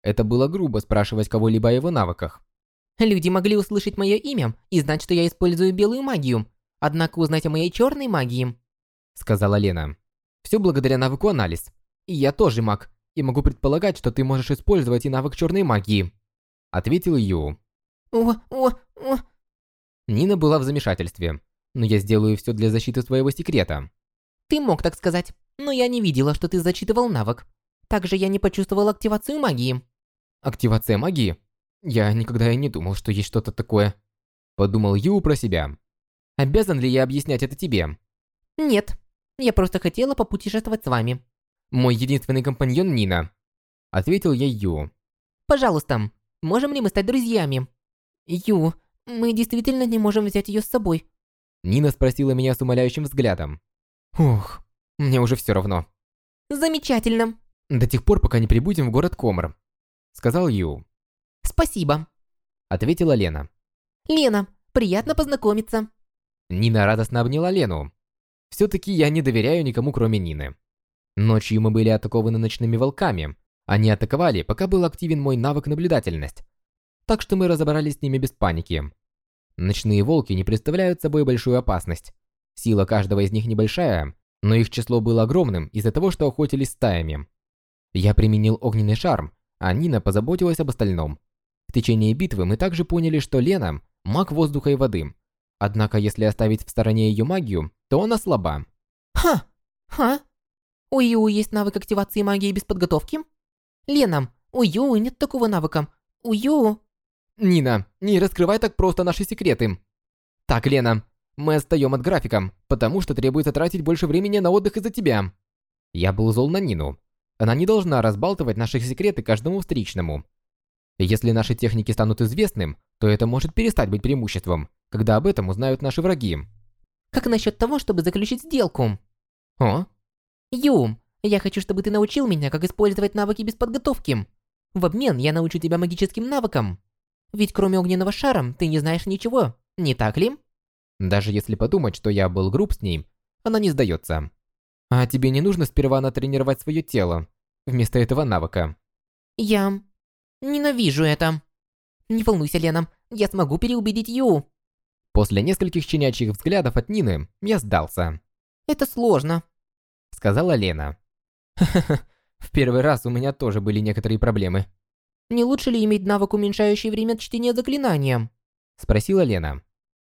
Это было грубо спрашивать кого-либо о его навыках. Люди могли услышать мое имя и знать, что я использую белую магию, однако узнать о моей черной магии. Сказала Лена. Все благодаря навыку анализ. И я тоже маг, и могу предполагать, что ты можешь использовать и навык черной магии. Ответил Ю. О, о, о. Нина была в замешательстве. Но я сделаю все для защиты своего секрета. Ты мог так сказать, но я не видела, что ты зачитывал навык. Также я не почувствовал активацию магии. Активация магии? Я никогда и не думал, что есть что-то такое. Подумал Ю про себя. Обязан ли я объяснять это тебе? Нет, я просто хотела попутешествовать с вами. Мой единственный компаньон Нина. Ответил я Ю. Пожалуйста, можем ли мы стать друзьями? Ю, мы действительно не можем взять ее с собой. Нина спросила меня с умоляющим взглядом. Ух, мне уже все равно. Замечательно. До тех пор, пока не прибудем в город Комр. Сказал Ю. Спасибо. Ответила Лена. Лена, приятно познакомиться. Нина радостно обняла Лену. Все-таки я не доверяю никому, кроме Нины. Ночью мы были атакованы ночными волками. Они атаковали, пока был активен мой навык наблюдательность. Так что мы разобрались с ними без паники. Ночные волки не представляют собой большую опасность. Сила каждого из них небольшая, но их число было огромным из-за того, что охотились стаями. Я применил огненный шарм, а Нина позаботилась об остальном. В течение битвы мы также поняли, что Лена – маг воздуха и воды. Однако, если оставить в стороне ее магию, то она слаба. Ха! Ха? У Ю есть навык активации магии без подготовки? Лена, у Ю нет такого навыка. У Ю... Нина, не раскрывай так просто наши секреты. Так, Лена, мы отстаем от графика, потому что требуется тратить больше времени на отдых из-за тебя. Я был зол на Нину. Она не должна разбалтывать наши секреты каждому встречному. Если наши техники станут известным, то это может перестать быть преимуществом, когда об этом узнают наши враги. Как насчет того, чтобы заключить сделку? О? Ю, я хочу, чтобы ты научил меня, как использовать навыки без подготовки. В обмен я научу тебя магическим навыкам. Ведь кроме огненного шара ты не знаешь ничего, не так ли? Даже если подумать, что я был груб с ней, она не сдается. А тебе не нужно сперва натренировать свое тело, вместо этого навыка. Я ненавижу это. Не волнуйся, Лена, я смогу переубедить Ю. После нескольких щенячьих взглядов от Нины, я сдался. Это сложно, сказала Лена. Ха-ха, в первый раз у меня тоже были некоторые проблемы. Не лучше ли иметь навык, уменьшающий время чтения заклинания? Спросила Лена.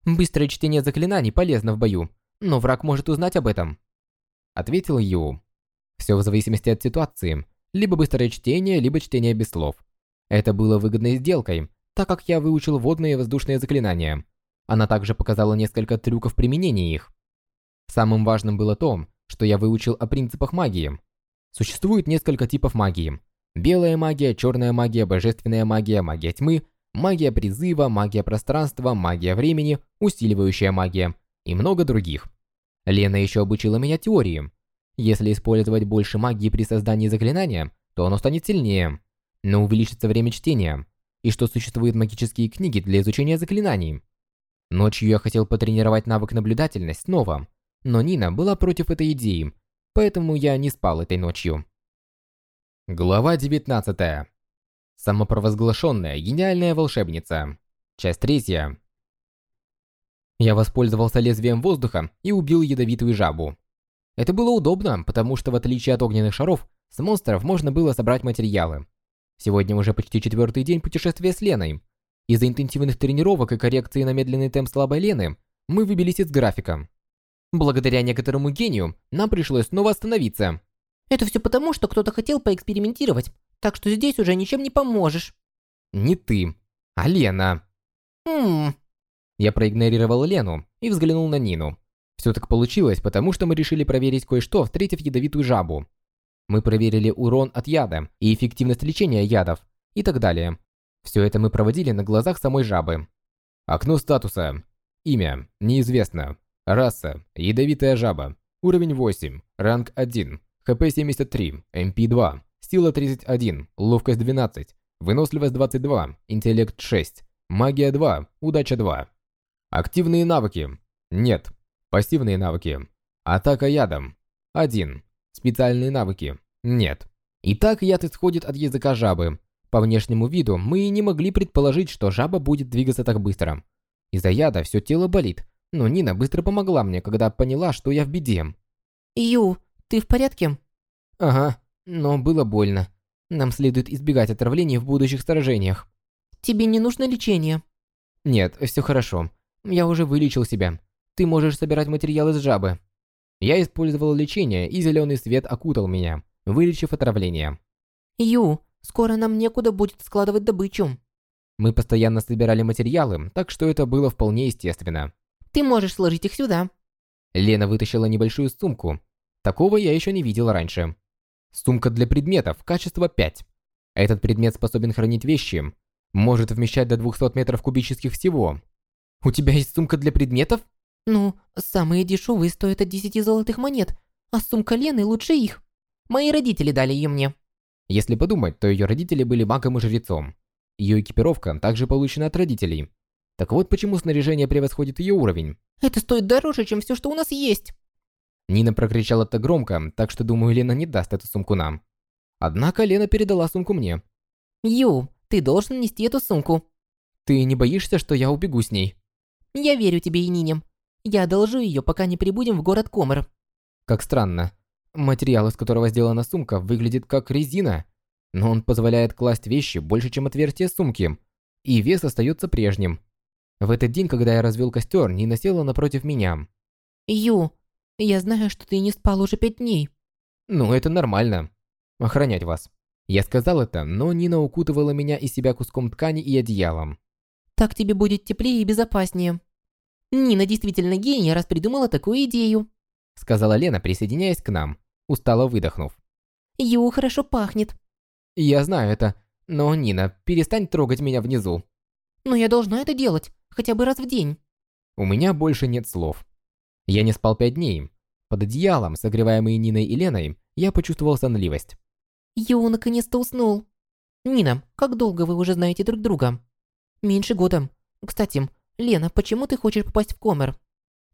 Быстрое чтение заклинаний полезно в бою, но враг может узнать об этом. Ответил Ю. Все в зависимости от ситуации. Либо быстрое чтение, либо чтение без слов. Это было выгодной сделкой, так как я выучил водные и воздушные заклинания. Она также показала несколько трюков применения их. Самым важным было то, что я выучил о принципах магии. Существует несколько типов магии. Белая магия, черная магия, божественная магия, магия тьмы, магия призыва, магия пространства, магия времени, усиливающая магия и много других. Лена еще обучила меня теории. Если использовать больше магии при создании заклинания, то оно станет сильнее, но увеличится время чтения, и что существуют магические книги для изучения заклинаний. Ночью я хотел потренировать навык наблюдательность снова, но Нина была против этой идеи, поэтому я не спал этой ночью. Глава 19. Самопровозглашенная гениальная волшебница. Часть третья. Я воспользовался лезвием воздуха и убил ядовитую жабу. Это было удобно, потому что в отличие от огненных шаров, с монстров можно было собрать материалы. Сегодня уже почти четвертый день путешествия с Леной. Из-за интенсивных тренировок и коррекции на медленный темп слабой Лены, мы выбились из графика. Благодаря некоторому гению, нам пришлось снова остановиться. Это все потому, что кто-то хотел поэкспериментировать, так что здесь уже ничем не поможешь. Не ты, а Лена. Ммм, я проигнорировал Лену и взглянул на Нину. Все так получилось, потому что мы решили проверить кое-что, встретив ядовитую жабу. Мы проверили урон от яда и эффективность лечения ядов и так далее. Все это мы проводили на глазах самой жабы. Окно статуса. Имя. Неизвестно. Раса. Ядовитая жаба. Уровень 8. Ранг 1. ХП 73. МП 2. Сила 31. Ловкость 12. Выносливость 22. Интеллект 6. Магия 2. Удача 2. Активные навыки. Нет. Пассивные навыки. Атака ядом. 1. Специальные навыки. Нет. Итак, яд исходит от языка жабы. По внешнему виду мы и не могли предположить, что жаба будет двигаться так быстро. Из-за яда все тело болит, но Нина быстро помогла мне, когда поняла, что я в беде. Ю, ты в порядке? Ага, но было больно. Нам следует избегать отравлений в будущих сражениях. Тебе не нужно лечение? Нет, все хорошо. Я уже вылечил себя. Ты можешь собирать материалы с жабы. Я использовал лечение, и зеленый свет окутал меня, вылечив отравление. Ю, скоро нам некуда будет складывать добычу. Мы постоянно собирали материалы, так что это было вполне естественно. Ты можешь сложить их сюда. Лена вытащила небольшую сумку. Такого я еще не видел раньше. Сумка для предметов, качество 5. Этот предмет способен хранить вещи. Может вмещать до 200 метров кубических всего. У тебя есть сумка для предметов? Ну, самые дешевые стоят от 10 золотых монет, а сумка Лены лучше их. Мои родители дали ее мне. Если подумать, то ее родители были магом и жрецом. Ее экипировка также получена от родителей. Так вот почему снаряжение превосходит ее уровень. Это стоит дороже, чем все, что у нас есть. Нина прокричала это громко, так что думаю, Лена не даст эту сумку нам. Однако Лена передала сумку мне. Ю, ты должен нести эту сумку. Ты не боишься, что я убегу с ней? Я верю тебе и Нине. Я одолжу ее, пока не прибудем в город Комер. Как странно. Материал, из которого сделана сумка, выглядит как резина, но он позволяет класть вещи больше, чем отверстие сумки, и вес остается прежним. В этот день, когда я развел костер, Нина села напротив меня. Ю, я знаю, что ты не спал уже пять дней. Ну, это нормально. Охранять вас. Я сказал это, но Нина укутывала меня и себя куском ткани и одеялом. Так тебе будет теплее и безопаснее. Нина действительно гений, раз придумала такую идею. Сказала Лена, присоединяясь к нам, устало выдохнув. Ю хорошо пахнет. Я знаю это, но, Нина, перестань трогать меня внизу. Но я должна это делать, хотя бы раз в день. У меня больше нет слов. Я не спал пять дней. Под одеялом, согреваемый Ниной и Леной, я почувствовал сонливость. Ю наконец-то уснул. Нина, как долго вы уже знаете друг друга? Меньше года. Кстати, Лена, почему ты хочешь попасть в Комер?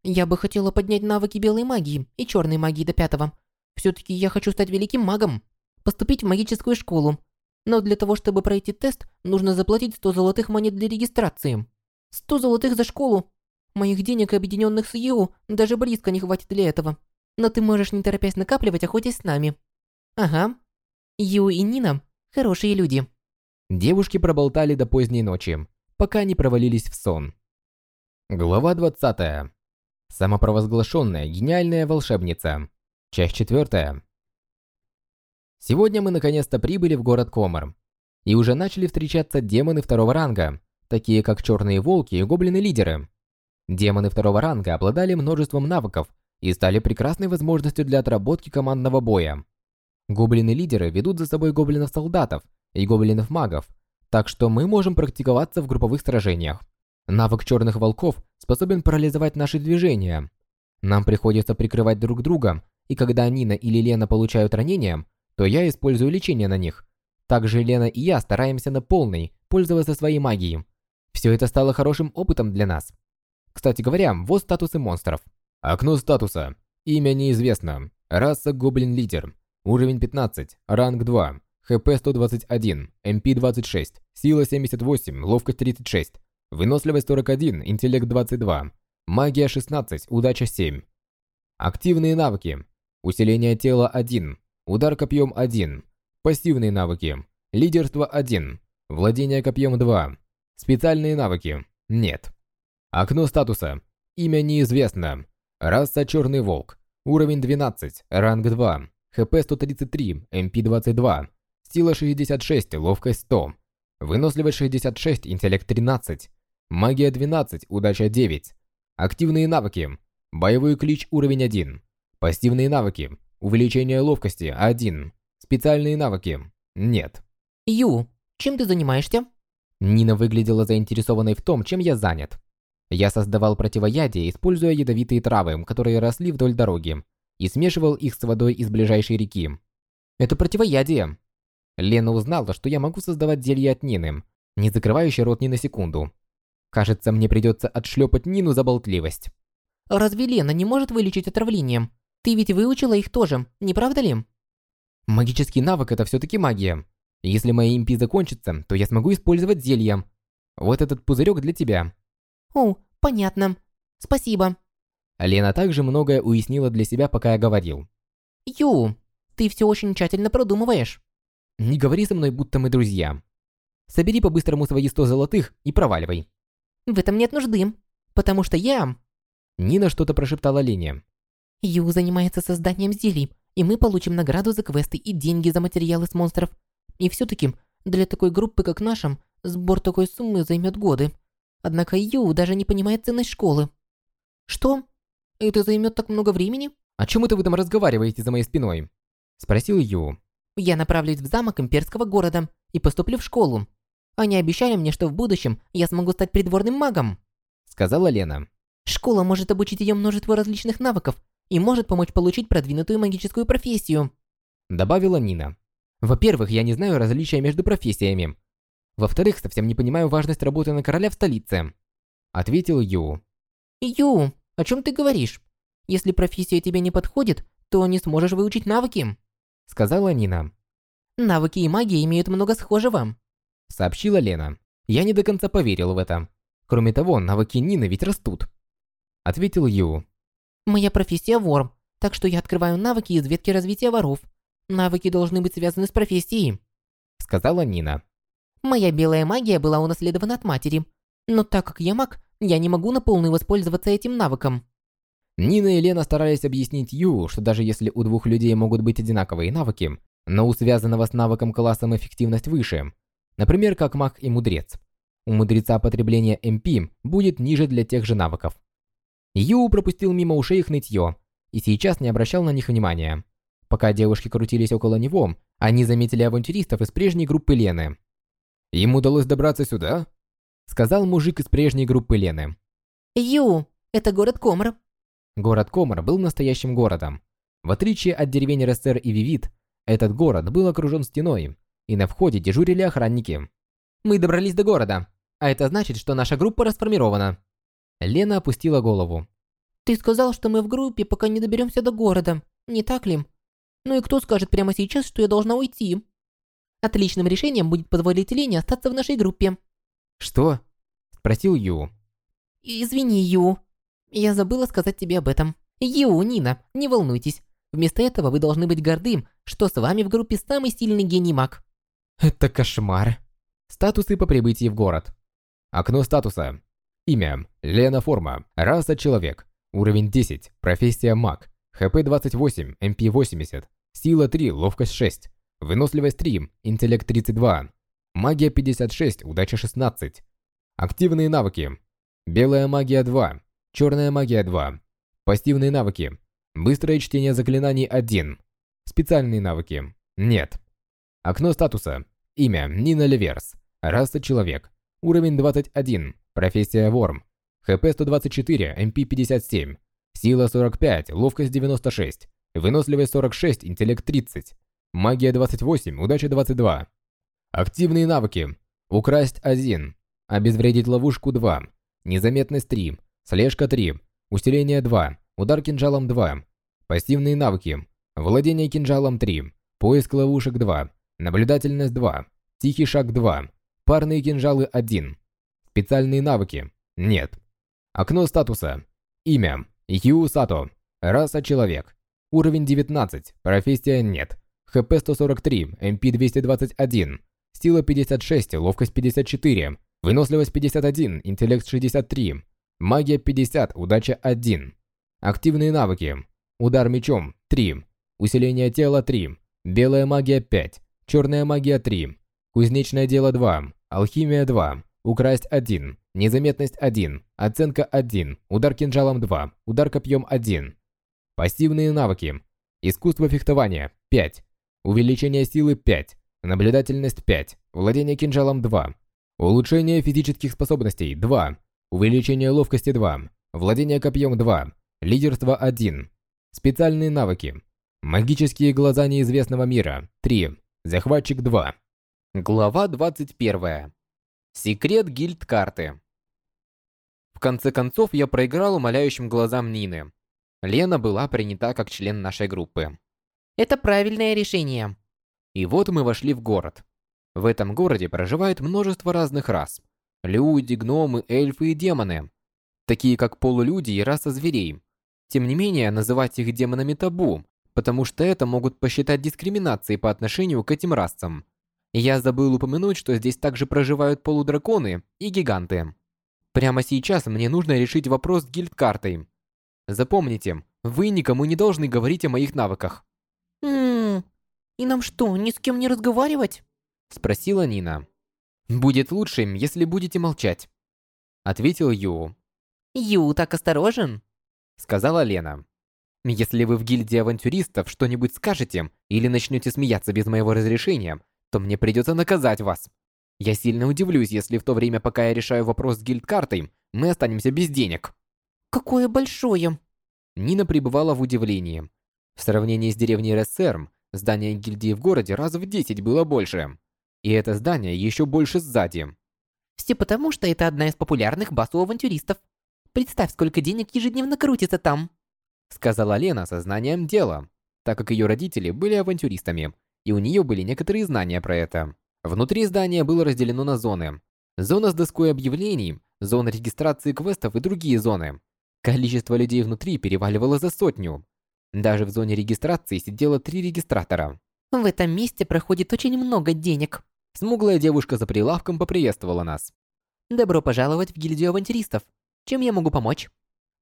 Я бы хотела поднять навыки белой магии и черной магии до пятого. Все-таки я хочу стать великим магом. Поступить в магическую школу. Но для того, чтобы пройти тест, нужно заплатить 100 золотых монет для регистрации. 100 золотых за школу Моих денег, объединенных с Ю, даже близко не хватит для этого. Но ты можешь не торопясь накапливать, охотясь с нами. Ага. Ю и Нина – хорошие люди. Девушки проболтали до поздней ночи, пока не провалились в сон. Глава 20. Самопровозглашенная гениальная волшебница. Часть 4. Сегодня мы наконец-то прибыли в город Комар. И уже начали встречаться демоны второго ранга, такие как черные волки и гоблины-лидеры. Демоны второго ранга обладали множеством навыков и стали прекрасной возможностью для отработки командного боя. Гоблины-лидеры ведут за собой гоблинов-солдатов и гоблинов-магов, так что мы можем практиковаться в групповых сражениях. Навык черных волков способен парализовать наши движения. Нам приходится прикрывать друг друга, и когда Нина или Лена получают ранения, то я использую лечение на них. Также Лена и я стараемся на полной пользоваться своей магией. Все это стало хорошим опытом для нас. Кстати говоря, вот статусы монстров. Окно статуса. Имя неизвестно. Раса Гоблин-лидер. Уровень 15. Ранг 2. ХП 121. МП 26. Сила 78. Ловкость 36. Выносливость 41. Интеллект 22. Магия 16. Удача 7. Активные навыки. Усиление тела 1. Удар копьем 1. Пассивные навыки. Лидерство 1. Владение копьем 2. Специальные навыки. Нет. Окно статуса. Имя неизвестно. Раса Черный Волк. Уровень 12, ранг 2. ХП 133, МП 22. Сила 66, ловкость 100. Выносливость 66, интеллект 13. Магия 12, удача 9. Активные навыки. Боевой клич уровень 1. Пассивные навыки. Увеличение ловкости 1. Специальные навыки. Нет. Ю, чем ты занимаешься? Нина выглядела заинтересованной в том, чем я занят. Я создавал противоядие, используя ядовитые травы, которые росли вдоль дороги, и смешивал их с водой из ближайшей реки. Это противоядие. Лена узнала, что я могу создавать зелье от Нины, не закрывающий рот ни на секунду. Кажется, мне придется отшлепать Нину за болтливость. Разве Лена не может вылечить отравление? Ты ведь выучила их тоже, не правда ли? Магический навык – это все-таки магия. Если мои импи закончатся, то я смогу использовать зелья. Вот этот пузырек для тебя. О, понятно. Спасибо. Лена также многое уяснила для себя, пока я говорил. Ю, ты все очень тщательно продумываешь. Не говори со мной, будто мы друзья. Собери по-быстрому свои сто золотых и проваливай. В этом нет нужды, потому что я... Нина что-то прошептала Лене. Ю занимается созданием зелий, и мы получим награду за квесты и деньги за материалы с монстров. И все-таки, для такой группы, как нашим, сбор такой суммы займет годы. Однако Ю даже не понимает ценность школы. Что? Это займет так много времени? О чем это вы там разговариваете за моей спиной? Спросил Ю. Я направлюсь в замок имперского города и поступлю в школу. Они обещали мне, что в будущем я смогу стать придворным магом. Сказала Лена. Школа может обучить ее множеству различных навыков и может помочь получить продвинутую магическую профессию. Добавила Нина. Во-первых, я не знаю различия между профессиями. Во-вторых, совсем не понимаю важность работы на короля в столице. Ответил Ю. Ю, о чем ты говоришь? Если профессия тебе не подходит, то не сможешь выучить навыки. Сказала Нина. Навыки и магия имеют много схожего. Сообщила Лена. Я не до конца поверил в это. Кроме того, навыки Нины ведь растут. Ответил Ю. Моя профессия вор, так что я открываю навыки из ветки развития воров. Навыки должны быть связаны с профессией. Сказала Нина. Моя белая магия была унаследована от матери. Но так как я маг, я не могу на полную воспользоваться этим навыком. Нина и Лена старались объяснить Ю, что даже если у двух людей могут быть одинаковые навыки, но у связанного с навыком классом эффективность выше, например, как маг и мудрец, у мудреца потребление МП будет ниже для тех же навыков. Ю пропустил мимо ушей их нытье и сейчас не обращал на них внимания. Пока девушки крутились около него, они заметили авантюристов из прежней группы Лены. «Им удалось добраться сюда?» Сказал мужик из прежней группы Лены. Ю, это город Комар. Город Комар был настоящим городом. В отличие от деревень Рессер и Вивит, этот город был окружен стеной, и на входе дежурили охранники. «Мы добрались до города, а это значит, что наша группа расформирована». Лена опустила голову. Ты сказал, что мы в группе, пока не доберемся до города, не так ли? Ну и кто скажет прямо сейчас, что я должна уйти? Отличным решением будет позволить Лене остаться в нашей группе. «Что?» – спросил Ю. Извини, Ю. Я забыла сказать тебе об этом. Ю, Нина, не волнуйтесь. Вместо этого вы должны быть гордым, что с вами в группе самый сильный гений маг. Это кошмар. Статусы по прибытии в город. Окно статуса. Имя. Лена Форма. Раса Человек. Уровень 10. Профессия Маг. ХП 28. МП 80. Сила 3. Ловкость 6. Выносливость 3. Интеллект 32. Магия 56. Удача 16. Активные навыки. Белая магия 2. Черная магия 2. Пассивные навыки. Быстрое чтение заклинаний 1. Специальные навыки. Нет. Окно статуса. Имя Нина Леверс. Раса Человек. Уровень 21. Профессия Ворм. ХП 124, МП 57. Сила 45, ловкость 96. Выносливость 46, интеллект 30. Магия 28, удача 22. Активные навыки. Украсть 1. Обезвредить ловушку 2. Незаметность 3. Слежка 3. Усиление 2. Удар кинжалом 2. Пассивные навыки. Владение кинжалом 3. Поиск ловушек 2. Наблюдательность 2. Тихий шаг 2. Парные кинжалы 1. Специальные навыки. Нет. Окно статуса. Имя. Ю Сато. Раса человек. Уровень 19. Профессия нет. ХП 143, МП 221. Сила 56, ловкость 54. Выносливость 51, интеллект 63. Магия 50, удача 1. Активные навыки. Удар мечом 3. Усиление тела 3. Белая магия 5. Черная магия 3. Кузнечное дело 2. Алхимия 2. Украсть 1. Незаметность 1. Оценка 1. Удар кинжалом 2. Удар копьем 1. Пассивные навыки. Искусство фехтования 5. Увеличение силы 5. Наблюдательность 5. Владение кинжалом 2. Улучшение физических способностей 2. Увеличение ловкости 2. Владение копьем 2. Лидерство 1. Специальные навыки. Магические глаза неизвестного мира 3. Захватчик 2. Глава 21. Секрет гильд-карты. В конце концов, я проиграл умоляющим глазам Нины. Лена была принята как член нашей группы. Это правильное решение. И вот мы вошли в город. В этом городе проживает множество разных рас. Люди, гномы, эльфы и демоны. Такие как полулюди и раса зверей. Тем не менее, называть их демонами табу, потому что это могут посчитать дискриминацией по отношению к этим расам. Я забыл упомянуть, что здесь также проживают полудраконы и гиганты. Прямо сейчас мне нужно решить вопрос с гильдкартой. Запомните, вы никому не должны говорить о моих навыках. Ммм, и нам что, ни с кем не разговаривать? Спросила Нина. Будет лучше, если будете молчать. Ответил Ю. Ю так осторожен. Сказала Лена. Если вы в гильдии авантюристов что-нибудь скажете или начнете смеяться без моего разрешения, то мне придется наказать вас. Я сильно удивлюсь, если в то время, пока я решаю вопрос с гильдкартой, мы останемся без денег. Какое большое. Нина пребывала в удивлении. В сравнении с деревней Рессерм, здание гильдии в городе раз в 10 было больше. И это здание еще больше сзади. Все потому, что это одна из популярных баз у авантюристов. Представь, сколько денег ежедневно крутится там. Сказала Лена со знанием дела, так как ее родители были авантюристами, и у нее были некоторые знания про это. Внутри здания было разделено на зоны. Зона с доской объявлений, зона регистрации квестов и другие зоны. Количество людей внутри переваливало за сотню. Даже в зоне регистрации сидело три регистратора. В этом месте проходит очень много денег. Смуглая девушка за прилавком поприветствовала нас. Добро пожаловать в гильдию авантюристов. Чем я могу помочь?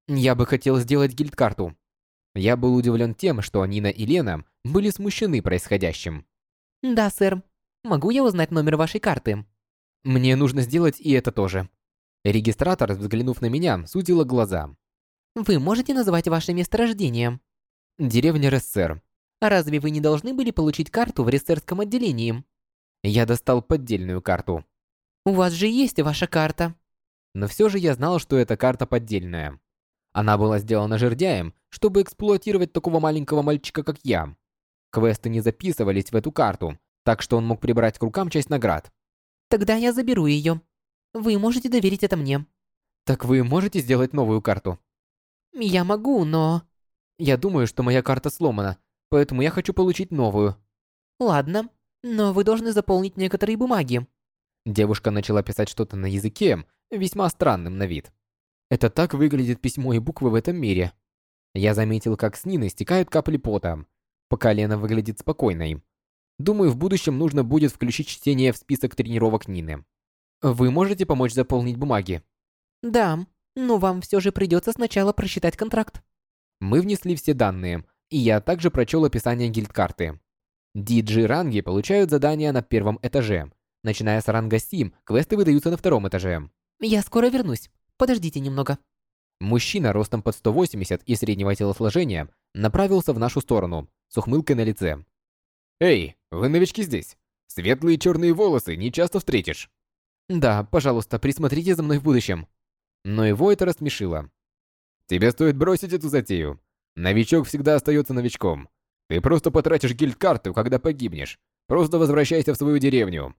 Я бы хотел сделать гильдкарту. Я был удивлен тем, что Нина и Лена были смущены происходящим. Да, сэр. Могу я узнать номер вашей карты? Мне нужно сделать и это тоже. Регистратор, взглянув на меня, сузила глаза. Вы можете назвать ваше место рождения? Деревня Рессер. Разве вы не должны были получить карту в рессерском отделении? Я достал поддельную карту. У вас же есть ваша карта. Но все же я знал, что эта карта поддельная. Она была сделана жердяем, чтобы эксплуатировать такого маленького мальчика, как я. Квесты не записывались в эту карту, так что он мог прибрать к рукам часть наград. Тогда я заберу ее. Вы можете доверить это мне. Так вы можете сделать новую карту? Я могу, но... Я думаю, что моя карта сломана, поэтому я хочу получить новую. Ладно, но вы должны заполнить некоторые бумаги. Девушка начала писать что-то на языке, весьма странным на вид. Это так выглядит письмо и буквы в этом мире. Я заметил, как с Нины стекают капли пота, пока Лена выглядит спокойной. Думаю, в будущем нужно будет включить чтение в список тренировок Нины. Вы можете помочь заполнить бумаги? Да, но вам все же придется сначала прочитать контракт. Мы внесли все данные, и я также прочел описание гильдкарты. DG-ранги получают задания на первом этаже. Начиная с ранга 7, квесты выдаются на втором этаже. Я скоро вернусь. Подождите немного. Мужчина ростом под 180 и среднего телосложения направился в нашу сторону, с ухмылкой на лице. «Эй, вы новички здесь. Светлые черные волосы не часто встретишь». «Да, пожалуйста, присмотрите за мной в будущем». Но его это рассмешило. «Тебе стоит бросить эту затею. Новичок всегда остается новичком. Ты просто потратишь гильдкарту, когда погибнешь. Просто возвращайся в свою деревню».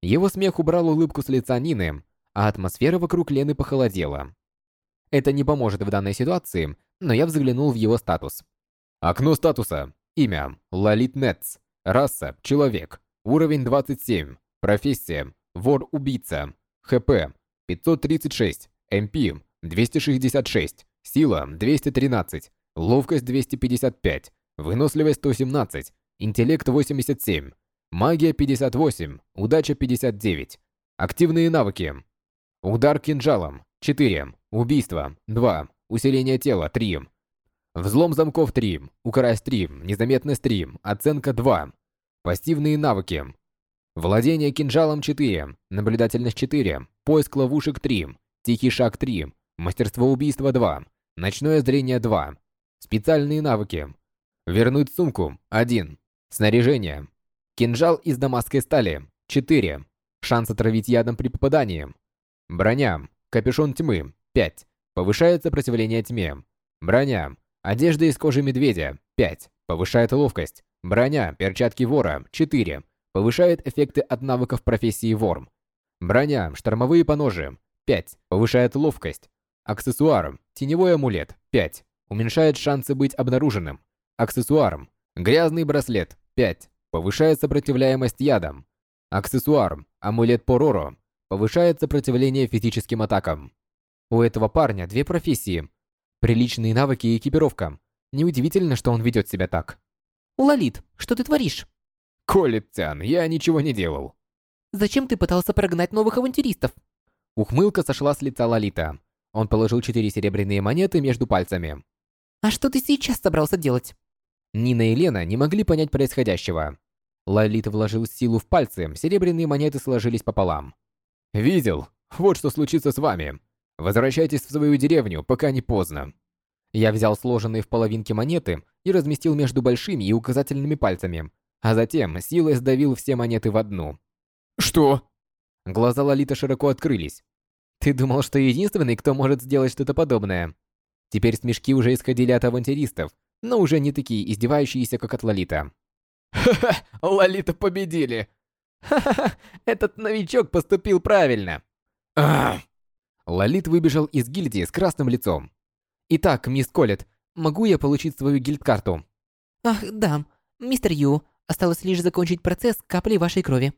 Его смех убрал улыбку с лица Нины, а атмосфера вокруг Лены похолодела. Это не поможет в данной ситуации, но я взглянул в его статус. Окно статуса. Имя. Лалит Нетс. Раса – человек. Уровень 27. Профессия – вор-убийца. ХП – 536. МП – 266. Сила – 213. Ловкость – 255. Выносливость – 117. Интеллект – 87. Магия – 58. Удача – 59. Активные навыки. Удар кинжалом – 4. Убийство – 2. Усиление тела – 3. Взлом замков 3, украсть 3, незаметность 3, оценка 2. Пассивные навыки. Владение кинжалом 4, наблюдательность 4, поиск ловушек 3, тихий шаг 3, мастерство убийства 2, ночное зрение 2. Специальные навыки. Вернуть сумку 1. Снаряжение. Кинжал из дамасской стали 4. Шанс отравить ядом при попадании. Броня. Капюшон тьмы 5. Повышает сопротивление тьме. Броня. Одежда из кожи медведя – 5. Повышает ловкость. Броня, перчатки вора – 4. Повышает эффекты от навыков профессии вор. Броня, штормовые поножи – 5. Повышает ловкость. Аксессуар, теневой амулет – 5. Уменьшает шансы быть обнаруженным. Аксессуар, грязный браслет – 5. Повышает сопротивляемость ядам. Аксессуар «Амулет Пороро» повышает сопротивление физическим атакам. У этого парня две профессии. Приличные навыки и экипировка. Неудивительно, что он ведет себя так. Лолит, что ты творишь? Колет-тян, я ничего не делал. Зачем ты пытался прогнать новых авантюристов? Ухмылка сошла с лица Лолита. Он положил четыре серебряные монеты между пальцами. А что ты сейчас собрался делать? Нина и Лена не могли понять происходящего. Лолита вложил силу в пальцы, серебряные монеты сложились пополам. «Видел? Вот что случится с вами. Возвращайтесь в свою деревню, пока не поздно». Я взял сложенные в половинке монеты и разместил между большими и указательными пальцами, а затем силой сдавил все монеты в одну. «Что?» Глаза Лолита широко открылись. «Ты думал, что единственный, кто может сделать что-то подобное?» Теперь смешки уже исходили от авантюристов, но уже не такие издевающиеся, как от Лолита. «Ха-ха, Лолита победили! Ха-ха, этот новичок поступил правильно!» Ах! Лолит выбежал из гильдии с красным лицом. «Итак, мисс Колет, могу я получить свою гильдкарту?» Ах, да. Мистер Ю, осталось лишь закончить процесс капли вашей крови.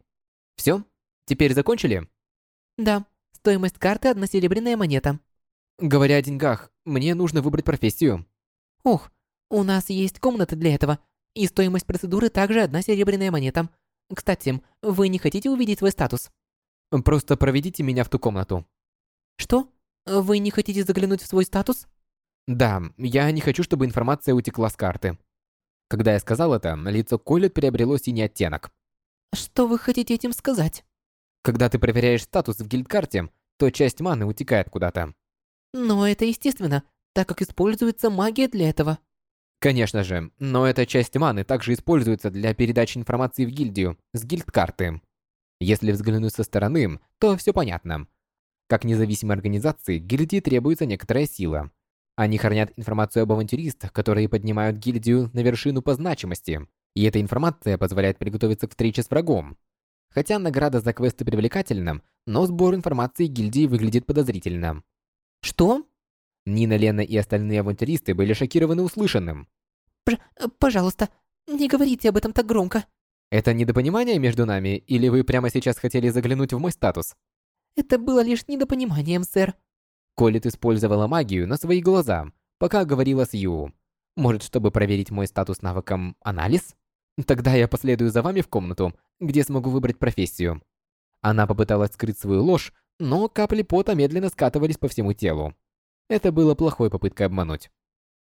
Все? Теперь закончили? Да. Стоимость карты одна серебряная монета. Говоря о деньгах, мне нужно выбрать профессию. Ух, у нас есть комната для этого, и стоимость процедуры также одна серебряная монета. Кстати, вы не хотите увидеть свой статус? Просто проведите меня в ту комнату. Что? Вы не хотите заглянуть в свой статус? Да, я не хочу, чтобы информация утекла с карты. Когда я сказал это, лицо Колет приобрело синий оттенок. Что вы хотите этим сказать? Когда ты проверяешь статус в гильдкарте, то часть маны утекает куда-то. Но это естественно, так как используется магия для этого. Конечно же, но эта часть маны также используется для передачи информации в гильдию с гильдкарты. Если взглянуть со стороны, то все понятно. Как независимой организации, гильдии требуется некоторая сила. Они хранят информацию об авантюристах, которые поднимают гильдию на вершину по значимости, и эта информация позволяет приготовиться к встрече с врагом. Хотя награда за квесты привлекательна, но сбор информации гильдии выглядит подозрительно. Что? Нина, Лена и остальные авантюристы были шокированы услышанным. П пожалуйста, не говорите об этом так громко. Это недопонимание между нами, или вы прямо сейчас хотели заглянуть в мой статус? Это было лишь недопониманием, сэр. Колет использовала магию на свои глаза, пока говорила с Ю. Может, чтобы проверить мой статус навыком анализ? Тогда я последую за вами в комнату, где смогу выбрать профессию. Она попыталась скрыть свою ложь, но капли пота медленно скатывались по всему телу. Это было плохой попыткой обмануть.